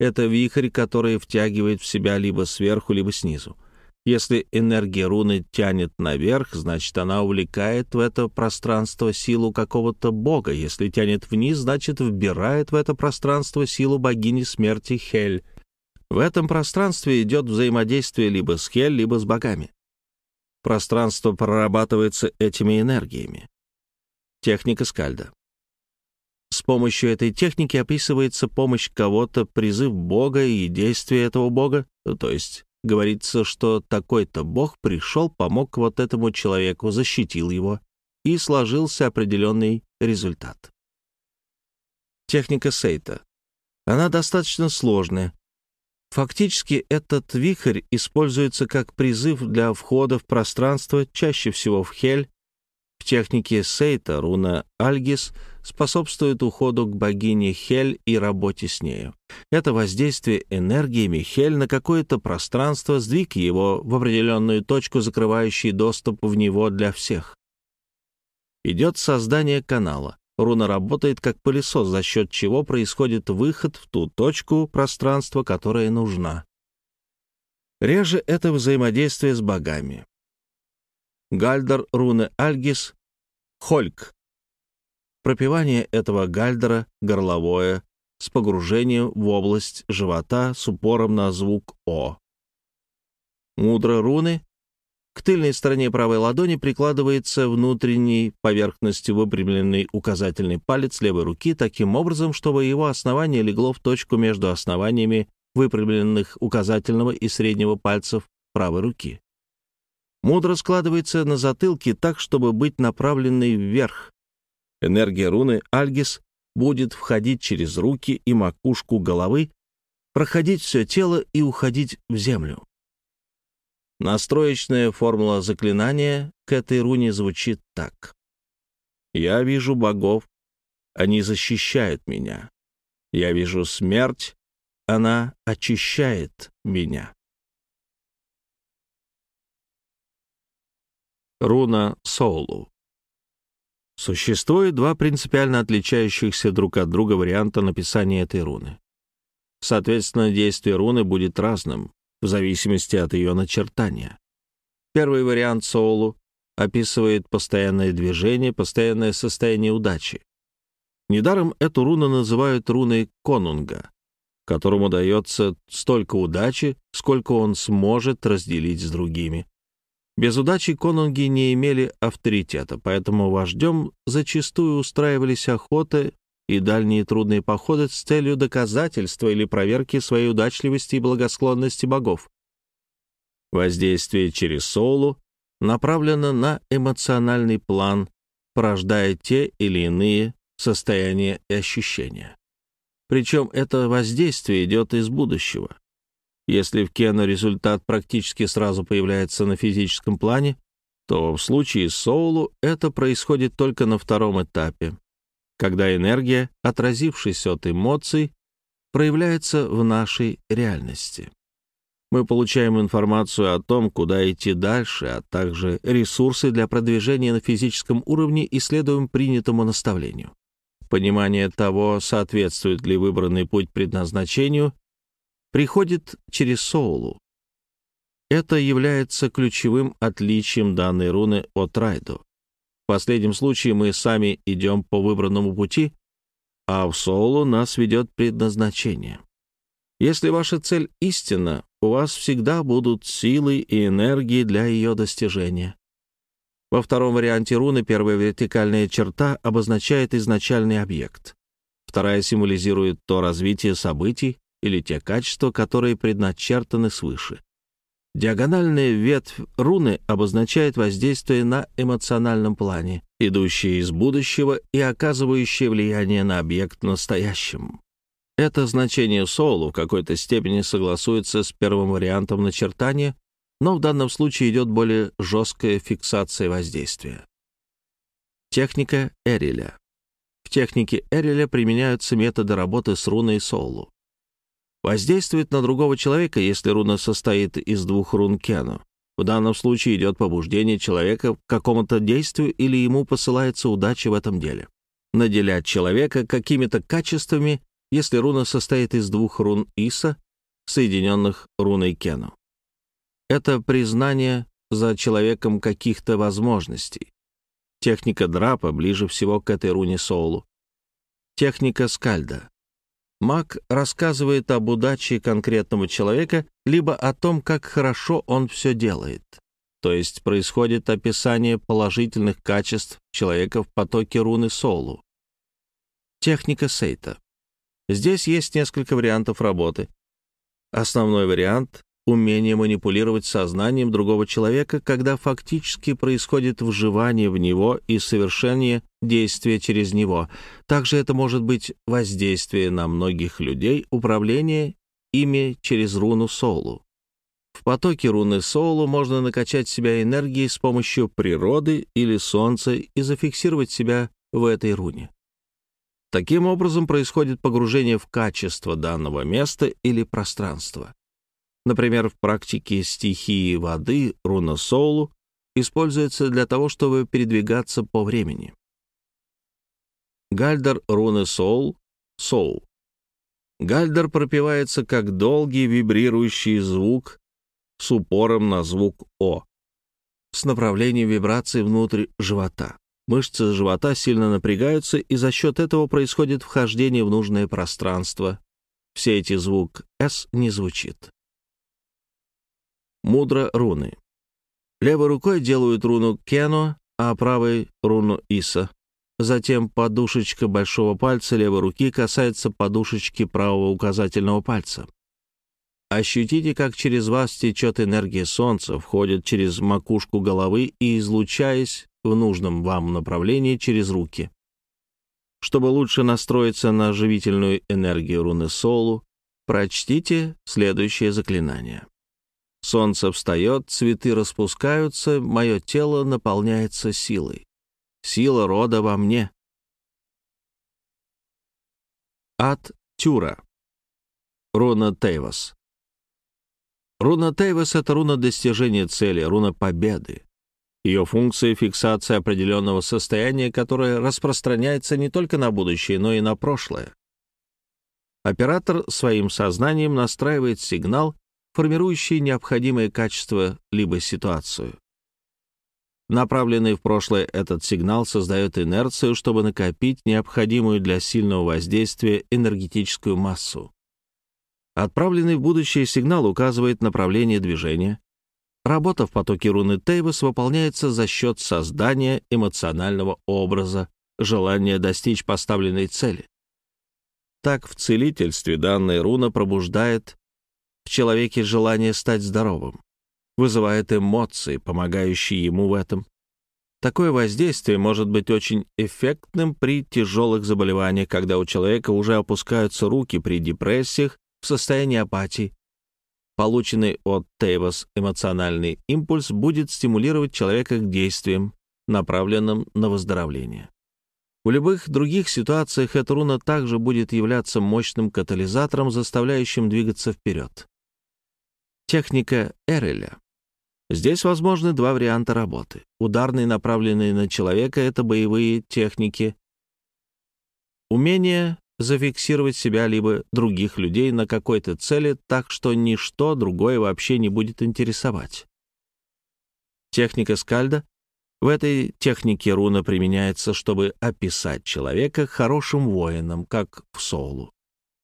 Это вихрь, который втягивает в себя либо сверху, либо снизу. Если энергия руны тянет наверх, значит, она увлекает в это пространство силу какого-то бога. Если тянет вниз, значит, вбирает в это пространство силу богини смерти Хель. В этом пространстве идет взаимодействие либо с Хель, либо с богами. Пространство прорабатывается этими энергиями. Техника Скальда. С помощью этой техники описывается помощь кого-то, призыв Бога и действие этого Бога, то есть говорится, что такой-то Бог пришел, помог вот этому человеку, защитил его, и сложился определенный результат. Техника Сейта. Она достаточно сложная. Фактически этот вихрь используется как призыв для входа в пространство, чаще всего в Хель, в технике Сейта руна Альгис способствует уходу к богине Хель и работе с нею. Это воздействие энергиями Хель на какое-то пространство, сдвиг его в определенную точку, закрывающий доступ в него для всех. Идет создание канала. Руна работает как пылесос, за счет чего происходит выход в ту точку пространства, которая нужна. Реже это взаимодействие с богами. Гальдер руны Альгис, Хольк. Пропивание этого гальдера горловое с погружением в область живота с упором на звук О. Мудро руны. К тыльной стороне правой ладони прикладывается внутренней поверхностью выпрямленный указательный палец левой руки таким образом, чтобы его основание легло в точку между основаниями выпрямленных указательного и среднего пальцев правой руки мудро складывается на затылке так, чтобы быть направленной вверх. Энергия руны Альгис будет входить через руки и макушку головы, проходить все тело и уходить в землю. Настроечная формула заклинания к этой руне звучит так. «Я вижу богов, они защищают меня. Я вижу смерть, она очищает меня». Руна Соулу. Существует два принципиально отличающихся друг от друга варианта написания этой руны. Соответственно, действие руны будет разным, в зависимости от ее начертания. Первый вариант Соулу описывает постоянное движение, постоянное состояние удачи. Недаром эту руну называют руной конунга, которому дается столько удачи, сколько он сможет разделить с другими. Без удачи конунги не имели авторитета, поэтому вождем зачастую устраивались охоты и дальние трудные походы с целью доказательства или проверки своей удачливости и благосклонности богов. Воздействие через Соулу направлено на эмоциональный план, порождая те или иные состояния и ощущения. Причем это воздействие идет из будущего. Если в Кену результат практически сразу появляется на физическом плане, то в случае с Соулу это происходит только на втором этапе, когда энергия, отразившись от эмоций, проявляется в нашей реальности. Мы получаем информацию о том, куда идти дальше, а также ресурсы для продвижения на физическом уровне и следуем принятому наставлению. Понимание того, соответствует ли выбранный путь предназначению, приходит через Соулу. Это является ключевым отличием данной руны от Райду последнем случае мы сами идем по выбранному пути, а в соло нас ведет предназначение. Если ваша цель истина, у вас всегда будут силы и энергии для ее достижения. Во втором варианте руны первая вертикальная черта обозначает изначальный объект. Вторая символизирует то развитие событий или те качества, которые предначертаны свыше. Диагональная ветвь руны обозначает воздействие на эмоциональном плане, идущее из будущего и оказывающее влияние на объект настоящем. Это значение солу в какой-то степени согласуется с первым вариантом начертания, но в данном случае идет более жесткая фиксация воздействия. Техника Эриля. В технике Эриля применяются методы работы с руной солу воздействует на другого человека, если руна состоит из двух рун Кену. В данном случае идет побуждение человека к какому-то действию или ему посылается удача в этом деле. Наделять человека какими-то качествами, если руна состоит из двух рун Иса, соединенных руной Кену. Это признание за человеком каких-то возможностей. Техника драпа ближе всего к этой руне Соулу. Техника скальда. Маг рассказывает об удаче конкретного человека, либо о том, как хорошо он все делает. То есть происходит описание положительных качеств человека в потоке руны Солу. Техника Сейта. Здесь есть несколько вариантов работы. Основной вариант умение манипулировать сознанием другого человека, когда фактически происходит вживание в него и совершение действия через него. Также это может быть воздействие на многих людей, управление ими через руну Солу. В потоке руны Солу можно накачать себя энергией с помощью природы или солнца и зафиксировать себя в этой руне. Таким образом происходит погружение в качество данного места или пространства. Например, в практике стихии воды руна Соулу используется для того, чтобы передвигаться по времени. Гальдер руны Соу. Гальдер пропевается как долгий вибрирующий звук с упором на звук О, с направлением вибрации внутрь живота. Мышцы живота сильно напрягаются, и за счет этого происходит вхождение в нужное пространство. Все эти звук «С» не звучит. Мудро руны. Левой рукой делают руну Кено, а правой — руну Иса. Затем подушечка большого пальца левой руки касается подушечки правого указательного пальца. Ощутите, как через вас течет энергия солнца, входит через макушку головы и, излучаясь в нужном вам направлении, через руки. Чтобы лучше настроиться на живительную энергию руны Солу, прочтите следующее заклинание. Солнце встает, цветы распускаются, мое тело наполняется силой. Сила рода во мне. От Тюра. Руна Тейвас. Руна Тейвас — это руна достижения цели, руна победы. Ее функция — фиксация определенного состояния, которое распространяется не только на будущее, но и на прошлое. Оператор своим сознанием настраивает сигнал, формирующие необходимые качества либо ситуацию. Направленный в прошлое этот сигнал создает инерцию, чтобы накопить необходимую для сильного воздействия энергетическую массу. Отправленный в будущее сигнал указывает направление движения. Работа в потоке руны Тейвас выполняется за счет создания эмоционального образа, желания достичь поставленной цели. Так в целительстве данная руна пробуждает человеке желание стать здоровым вызывает эмоции, помогающие ему в этом. Такое воздействие может быть очень эффектным при тяжелых заболеваниях, когда у человека уже опускаются руки при депрессиях в состоянии апатии. Полученный от Тейвос эмоциональный импульс будет стимулировать человека к действиям, направленным на выздоровление. В любых других ситуациях эта руна также будет являться мощным катализатором, заставляющим двигаться вперед. Техника Эреля Здесь возможны два варианта работы. Ударные, направленные на человека, — это боевые техники. Умение зафиксировать себя либо других людей на какой-то цели так, что ничто другое вообще не будет интересовать. Техника скальда. В этой технике руна применяется, чтобы описать человека хорошим воином, как в соулу,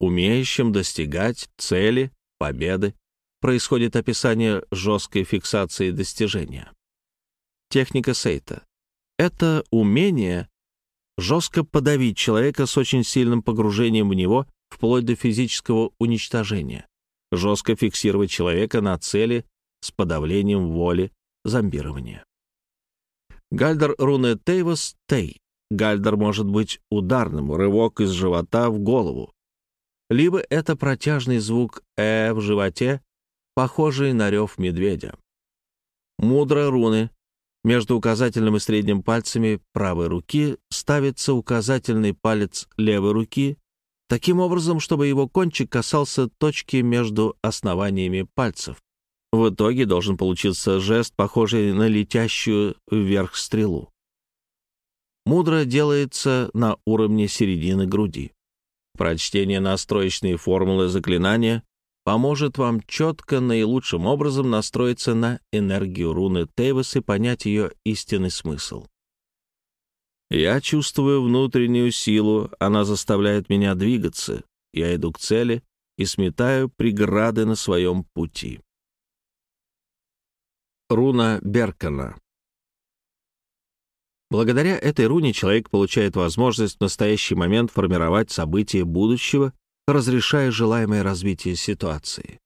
умеющим достигать цели, победы, происходит описание жесткой фиксации достижения. Техника Сейта — это умение жестко подавить человека с очень сильным погружением в него, вплоть до физического уничтожения, жестко фиксировать человека на цели с подавлением воли, зомбирования. Гальдер руны Тейвас Тей. Гальдер может быть ударным, рывок из живота в голову. Либо это протяжный звук «э» в животе, похожий на рев медведя. Мудро руны. Между указательным и средним пальцами правой руки ставится указательный палец левой руки, таким образом, чтобы его кончик касался точки между основаниями пальцев. В итоге должен получиться жест, похожий на летящую вверх стрелу. Мудро делается на уровне середины груди. Прочтение настроечной формулы заклинания поможет вам четко наилучшим образом настроиться на энергию руны Тейвас и понять ее истинный смысл. Я чувствую внутреннюю силу, она заставляет меня двигаться. Я иду к цели и сметаю преграды на своем пути. Руна Беркана Благодаря этой руне человек получает возможность в настоящий момент формировать события будущего разрешая желаемое развитие ситуации.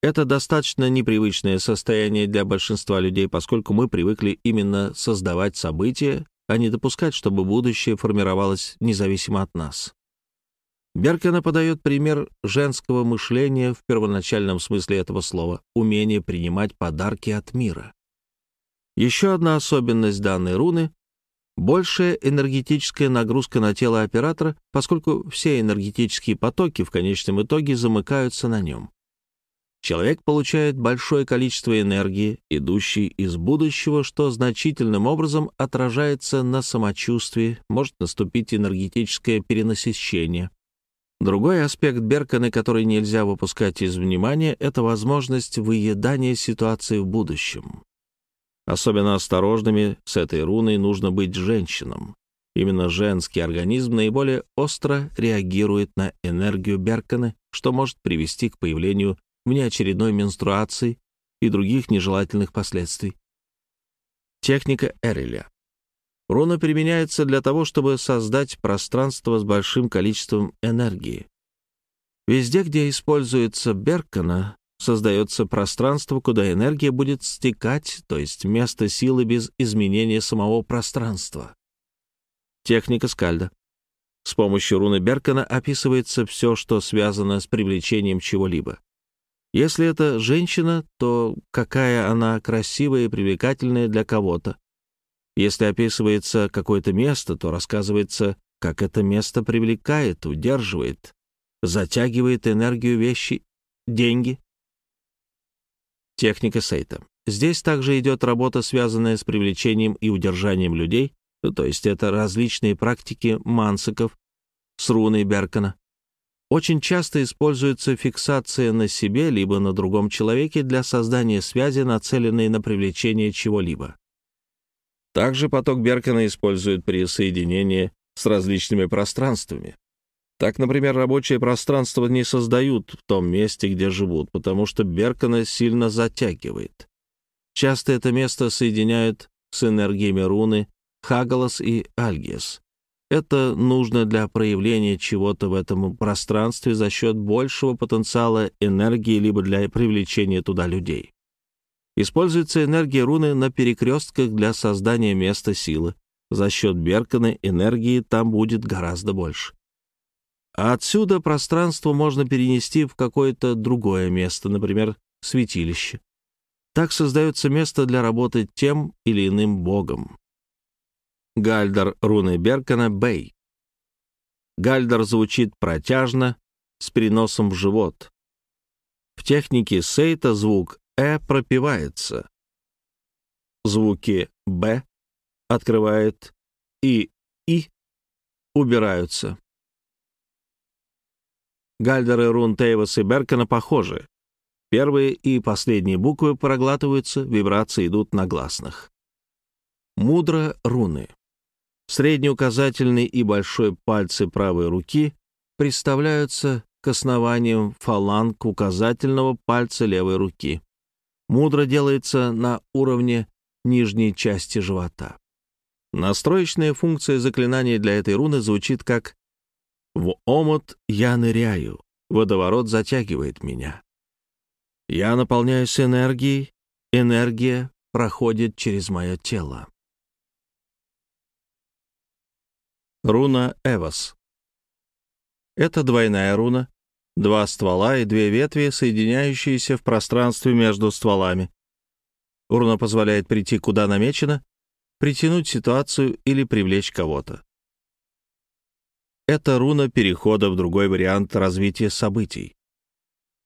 Это достаточно непривычное состояние для большинства людей, поскольку мы привыкли именно создавать события, а не допускать, чтобы будущее формировалось независимо от нас. Беркена подает пример женского мышления в первоначальном смысле этого слова — умение принимать подарки от мира. Еще одна особенность данной руны большая энергетическая нагрузка на тело оператора, поскольку все энергетические потоки в конечном итоге замыкаются на нем. Человек получает большое количество энергии, идущей из будущего, что значительным образом отражается на самочувствии, может наступить энергетическое перенасыщение. Другой аспект Беркана, который нельзя выпускать из внимания, это возможность выедания ситуации в будущем. Особенно осторожными с этой руной нужно быть женщинам. Именно женский организм наиболее остро реагирует на энергию Беркана, что может привести к появлению внеочередной менструации и других нежелательных последствий. Техника Эреля. Руна применяется для того, чтобы создать пространство с большим количеством энергии. Везде, где используется Беркана, создается пространство, куда энергия будет стекать, то есть место силы без изменения самого пространства. Техника скальда. С помощью руны Беркана описывается все, что связано с привлечением чего-либо. Если это женщина, то какая она красивая и привлекательная для кого-то. Если описывается какое-то место, то рассказывается, как это место привлекает, удерживает, затягивает энергию вещи, деньги, Техника Сейта. Здесь также идет работа, связанная с привлечением и удержанием людей, то есть это различные практики мансиков с руной Беркана. Очень часто используется фиксация на себе либо на другом человеке для создания связи, нацеленной на привлечение чего-либо. Также поток Беркена используют при соединении с различными пространствами. Так, например, рабочее пространство не создают в том месте, где живут, потому что Беркана сильно затягивает. Часто это место соединяют с энергиями руны Хагалас и Альгиес. Это нужно для проявления чего-то в этом пространстве за счет большего потенциала энергии либо для привлечения туда людей. Используется энергия руны на перекрестках для создания места силы. За счет Беркана энергии там будет гораздо больше. А отсюда пространство можно перенести в какое-то другое место, например, святилище. Так создается место для работы тем или иным богом. Гальдер руны Беркана Бэй. Гальдер звучит протяжно, с переносом в живот. В технике Сейта звук «э» пропивается. Звуки «б» открывает и «и» убираются. Гальдеры рун Тейвас и Беркана похожи. Первые и последние буквы проглатываются, вибрации идут на гласных. Мудро руны. Средний указательный и большой пальцы правой руки приставляются к основаниям фаланг указательного пальца левой руки. Мудро делается на уровне нижней части живота. Настроечная функция заклинания для этой руны звучит как «В омут я ныряю, водоворот затягивает меня». Я наполняюсь энергией, энергия проходит через мое тело. Руна Эвос. Это двойная руна, два ствола и две ветви, соединяющиеся в пространстве между стволами. Руна позволяет прийти куда намечено, притянуть ситуацию или привлечь кого-то. Это руна перехода в другой вариант развития событий.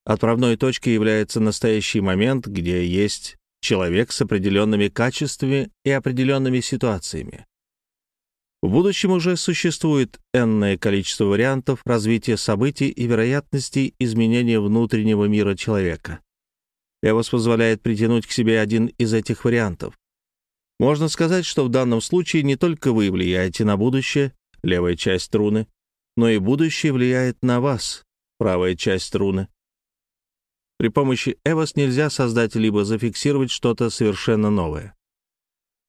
Отправной точкой является настоящий момент, где есть человек с определенными качествами и определенными ситуациями. В будущем уже существует энное количество вариантов развития событий и вероятностей изменения внутреннего мира человека. Эвос позволяет притянуть к себе один из этих вариантов. Можно сказать, что в данном случае не только вы влияете на будущее, левая часть руны, но и будущее влияет на вас, правая часть руны. При помощи Эвос нельзя создать либо зафиксировать что-то совершенно новое.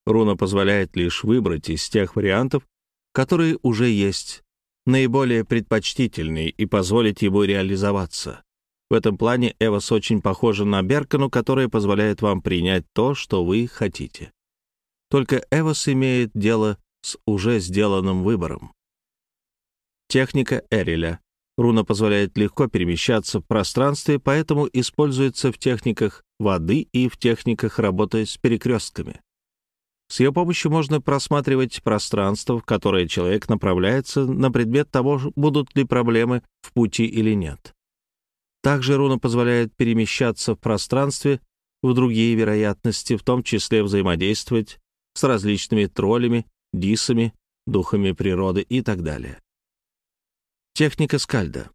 Руна позволяет лишь выбрать из тех вариантов, которые уже есть, наиболее предпочтительный и позволить ему реализоваться. В этом плане Эвос очень похожа на Беркану, которая позволяет вам принять то, что вы хотите. Только Эвос имеет дело с уже сделанным выбором. Техника Эриля. Руна позволяет легко перемещаться в пространстве, поэтому используется в техниках воды и в техниках работы с перекрестками. С ее помощью можно просматривать пространство, в которое человек направляется, на предмет того, будут ли проблемы в пути или нет. Также руна позволяет перемещаться в пространстве в другие вероятности, в том числе взаимодействовать с различными троллями, дисами, духами природы и так далее. Техника скальда.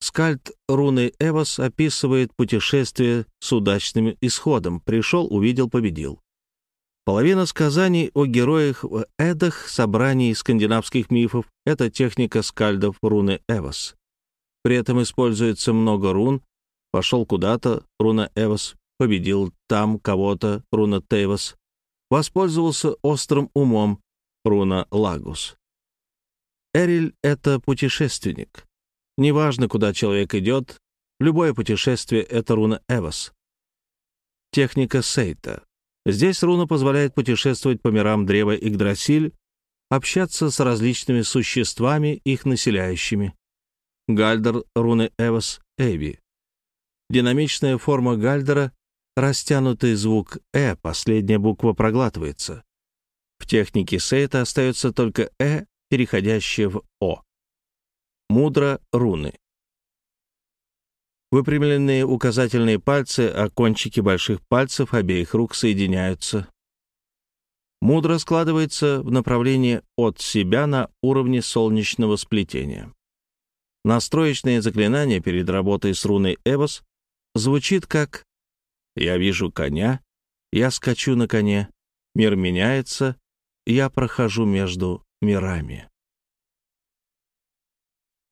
Скальд руны Эвос описывает путешествие с удачным исходом. Пришел, увидел, победил. Половина сказаний о героях в Эдах, собрании скандинавских мифов — это техника скальдов руны Эвос. При этом используется много рун. Пошел куда-то, руна Эвос, победил там кого-то, руна Тейвос. Воспользовался острым умом, руна Лагус. Эриль — это путешественник. Неважно, куда человек идет, любое путешествие — это руна Эвос. Техника Сейта. Здесь руна позволяет путешествовать по мирам древа Игдрасиль, общаться с различными существами, их населяющими. Гальдер руны Эвос Эви. Динамичная форма Гальдера, растянутый звук «э», последняя буква проглатывается. В технике Сейта остается только «э», переходящее в «о». Мудро руны. Выпрямленные указательные пальцы, а кончики больших пальцев обеих рук соединяются. Мудро складывается в направлении от себя на уровне солнечного сплетения. Настроечное заклинание перед работой с руной Эвос звучит как «Я вижу коня, я скачу на коне, Мир меняется, я прохожу между мирами.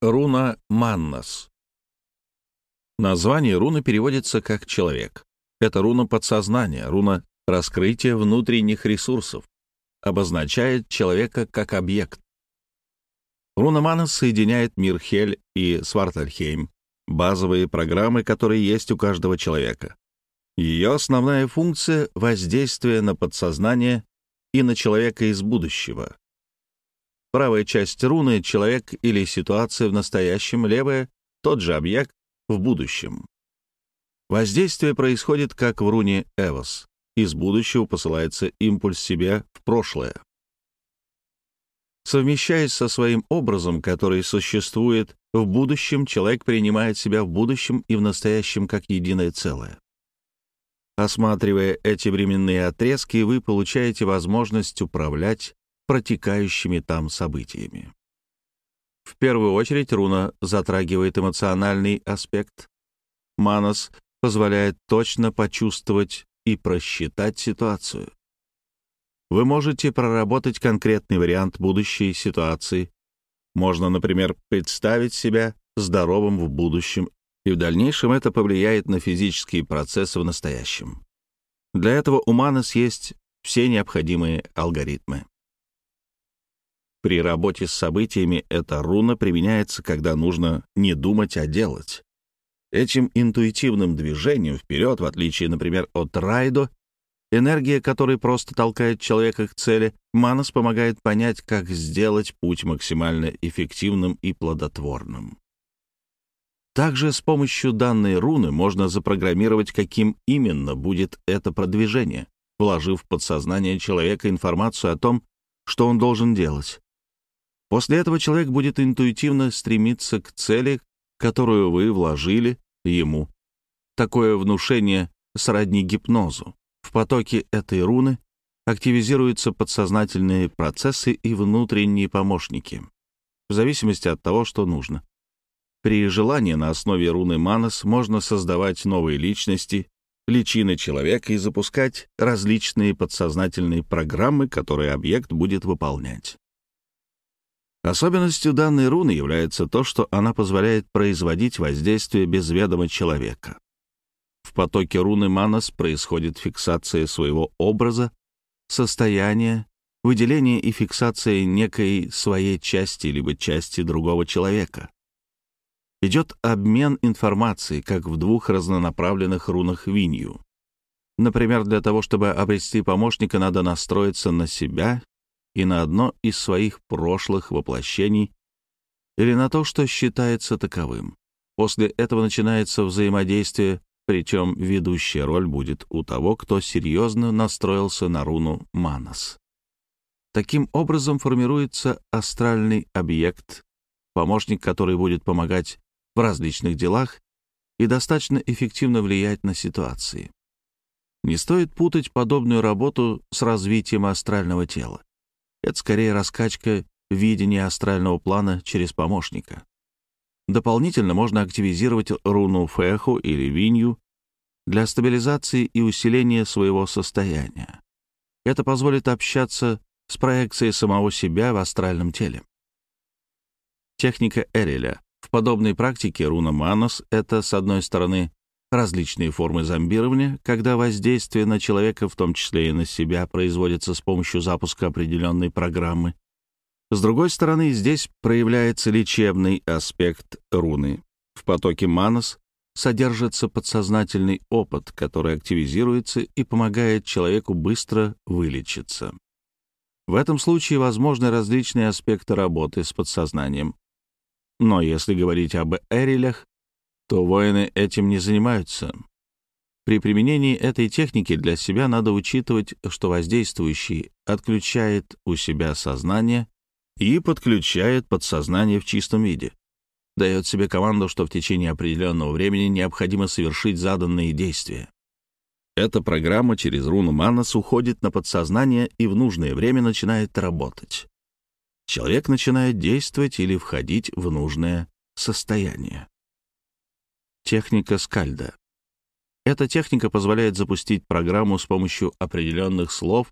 Руна Маннас Название руны переводится как «человек». Это руна подсознания, руна раскрытия внутренних ресурсов, обозначает человека как объект. Руна Маннас соединяет мир Хель и Свартальхейм, базовые программы, которые есть у каждого человека. Ее основная функция — воздействие на подсознание и на человека из будущего. Правая часть руны — человек или ситуация в настоящем, левая — тот же объект в будущем. Воздействие происходит как в руне Эвос. Из будущего посылается импульс себе в прошлое. Совмещаясь со своим образом, который существует в будущем, человек принимает себя в будущем и в настоящем как единое целое. Осматривая эти временные отрезки, вы получаете возможность управлять протекающими там событиями. В первую очередь руна затрагивает эмоциональный аспект. Манас позволяет точно почувствовать и просчитать ситуацию. Вы можете проработать конкретный вариант будущей ситуации. Можно, например, представить себя здоровым в будущем и в дальнейшем это повлияет на физические процессы в настоящем. Для этого у Манас есть все необходимые алгоритмы. При работе с событиями эта руна применяется, когда нужно не думать, а делать. Этим интуитивным движением вперед, в отличие, например, от райдо, энергия которой просто толкает человека к цели, Манас помогает понять, как сделать путь максимально эффективным и плодотворным. Также с помощью данной руны можно запрограммировать, каким именно будет это продвижение, вложив в подсознание человека информацию о том, что он должен делать. После этого человек будет интуитивно стремиться к цели, которую вы вложили ему. Такое внушение сродни гипнозу. В потоке этой руны активизируются подсознательные процессы и внутренние помощники, в зависимости от того, что нужно. При желании на основе руны Манас можно создавать новые личности, личины человека и запускать различные подсознательные программы, которые объект будет выполнять. Особенностью данной руны является то, что она позволяет производить воздействие без ведома человека. В потоке руны Манас происходит фиксация своего образа, состояния, выделение и фиксация некой своей части либо части другого человека идет обмен информацией, как в двух разнонаправленных рунах Винью. Например, для того, чтобы обрести помощника, надо настроиться на себя и на одно из своих прошлых воплощений или на то, что считается таковым. После этого начинается взаимодействие, причем ведущая роль будет у того, кто серьезно настроился на руну Манас. Таким образом формируется астральный объект, помощник, который будет помогать в различных делах и достаточно эффективно влиять на ситуации. Не стоит путать подобную работу с развитием астрального тела. Это скорее раскачка видения астрального плана через помощника. Дополнительно можно активизировать руну Феху или Винью для стабилизации и усиления своего состояния. Это позволит общаться с проекцией самого себя в астральном теле. Техника Эриля в подобной практике руна Манос — это, с одной стороны, различные формы зомбирования, когда воздействие на человека, в том числе и на себя, производится с помощью запуска определенной программы. С другой стороны, здесь проявляется лечебный аспект руны. В потоке Манос содержится подсознательный опыт, который активизируется и помогает человеку быстро вылечиться. В этом случае возможны различные аспекты работы с подсознанием, но если говорить об эрилях, то воины этим не занимаются. При применении этой техники для себя надо учитывать, что воздействующий отключает у себя сознание и подключает подсознание в чистом виде. Дает себе команду, что в течение определенного времени необходимо совершить заданные действия. Эта программа через руну Манас уходит на подсознание и в нужное время начинает работать человек начинает действовать или входить в нужное состояние. Техника скальда. Эта техника позволяет запустить программу с помощью определенных слов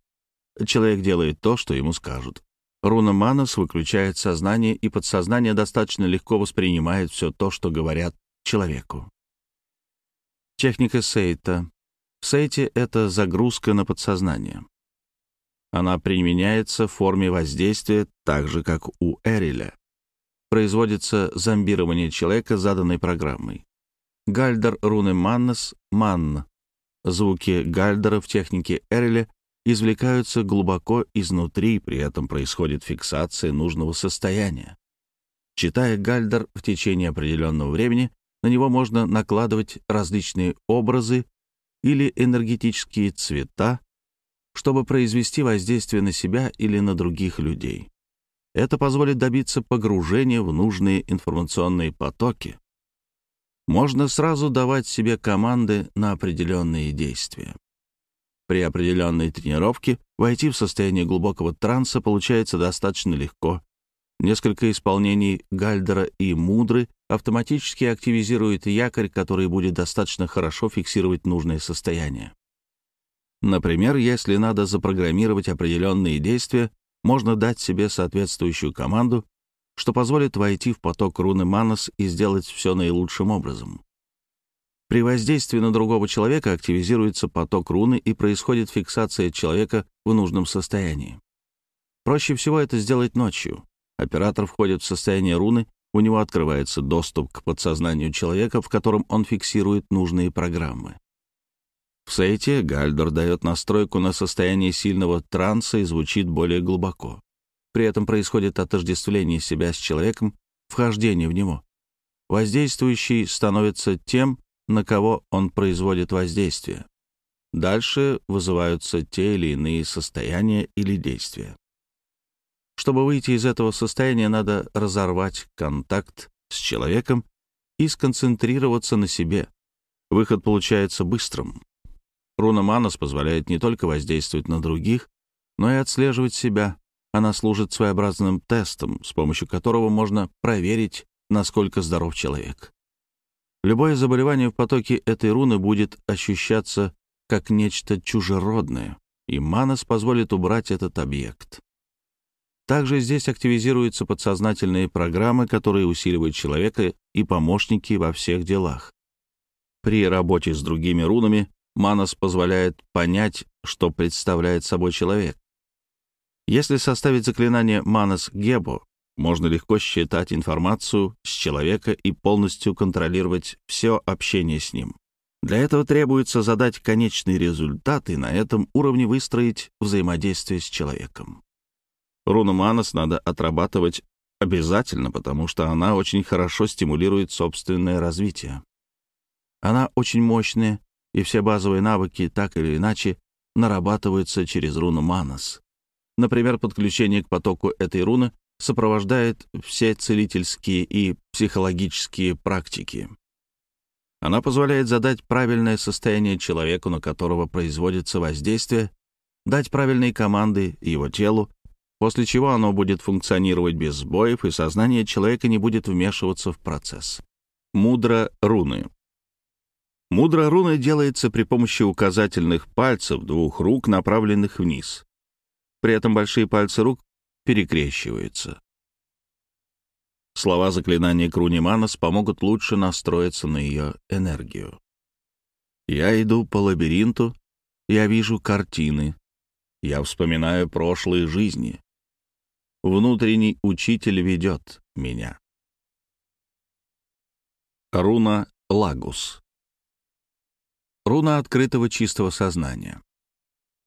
человек делает то, что ему скажут. Руна Манас выключает сознание, и подсознание достаточно легко воспринимает все то, что говорят человеку. Техника Сейта. В Сейте — это загрузка на подсознание. Она применяется в форме воздействия так же, как у Эриля. Производится зомбирование человека заданной программой. Гальдер руны Маннес — Манн. Звуки Гальдера в технике Эриля извлекаются глубоко изнутри, при этом происходит фиксация нужного состояния. Читая Гальдер в течение определенного времени, на него можно накладывать различные образы или энергетические цвета, чтобы произвести воздействие на себя или на других людей. Это позволит добиться погружения в нужные информационные потоки. Можно сразу давать себе команды на определенные действия. При определенной тренировке войти в состояние глубокого транса получается достаточно легко. Несколько исполнений Гальдера и Мудры автоматически активизирует якорь, который будет достаточно хорошо фиксировать нужное состояние. Например, если надо запрограммировать определенные действия, можно дать себе соответствующую команду, что позволит войти в поток руны Манас и сделать все наилучшим образом. При воздействии на другого человека активизируется поток руны и происходит фиксация человека в нужном состоянии. Проще всего это сделать ночью. Оператор входит в состояние руны, у него открывается доступ к подсознанию человека, в котором он фиксирует нужные программы. В сайте Гальдор дает настройку на состояние сильного транса и звучит более глубоко. При этом происходит отождествление себя с человеком, вхождение в него. Воздействующий становится тем, на кого он производит воздействие. Дальше вызываются те или иные состояния или действия. Чтобы выйти из этого состояния, надо разорвать контакт с человеком и сконцентрироваться на себе. Выход получается быстрым. Руна Манас позволяет не только воздействовать на других, но и отслеживать себя. Она служит своеобразным тестом, с помощью которого можно проверить, насколько здоров человек. Любое заболевание в потоке этой руны будет ощущаться как нечто чужеродное, и Манас позволит убрать этот объект. Также здесь активизируются подсознательные программы, которые усиливают человека и помощники во всех делах. При работе с другими рунами Манас позволяет понять, что представляет собой человек. Если составить заклинание Манас Гебо, можно легко считать информацию с человека и полностью контролировать все общение с ним. Для этого требуется задать конечный результат и на этом уровне выстроить взаимодействие с человеком. Руну Манас надо отрабатывать обязательно, потому что она очень хорошо стимулирует собственное развитие. Она очень мощная и все базовые навыки так или иначе нарабатываются через руну Манас. Например, подключение к потоку этой руны сопровождает все целительские и психологические практики. Она позволяет задать правильное состояние человеку, на которого производится воздействие, дать правильные команды его телу, после чего оно будет функционировать без сбоев, и сознание человека не будет вмешиваться в процесс. Мудро руны. Мудра руна делается при помощи указательных пальцев двух рук, направленных вниз. При этом большие пальцы рук перекрещиваются. Слова заклинания Круниманас помогут лучше настроиться на ее энергию. Я иду по лабиринту, я вижу картины, я вспоминаю прошлые жизни. Внутренний учитель ведет меня. Руна Лагус Руна открытого чистого сознания.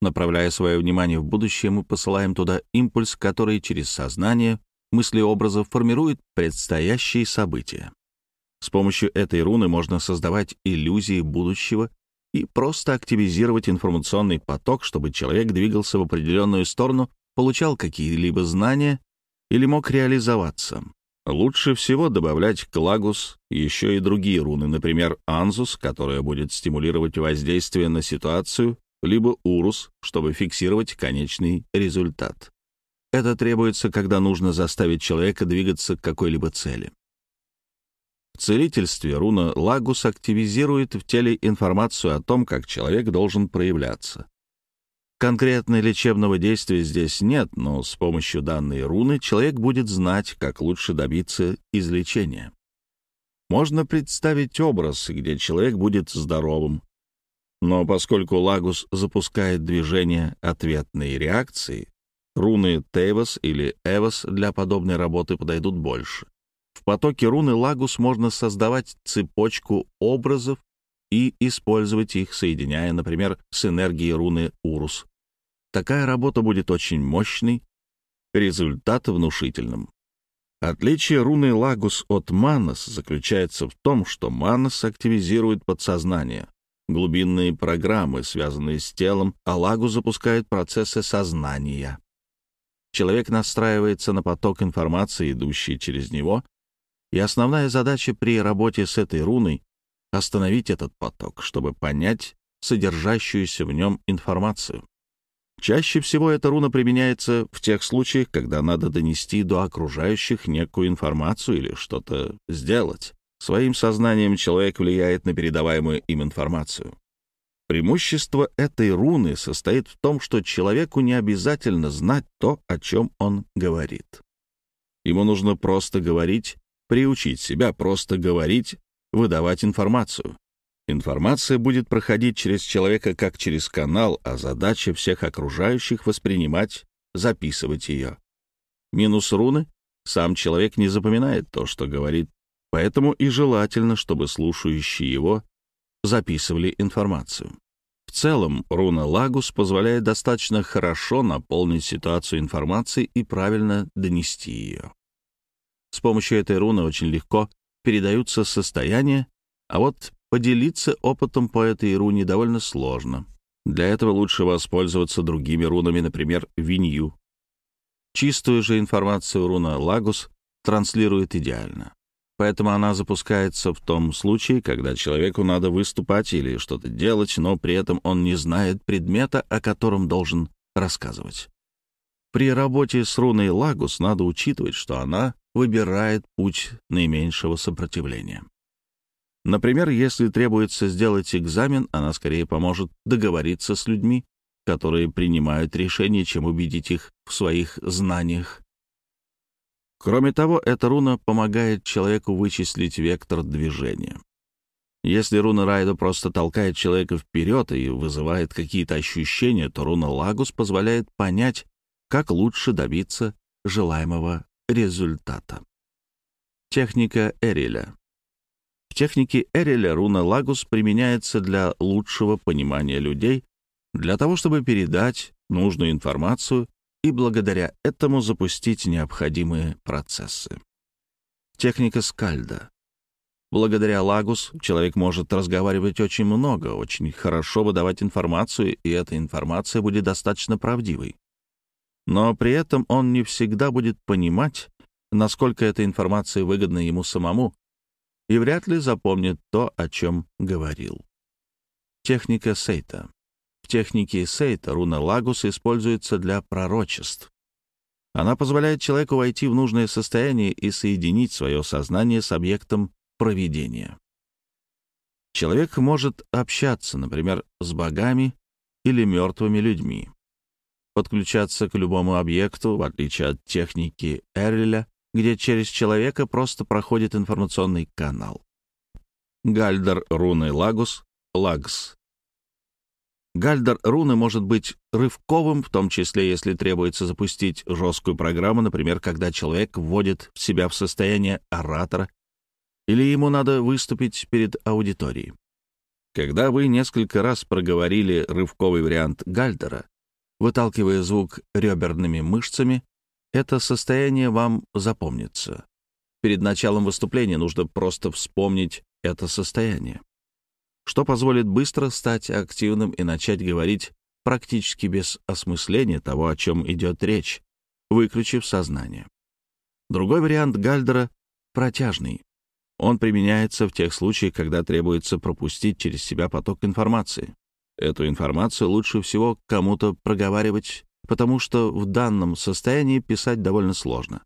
Направляя свое внимание в будущее, мы посылаем туда импульс, который через сознание, мысли образов формирует предстоящие события. С помощью этой руны можно создавать иллюзии будущего и просто активизировать информационный поток, чтобы человек двигался в определенную сторону, получал какие-либо знания или мог реализоваться. Лучше всего добавлять к лагус еще и другие руны, например, анзус, которая будет стимулировать воздействие на ситуацию, либо урус, чтобы фиксировать конечный результат. Это требуется, когда нужно заставить человека двигаться к какой-либо цели. В целительстве руна Лагус активизирует в теле информацию о том, как человек должен проявляться. Конкретно лечебного действия здесь нет, но с помощью данной руны человек будет знать, как лучше добиться излечения. Можно представить образ, где человек будет здоровым. Но поскольку Лагус запускает движение ответной реакции, руны Тейвас или Эвас для подобной работы подойдут больше. В потоке руны Лагус можно создавать цепочку образов и использовать их, соединяя, например, с энергией руны Урус. Такая работа будет очень мощной, результат внушительным. Отличие руны Лагус от Манас заключается в том, что Манас активизирует подсознание, глубинные программы, связанные с телом, а Лагус запускает процессы сознания. Человек настраивается на поток информации, идущий через него, и основная задача при работе с этой руной — остановить этот поток, чтобы понять содержащуюся в нем информацию. Чаще всего эта руна применяется в тех случаях, когда надо донести до окружающих некую информацию или что-то сделать. Своим сознанием человек влияет на передаваемую им информацию. Преимущество этой руны состоит в том, что человеку не обязательно знать то, о чем он говорит. Ему нужно просто говорить, приучить себя просто говорить, выдавать информацию. Информация будет проходить через человека как через канал, а задача всех окружающих — воспринимать, записывать ее. Минус руны — сам человек не запоминает то, что говорит, поэтому и желательно, чтобы слушающие его записывали информацию. В целом, руна Лагус позволяет достаточно хорошо наполнить ситуацию информацией и правильно донести ее. С помощью этой руны очень легко передаются состояния, а вот Поделиться опытом по этой руне довольно сложно. Для этого лучше воспользоваться другими рунами, например, Винью. Чистую же информацию руна Лагус транслирует идеально. Поэтому она запускается в том случае, когда человеку надо выступать или что-то делать, но при этом он не знает предмета, о котором должен рассказывать. При работе с руной Лагус надо учитывать, что она выбирает путь наименьшего сопротивления. Например, если требуется сделать экзамен, она скорее поможет договориться с людьми, которые принимают решения, чем убедить их в своих знаниях. Кроме того, эта руна помогает человеку вычислить вектор движения. Если руна Райда просто толкает человека вперед и вызывает какие-то ощущения, то руна Лагус позволяет понять, как лучше добиться желаемого результата. Техника Эриля в технике Эриля руна Лагус применяется для лучшего понимания людей, для того, чтобы передать нужную информацию и благодаря этому запустить необходимые процессы. Техника Скальда. Благодаря Лагус человек может разговаривать очень много, очень хорошо выдавать информацию, и эта информация будет достаточно правдивой. Но при этом он не всегда будет понимать, насколько эта информация выгодна ему самому, и вряд ли запомнит то, о чем говорил. Техника Сейта. В технике Сейта руна Лагус используется для пророчеств. Она позволяет человеку войти в нужное состояние и соединить свое сознание с объектом провидения. Человек может общаться, например, с богами или мертвыми людьми, подключаться к любому объекту, в отличие от техники Эрриля, где через человека просто проходит информационный канал. Гальдер руны Лагус, Лагс. Гальдер руны может быть рывковым, в том числе, если требуется запустить жесткую программу, например, когда человек вводит себя в состояние оратора или ему надо выступить перед аудиторией. Когда вы несколько раз проговорили рывковый вариант Гальдера, выталкивая звук реберными мышцами, это состояние вам запомнится. Перед началом выступления нужно просто вспомнить это состояние, что позволит быстро стать активным и начать говорить практически без осмысления того, о чем идет речь, выключив сознание. Другой вариант Гальдера — протяжный. Он применяется в тех случаях, когда требуется пропустить через себя поток информации. Эту информацию лучше всего кому-то проговаривать потому что в данном состоянии писать довольно сложно,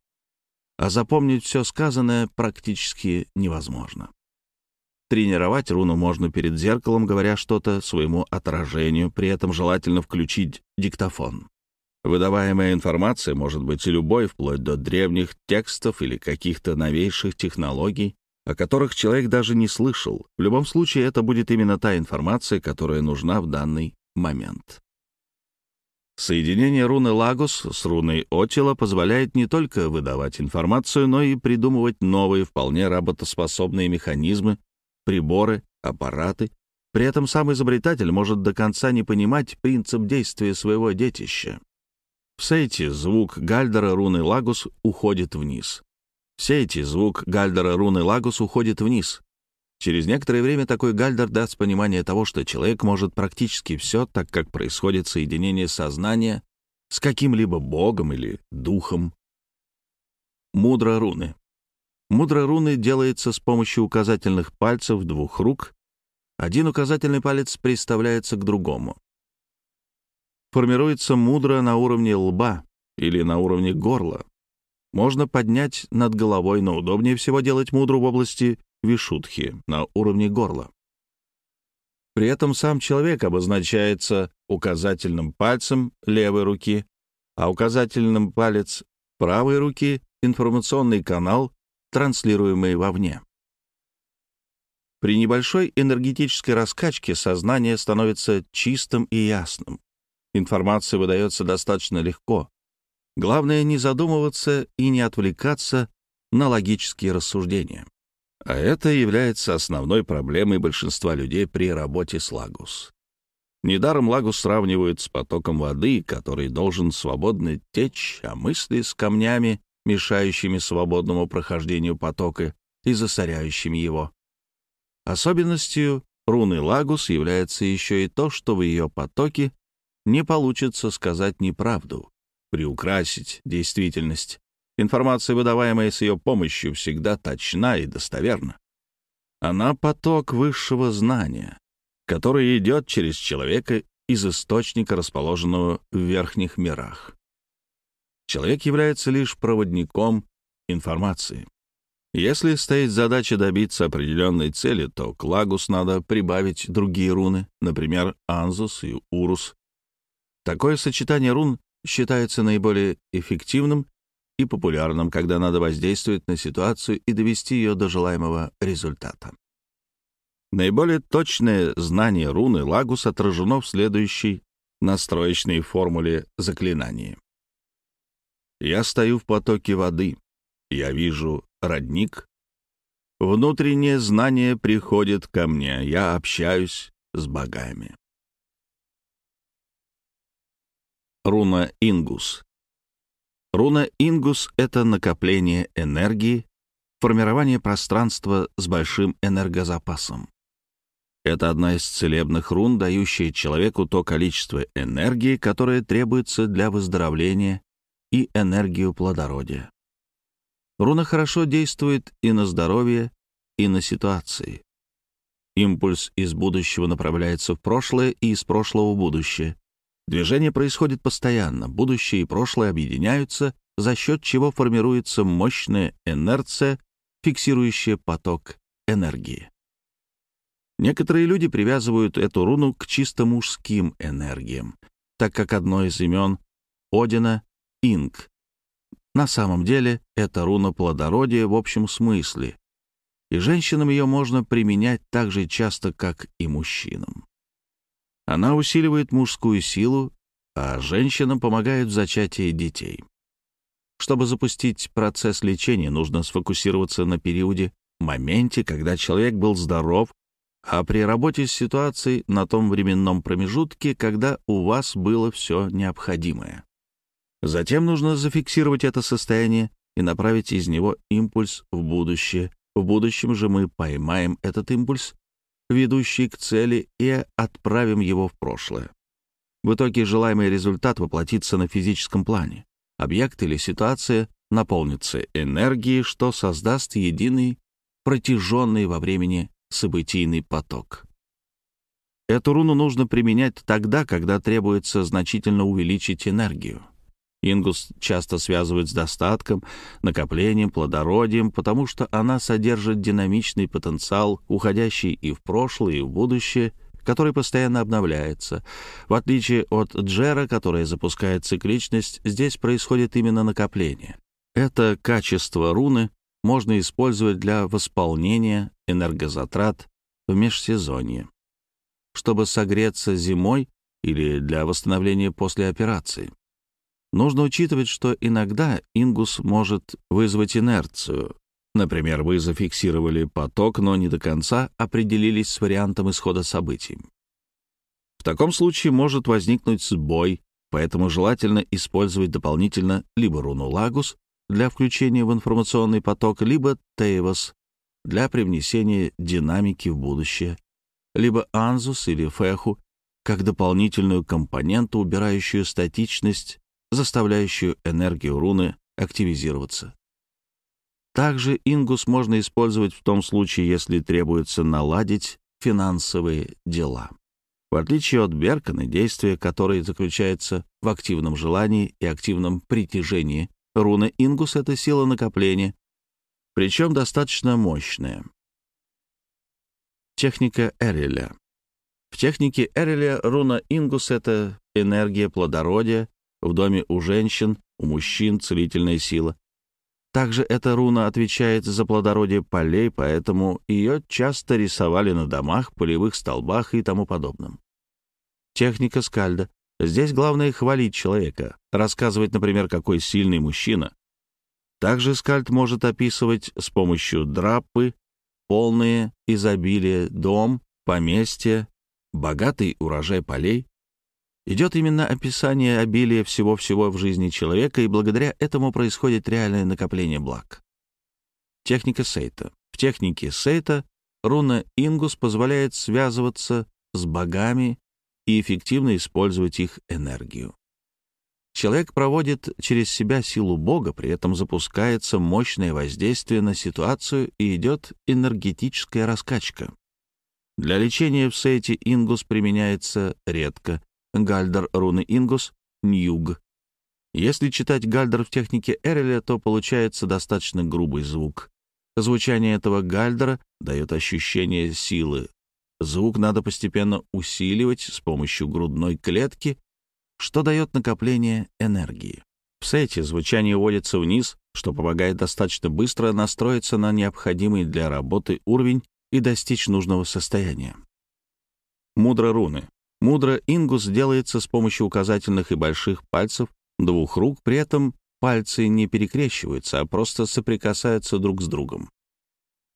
а запомнить все сказанное практически невозможно. Тренировать руну можно перед зеркалом, говоря что-то своему отражению, при этом желательно включить диктофон. Выдаваемая информация может быть любой, вплоть до древних текстов или каких-то новейших технологий, о которых человек даже не слышал. В любом случае, это будет именно та информация, которая нужна в данный момент. Соединение руны Лагус с руной Отила позволяет не только выдавать информацию, но и придумывать новые, вполне работоспособные механизмы, приборы, аппараты. При этом сам изобретатель может до конца не понимать принцип действия своего детища. В сейте звук Гальдера руны Лагус уходит вниз. В сейте звук Гальдера руны Лагус уходит вниз. Через некоторое время такой Гальдер даст понимание того, что человек может практически все, так как происходит соединение сознания с каким-либо богом или духом. Мудра руны. Мудра руны делается с помощью указательных пальцев двух рук. Один указательный палец приставляется к другому формируется мудро на уровне лба или на уровне горла. Можно поднять над головой, но удобнее всего делать мудру в области вишутхи, на уровне горла. При этом сам человек обозначается указательным пальцем левой руки, а указательным палец правой руки — информационный канал, транслируемый вовне. При небольшой энергетической раскачке сознание становится чистым и ясным. Информация выдается достаточно легко. Главное не задумываться и не отвлекаться на логические рассуждения. А это является основной проблемой большинства людей при работе с лагус. Недаром лагус сравнивают с потоком воды, который должен свободно течь, а мысли с камнями, мешающими свободному прохождению потока и засоряющими его. Особенностью руны лагус является еще и то, что в ее потоке не получится сказать неправду, приукрасить действительность. Информация, выдаваемая с ее помощью, всегда точна и достоверна. Она — поток высшего знания, который идет через человека из источника, расположенного в верхних мирах. Человек является лишь проводником информации. Если стоит задача добиться определенной цели, то к Лагус надо прибавить другие руны, например, Анзус и Урус, Такое сочетание рун считается наиболее эффективным и популярным, когда надо воздействовать на ситуацию и довести ее до желаемого результата. Наиболее точное знание руны Лагус отражено в следующей настроечной формуле заклинания. Я стою в потоке воды, я вижу родник. Внутреннее знание приходит ко мне, я общаюсь с богами. Руна Ингус. Руна Ингус — это накопление энергии, формирование пространства с большим энергозапасом. Это одна из целебных рун, дающая человеку то количество энергии, которое требуется для выздоровления и энергию плодородия. Руна хорошо действует и на здоровье, и на ситуации. Импульс из будущего направляется в прошлое и из прошлого в будущее. Движение происходит постоянно, будущее и прошлое объединяются, за счет чего формируется мощная инерция, фиксирующая поток энергии. Некоторые люди привязывают эту руну к чисто мужским энергиям, так как одно из имен Одина — Инг. На самом деле это руна плодородия в общем смысле, и женщинам ее можно применять так же часто, как и мужчинам. Она усиливает мужскую силу, а женщинам помогает в зачатии детей. Чтобы запустить процесс лечения, нужно сфокусироваться на периоде, моменте, когда человек был здоров, а при работе с ситуацией на том временном промежутке, когда у вас было все необходимое. Затем нужно зафиксировать это состояние и направить из него импульс в будущее. В будущем же мы поймаем этот импульс ведущий к цели, и отправим его в прошлое. В итоге желаемый результат воплотится на физическом плане. Объект или ситуация наполнится энергией, что создаст единый, протяженный во времени событийный поток. Эту руну нужно применять тогда, когда требуется значительно увеличить энергию. Ингус часто связывают с достатком, накоплением, плодородием, потому что она содержит динамичный потенциал, уходящий и в прошлое, и в будущее, который постоянно обновляется. В отличие от Джера, которая запускает цикличность, здесь происходит именно накопление. Это качество руны можно использовать для восполнения энергозатрат в межсезонье, чтобы согреться зимой или для восстановления после операции. Нужно учитывать, что иногда ингус может вызвать инерцию. Например, вы зафиксировали поток, но не до конца определились с вариантом исхода событий. В таком случае может возникнуть сбой, поэтому желательно использовать дополнительно либо руну Лагус для включения в информационный поток, либо Тейвос для привнесения динамики в будущее, либо Анзус или Феху как дополнительную компоненту, убирающую статичность заставляющую энергию руны активизироваться. Также ингус можно использовать в том случае, если требуется наладить финансовые дела. В отличие от Беркана, действие которой заключается в активном желании и активном притяжении, руна ингус — это сила накопления, причем достаточно мощная. Техника Эреля. В технике Эреля руна ингус — это энергия плодородия, в доме у женщин, у мужчин целительная сила. Также эта руна отвечает за плодородие полей, поэтому ее часто рисовали на домах, полевых столбах и тому подобном. Техника скальда. Здесь главное хвалить человека, рассказывать, например, какой сильный мужчина. Также скальд может описывать с помощью драппы полное изобилие дом, поместье, богатый урожай полей, идет именно описание обилия всего-всего в жизни человека, и благодаря этому происходит реальное накопление благ. Техника Сейта. В технике Сейта руна Ингус позволяет связываться с богами и эффективно использовать их энергию. Человек проводит через себя силу Бога, при этом запускается мощное воздействие на ситуацию и идет энергетическая раскачка. Для лечения в Сейте Ингус применяется редко, Гальдер руны Ингус, Ньюг. Если читать Гальдер в технике Эреля, то получается достаточно грубый звук. Звучание этого Гальдера дает ощущение силы. Звук надо постепенно усиливать с помощью грудной клетки, что дает накопление энергии. В сете звучание уводится вниз, что помогает достаточно быстро настроиться на необходимый для работы уровень и достичь нужного состояния. Мудро руны. Мудро ингус делается с помощью указательных и больших пальцев двух рук, при этом пальцы не перекрещиваются, а просто соприкасаются друг с другом.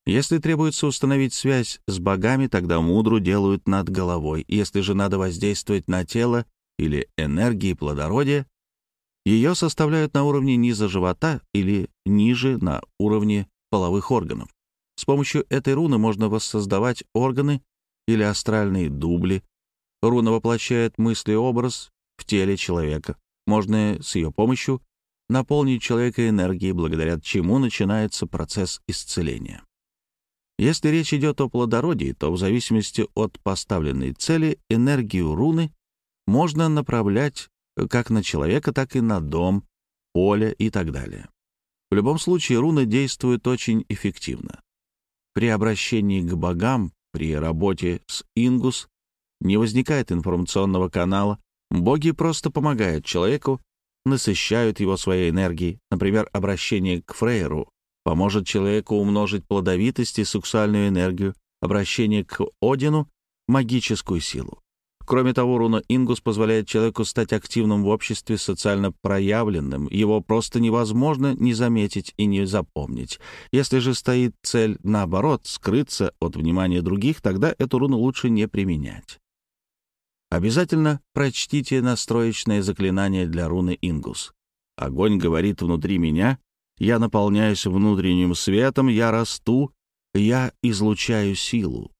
Если требуется установить связь с богами, тогда мудру делают над головой. Если же надо воздействовать на тело или энергии плодородия, ее составляют на уровне низа живота или ниже на уровне половых органов. С помощью этой руны можно воссоздавать органы или астральные дубли, Руна воплощает мысли образ в теле человека. Можно с ее помощью наполнить человека энергией, благодаря чему начинается процесс исцеления. Если речь идет о плодородии, то в зависимости от поставленной цели энергию руны можно направлять как на человека, так и на дом, поле и так далее. В любом случае руна действует очень эффективно. При обращении к богам, при работе с ингус не возникает информационного канала. Боги просто помогают человеку, насыщают его своей энергией. Например, обращение к Фрейру поможет человеку умножить плодовитость и сексуальную энергию, обращение к Одину — магическую силу. Кроме того, руна Ингус позволяет человеку стать активным в обществе, социально проявленным. Его просто невозможно не заметить и не запомнить. Если же стоит цель, наоборот, скрыться от внимания других, тогда эту руну лучше не применять. Обязательно прочтите настроечное заклинание для руны Ингус. Огонь говорит внутри меня, я наполняюсь внутренним светом, я расту, я излучаю силу.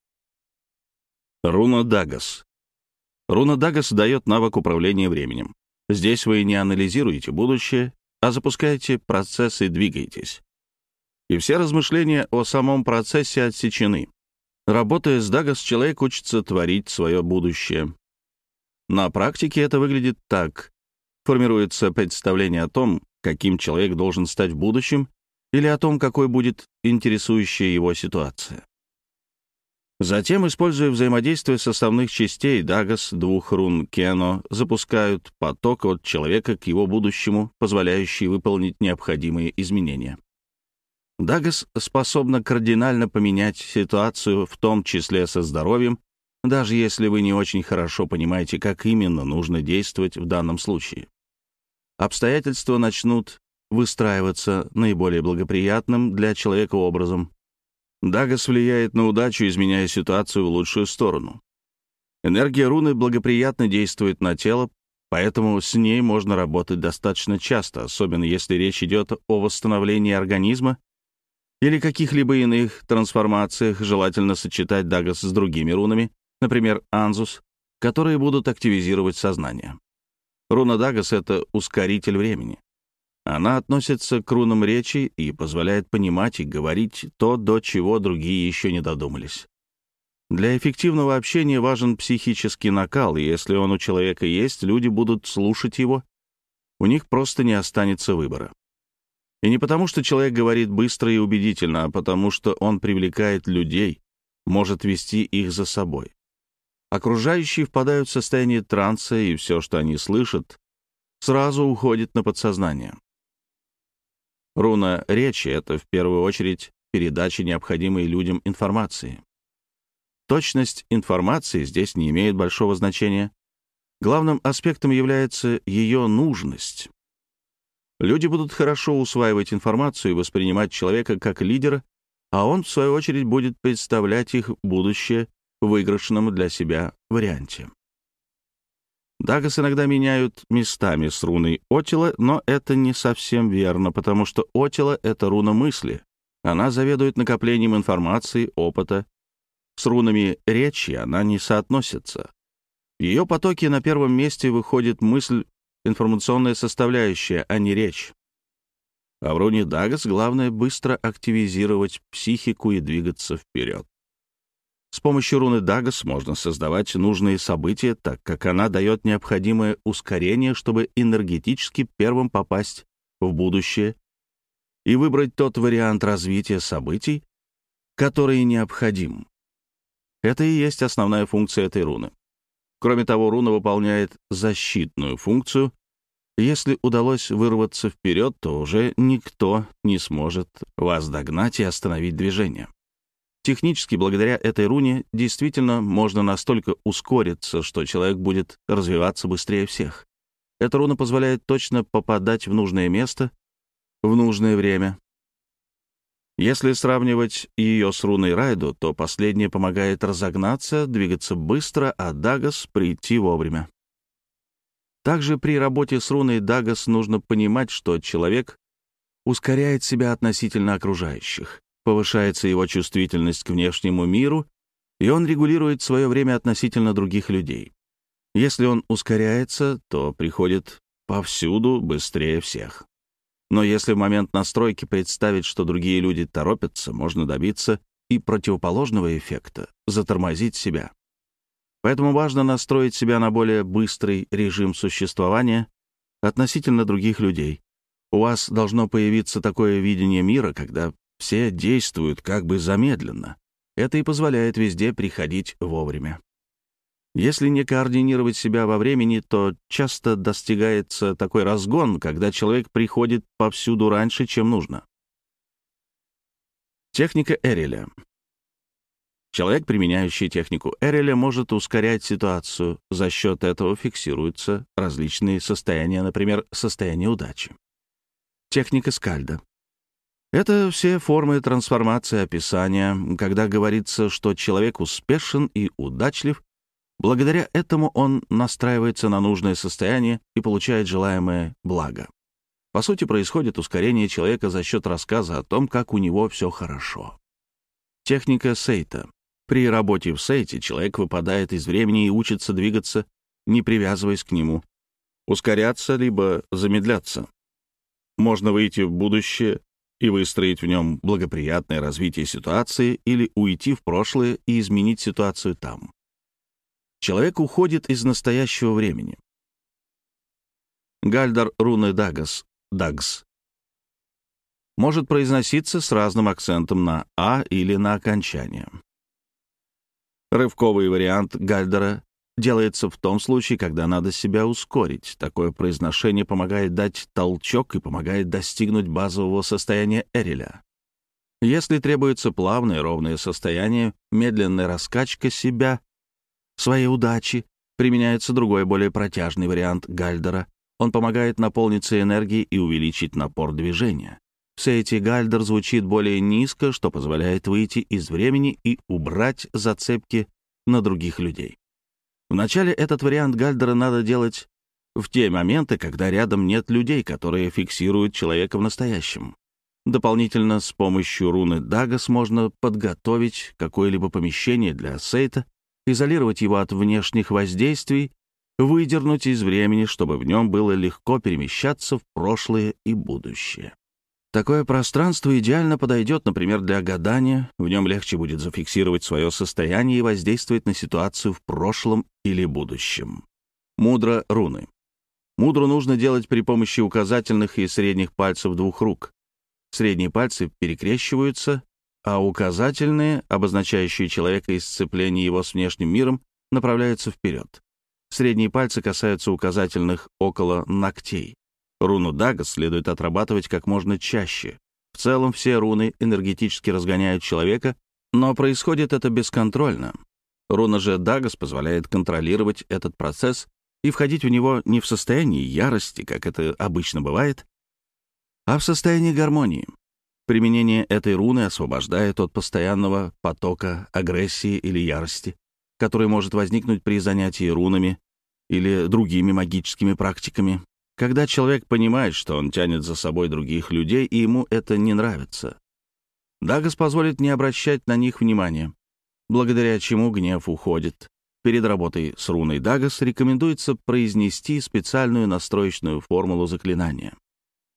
Руна Дагас. Руна Дагас дает навык управления временем. Здесь вы не анализируете будущее, а запускаете процесс и двигаетесь. И все размышления о самом процессе отсечены. Работая с Дагас, человек учится творить свое будущее. На практике это выглядит так. формируется представление о том, каким человек должен стать в будущем, или о том, какой будет интересующая его ситуация. Затем, используя взаимодействие составных частей Дагас двух рун Кено, запускают поток от человека к его будущему, позволяющий выполнить необходимые изменения. Дагас способна кардинально поменять ситуацию, в том числе со здоровьем, даже если вы не очень хорошо понимаете, как именно нужно действовать в данном случае. Обстоятельства начнут выстраиваться наиболее благоприятным для человека образом. Дагас влияет на удачу, изменяя ситуацию в лучшую сторону. Энергия руны благоприятно действует на тело, поэтому с ней можно работать достаточно часто, особенно если речь идет о восстановлении организма или каких-либо иных трансформациях, желательно сочетать Дагас с другими рунами, например, Анзус, которые будут активизировать сознание. Руна Дагас — это ускоритель времени. Она относится к рунам речи и позволяет понимать и говорить то, до чего другие еще не додумались. Для эффективного общения важен психический накал, и если он у человека есть, люди будут слушать его, у них просто не останется выбора. И не потому, что человек говорит быстро и убедительно, а потому, что он привлекает людей, может вести их за собой. Окружающие впадают в состояние транса, и все, что они слышат, сразу уходит на подсознание. Руна речи — это в первую очередь передача необходимой людям информации. Точность информации здесь не имеет большого значения. Главным аспектом является ее нужность. Люди будут хорошо усваивать информацию и воспринимать человека как лидера, а он, в свою очередь, будет представлять их будущее выигрышном для себя варианте. Дагас иногда меняют местами с руной Отила, но это не совсем верно, потому что Отила — это руна мысли. Она заведует накоплением информации, опыта. С рунами речи она не соотносится. В ее потоке на первом месте выходит мысль информационная составляющая, а не речь. А в руне Дагас главное быстро активизировать психику и двигаться вперед. С помощью руны Дагас можно создавать нужные события, так как она дает необходимое ускорение, чтобы энергетически первым попасть в будущее и выбрать тот вариант развития событий, который необходим. Это и есть основная функция этой руны. Кроме того, руна выполняет защитную функцию. Если удалось вырваться вперед, то уже никто не сможет вас догнать и остановить движение. Технически, благодаря этой руне, действительно можно настолько ускориться, что человек будет развиваться быстрее всех. Эта руна позволяет точно попадать в нужное место в нужное время, если сравнивать ее с руной Райду, то последняя помогает разогнаться, двигаться быстро, а Дагас — прийти вовремя. Также при работе с руной Дагас нужно понимать, что человек ускоряет себя относительно окружающих, повышается его чувствительность к внешнему миру, и он регулирует свое время относительно других людей. Если он ускоряется, то приходит повсюду быстрее всех. Но если в момент настройки представить, что другие люди торопятся, можно добиться и противоположного эффекта — затормозить себя. Поэтому важно настроить себя на более быстрый режим существования относительно других людей. У вас должно появиться такое видение мира, когда все действуют как бы замедленно. Это и позволяет везде приходить вовремя. Если не координировать себя во времени, то часто достигается такой разгон, когда человек приходит повсюду раньше, чем нужно. Техника Эреля. Человек, применяющий технику Эреля, может ускорять ситуацию. За счет этого фиксируются различные состояния, например, состояние удачи. Техника Скальда. Это все формы трансформации описания, когда говорится, что человек успешен и удачлив, Благодаря этому он настраивается на нужное состояние и получает желаемое благо. По сути, происходит ускорение человека за счет рассказа о том, как у него все хорошо. Техника Сейта. При работе в Сейте человек выпадает из времени и учится двигаться, не привязываясь к нему, ускоряться либо замедляться. Можно выйти в будущее и выстроить в нем благоприятное развитие ситуации или уйти в прошлое и изменить ситуацию там. Человек уходит из настоящего времени. Гальдар руны Дагас, Дагс, может произноситься с разным акцентом на «а» или на окончание. Рывковый вариант Гальдера делается в том случае, когда надо себя ускорить. Такое произношение помогает дать толчок и помогает достигнуть базового состояния Эриля. Если требуется плавное ровное состояние, медленная раскачка себя, своей удачи, применяется другой, более протяжный вариант Гальдера. Он помогает наполниться энергией и увеличить напор движения. В Сейти Гальдер звучит более низко, что позволяет выйти из времени и убрать зацепки на других людей. Вначале этот вариант Гальдера надо делать в те моменты, когда рядом нет людей, которые фиксируют человека в настоящем. Дополнительно с помощью руны Дагас можно подготовить какое-либо помещение для Сейта, изолировать его от внешних воздействий, выдернуть из времени, чтобы в нем было легко перемещаться в прошлое и будущее. Такое пространство идеально подойдет, например, для гадания, в нем легче будет зафиксировать свое состояние и воздействовать на ситуацию в прошлом или будущем. Мудро руны. Мудру нужно делать при помощи указательных и средних пальцев двух рук. Средние пальцы перекрещиваются, а указательные, обозначающие человека и сцепление его с внешним миром, направляются вперед. Средние пальцы касаются указательных около ногтей. Руну Дага следует отрабатывать как можно чаще. В целом все руны энергетически разгоняют человека, но происходит это бесконтрольно. Руна же Дагас позволяет контролировать этот процесс и входить в него не в состоянии ярости, как это обычно бывает, а в состоянии гармонии. Применение этой руны освобождает от постоянного потока агрессии или ярости, который может возникнуть при занятии рунами или другими магическими практиками. Когда человек понимает, что он тянет за собой других людей, и ему это не нравится. Дагас позволит не обращать на них внимания, благодаря чему гнев уходит. Перед работой с руной Дагас рекомендуется произнести специальную настроечную формулу заклинания.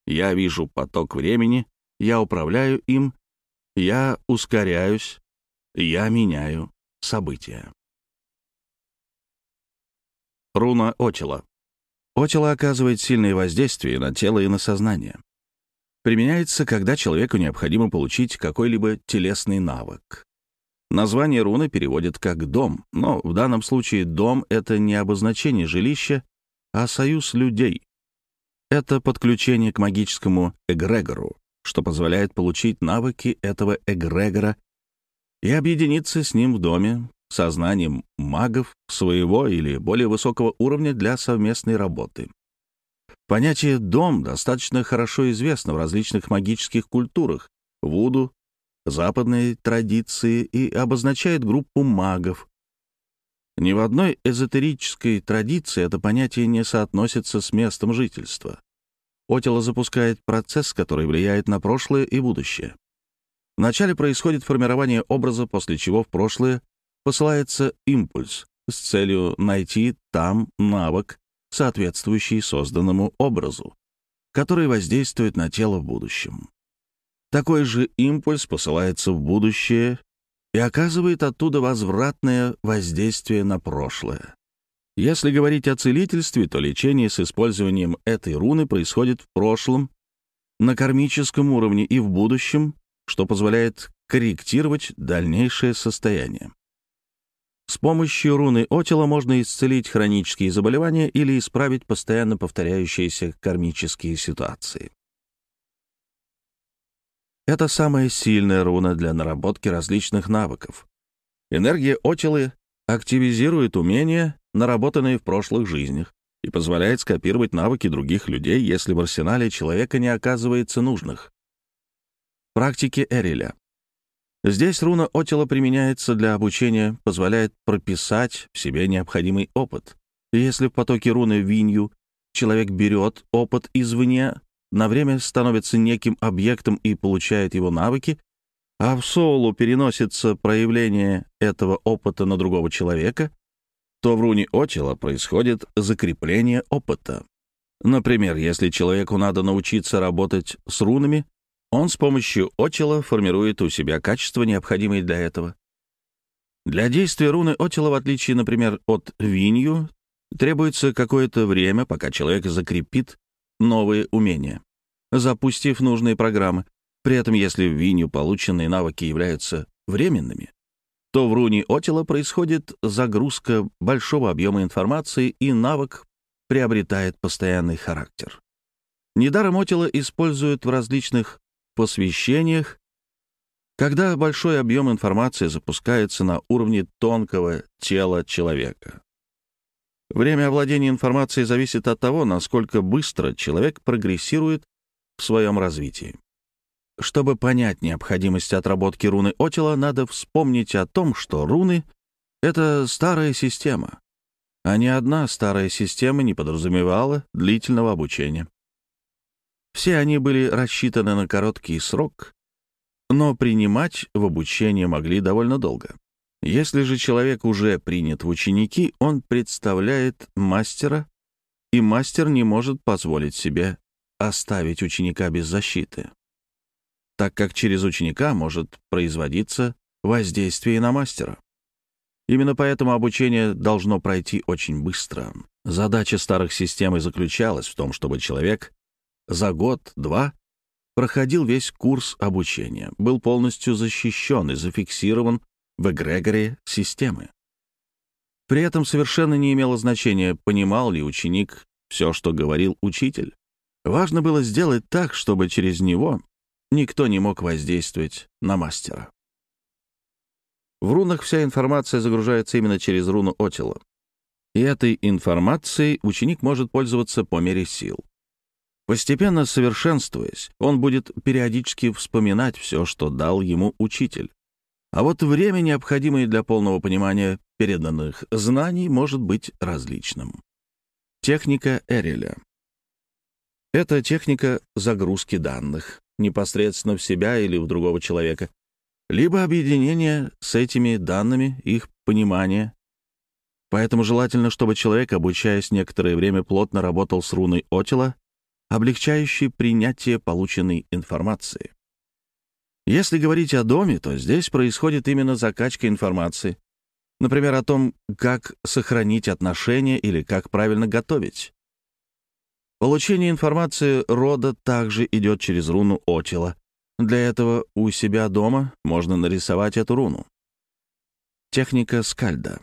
Я вижу поток времени, я управляю им, я ускоряюсь, я меняю события. Руна Очела Отила оказывает сильное воздействие на тело и на сознание. Применяется, когда человеку необходимо получить какой-либо телесный навык. Название руны переводит как «дом», но в данном случае «дом» — это не обозначение жилища, а союз людей. Это подключение к магическому эгрегору, что позволяет получить навыки этого эгрегора и объединиться с ним в доме, сознанием магов своего или более высокого уровня для совместной работы. Понятие «дом» достаточно хорошо известно в различных магических культурах, вуду, западной традиции и обозначает группу магов. Ни в одной эзотерической традиции это понятие не соотносится с местом жительства. Отело запускает процесс, который влияет на прошлое и будущее. Вначале происходит формирование образа, после чего в прошлое посылается импульс с целью найти там навык, соответствующий созданному образу, который воздействует на тело в будущем. Такой же импульс посылается в будущее и оказывает оттуда возвратное воздействие на прошлое. Если говорить о целительстве, то лечение с использованием этой руны происходит в прошлом, на кармическом уровне и в будущем, что позволяет корректировать дальнейшее состояние. С помощью руны Отила можно исцелить хронические заболевания или исправить постоянно повторяющиеся кармические ситуации. Это самая сильная руна для наработки различных навыков. Энергия Отилы активизирует умения, наработанные в прошлых жизнях, и позволяет скопировать навыки других людей, если в арсенале человека не оказывается нужных. Практики Эриля. Здесь руна Отила применяется для обучения, позволяет прописать в себе необходимый опыт. если в потоке руны Винью человек берет опыт извне, на время становится неким объектом и получает его навыки, а в Соулу переносится проявление этого опыта на другого человека, то в руне Отила происходит закрепление опыта. Например, если человеку надо научиться работать с рунами, он с помощью Отила формирует у себя качества, необходимые для этого. Для действия руны Отила, в отличие, например, от Винью, Требуется какое-то время, пока человек закрепит новые умения, запустив нужные программы. При этом, если в Виню полученные навыки являются временными, то в руне Отила происходит загрузка большого объема информации, и навык приобретает постоянный характер. Недаром Отила используют в различных посвящениях, когда большой объем информации запускается на уровне тонкого тела человека. Время овладения информацией зависит от того, насколько быстро человек прогрессирует в своем развитии. Чтобы понять необходимость отработки руны Отила, надо вспомнить о том, что руны — это старая система, а ни одна старая система не подразумевала длительного обучения. Все они были рассчитаны на короткий срок, но принимать в обучение могли довольно долго. Если же человек уже принят в ученики, он представляет мастера, и мастер не может позволить себе оставить ученика без защиты так как через ученика может производиться воздействие на мастера. Именно поэтому обучение должно пройти очень быстро. Задача старых систем и заключалась в том, чтобы человек за год-два проходил весь курс обучения, был полностью защищен и зафиксирован в эгрегоре системы. При этом совершенно не имело значения, понимал ли ученик все, что говорил учитель. Важно было сделать так, чтобы через него никто не мог воздействовать на мастера. В рунах вся информация загружается именно через руну Отила. И этой информацией ученик может пользоваться по мере сил. Постепенно совершенствуясь, он будет периодически вспоминать все, что дал ему учитель. А вот время, необходимое для полного понимания переданных знаний, может быть различным. Техника Эреля. Это техника загрузки данных, непосредственно в себя или в другого человека, либо объединение с этими данными, их понимание. Поэтому желательно, чтобы человек, обучаясь некоторое время, плотно работал с руной Отила, облегчающей принятие полученной информации. Если говорить о доме, то здесь происходит именно закачка информации. Например, о том, как сохранить отношения или как правильно готовить. Получение информации рода также идет через руну Отила. Для этого у себя дома можно нарисовать эту руну. Техника скальда.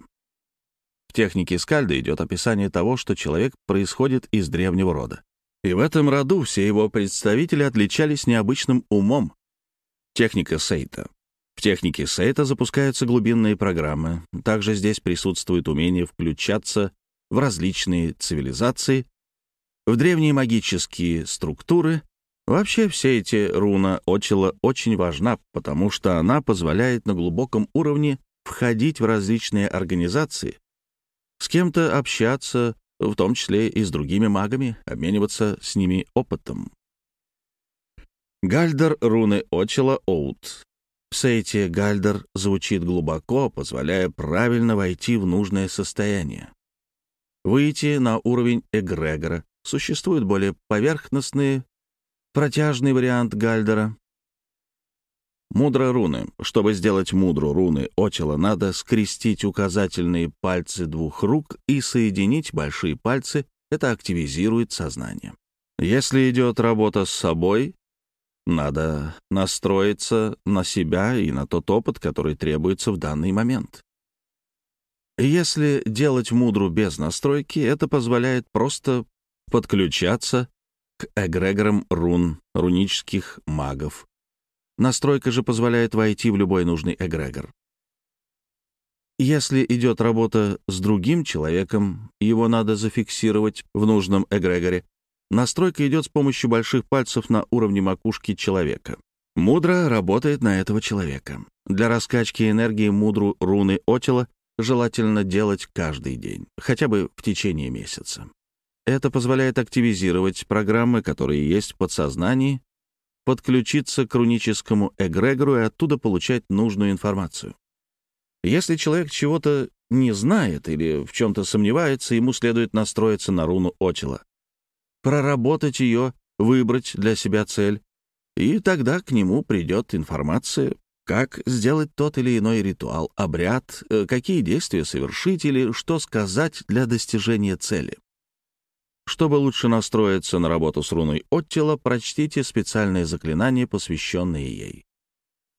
В технике скальда идет описание того, что человек происходит из древнего рода. И в этом роду все его представители отличались необычным умом. Техника Сейта. В технике Сейта запускаются глубинные программы. Также здесь присутствует умение включаться в различные цивилизации в древние магические структуры. Вообще все эти руна Очила очень важна, потому что она позволяет на глубоком уровне входить в различные организации, с кем-то общаться, в том числе и с другими магами, обмениваться с ними опытом. Гальдер руны Очила Оут. В сейте Гальдер звучит глубоко, позволяя правильно войти в нужное состояние. Выйти на уровень эгрегора, Существует более поверхностный, протяжный вариант Гальдера. Мудро руны. Чтобы сделать мудру руны Отила, надо скрестить указательные пальцы двух рук и соединить большие пальцы. Это активизирует сознание. Если идет работа с собой, надо настроиться на себя и на тот опыт, который требуется в данный момент. Если делать мудру без настройки, это позволяет просто подключаться к эгрегорам рун, рунических магов. Настройка же позволяет войти в любой нужный эгрегор. Если идет работа с другим человеком, его надо зафиксировать в нужном эгрегоре. Настройка идет с помощью больших пальцев на уровне макушки человека. Мудра работает на этого человека. Для раскачки энергии мудру руны Отила желательно делать каждый день, хотя бы в течение месяца. Это позволяет активизировать программы, которые есть в подсознании, подключиться к руническому эгрегору и оттуда получать нужную информацию. Если человек чего-то не знает или в чем-то сомневается, ему следует настроиться на руну Отила, проработать ее, выбрать для себя цель, и тогда к нему придет информация, Как сделать тот или иной ритуал, обряд, э, какие действия совершить или что сказать для достижения цели. Чтобы лучше настроиться на работу с руной Оттила, прочтите специальное заклинание, посвященное ей.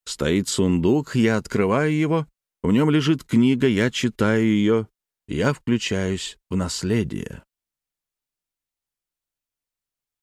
Стоит сундук, я открываю его, в нем лежит книга, я читаю ее, я включаюсь в наследие.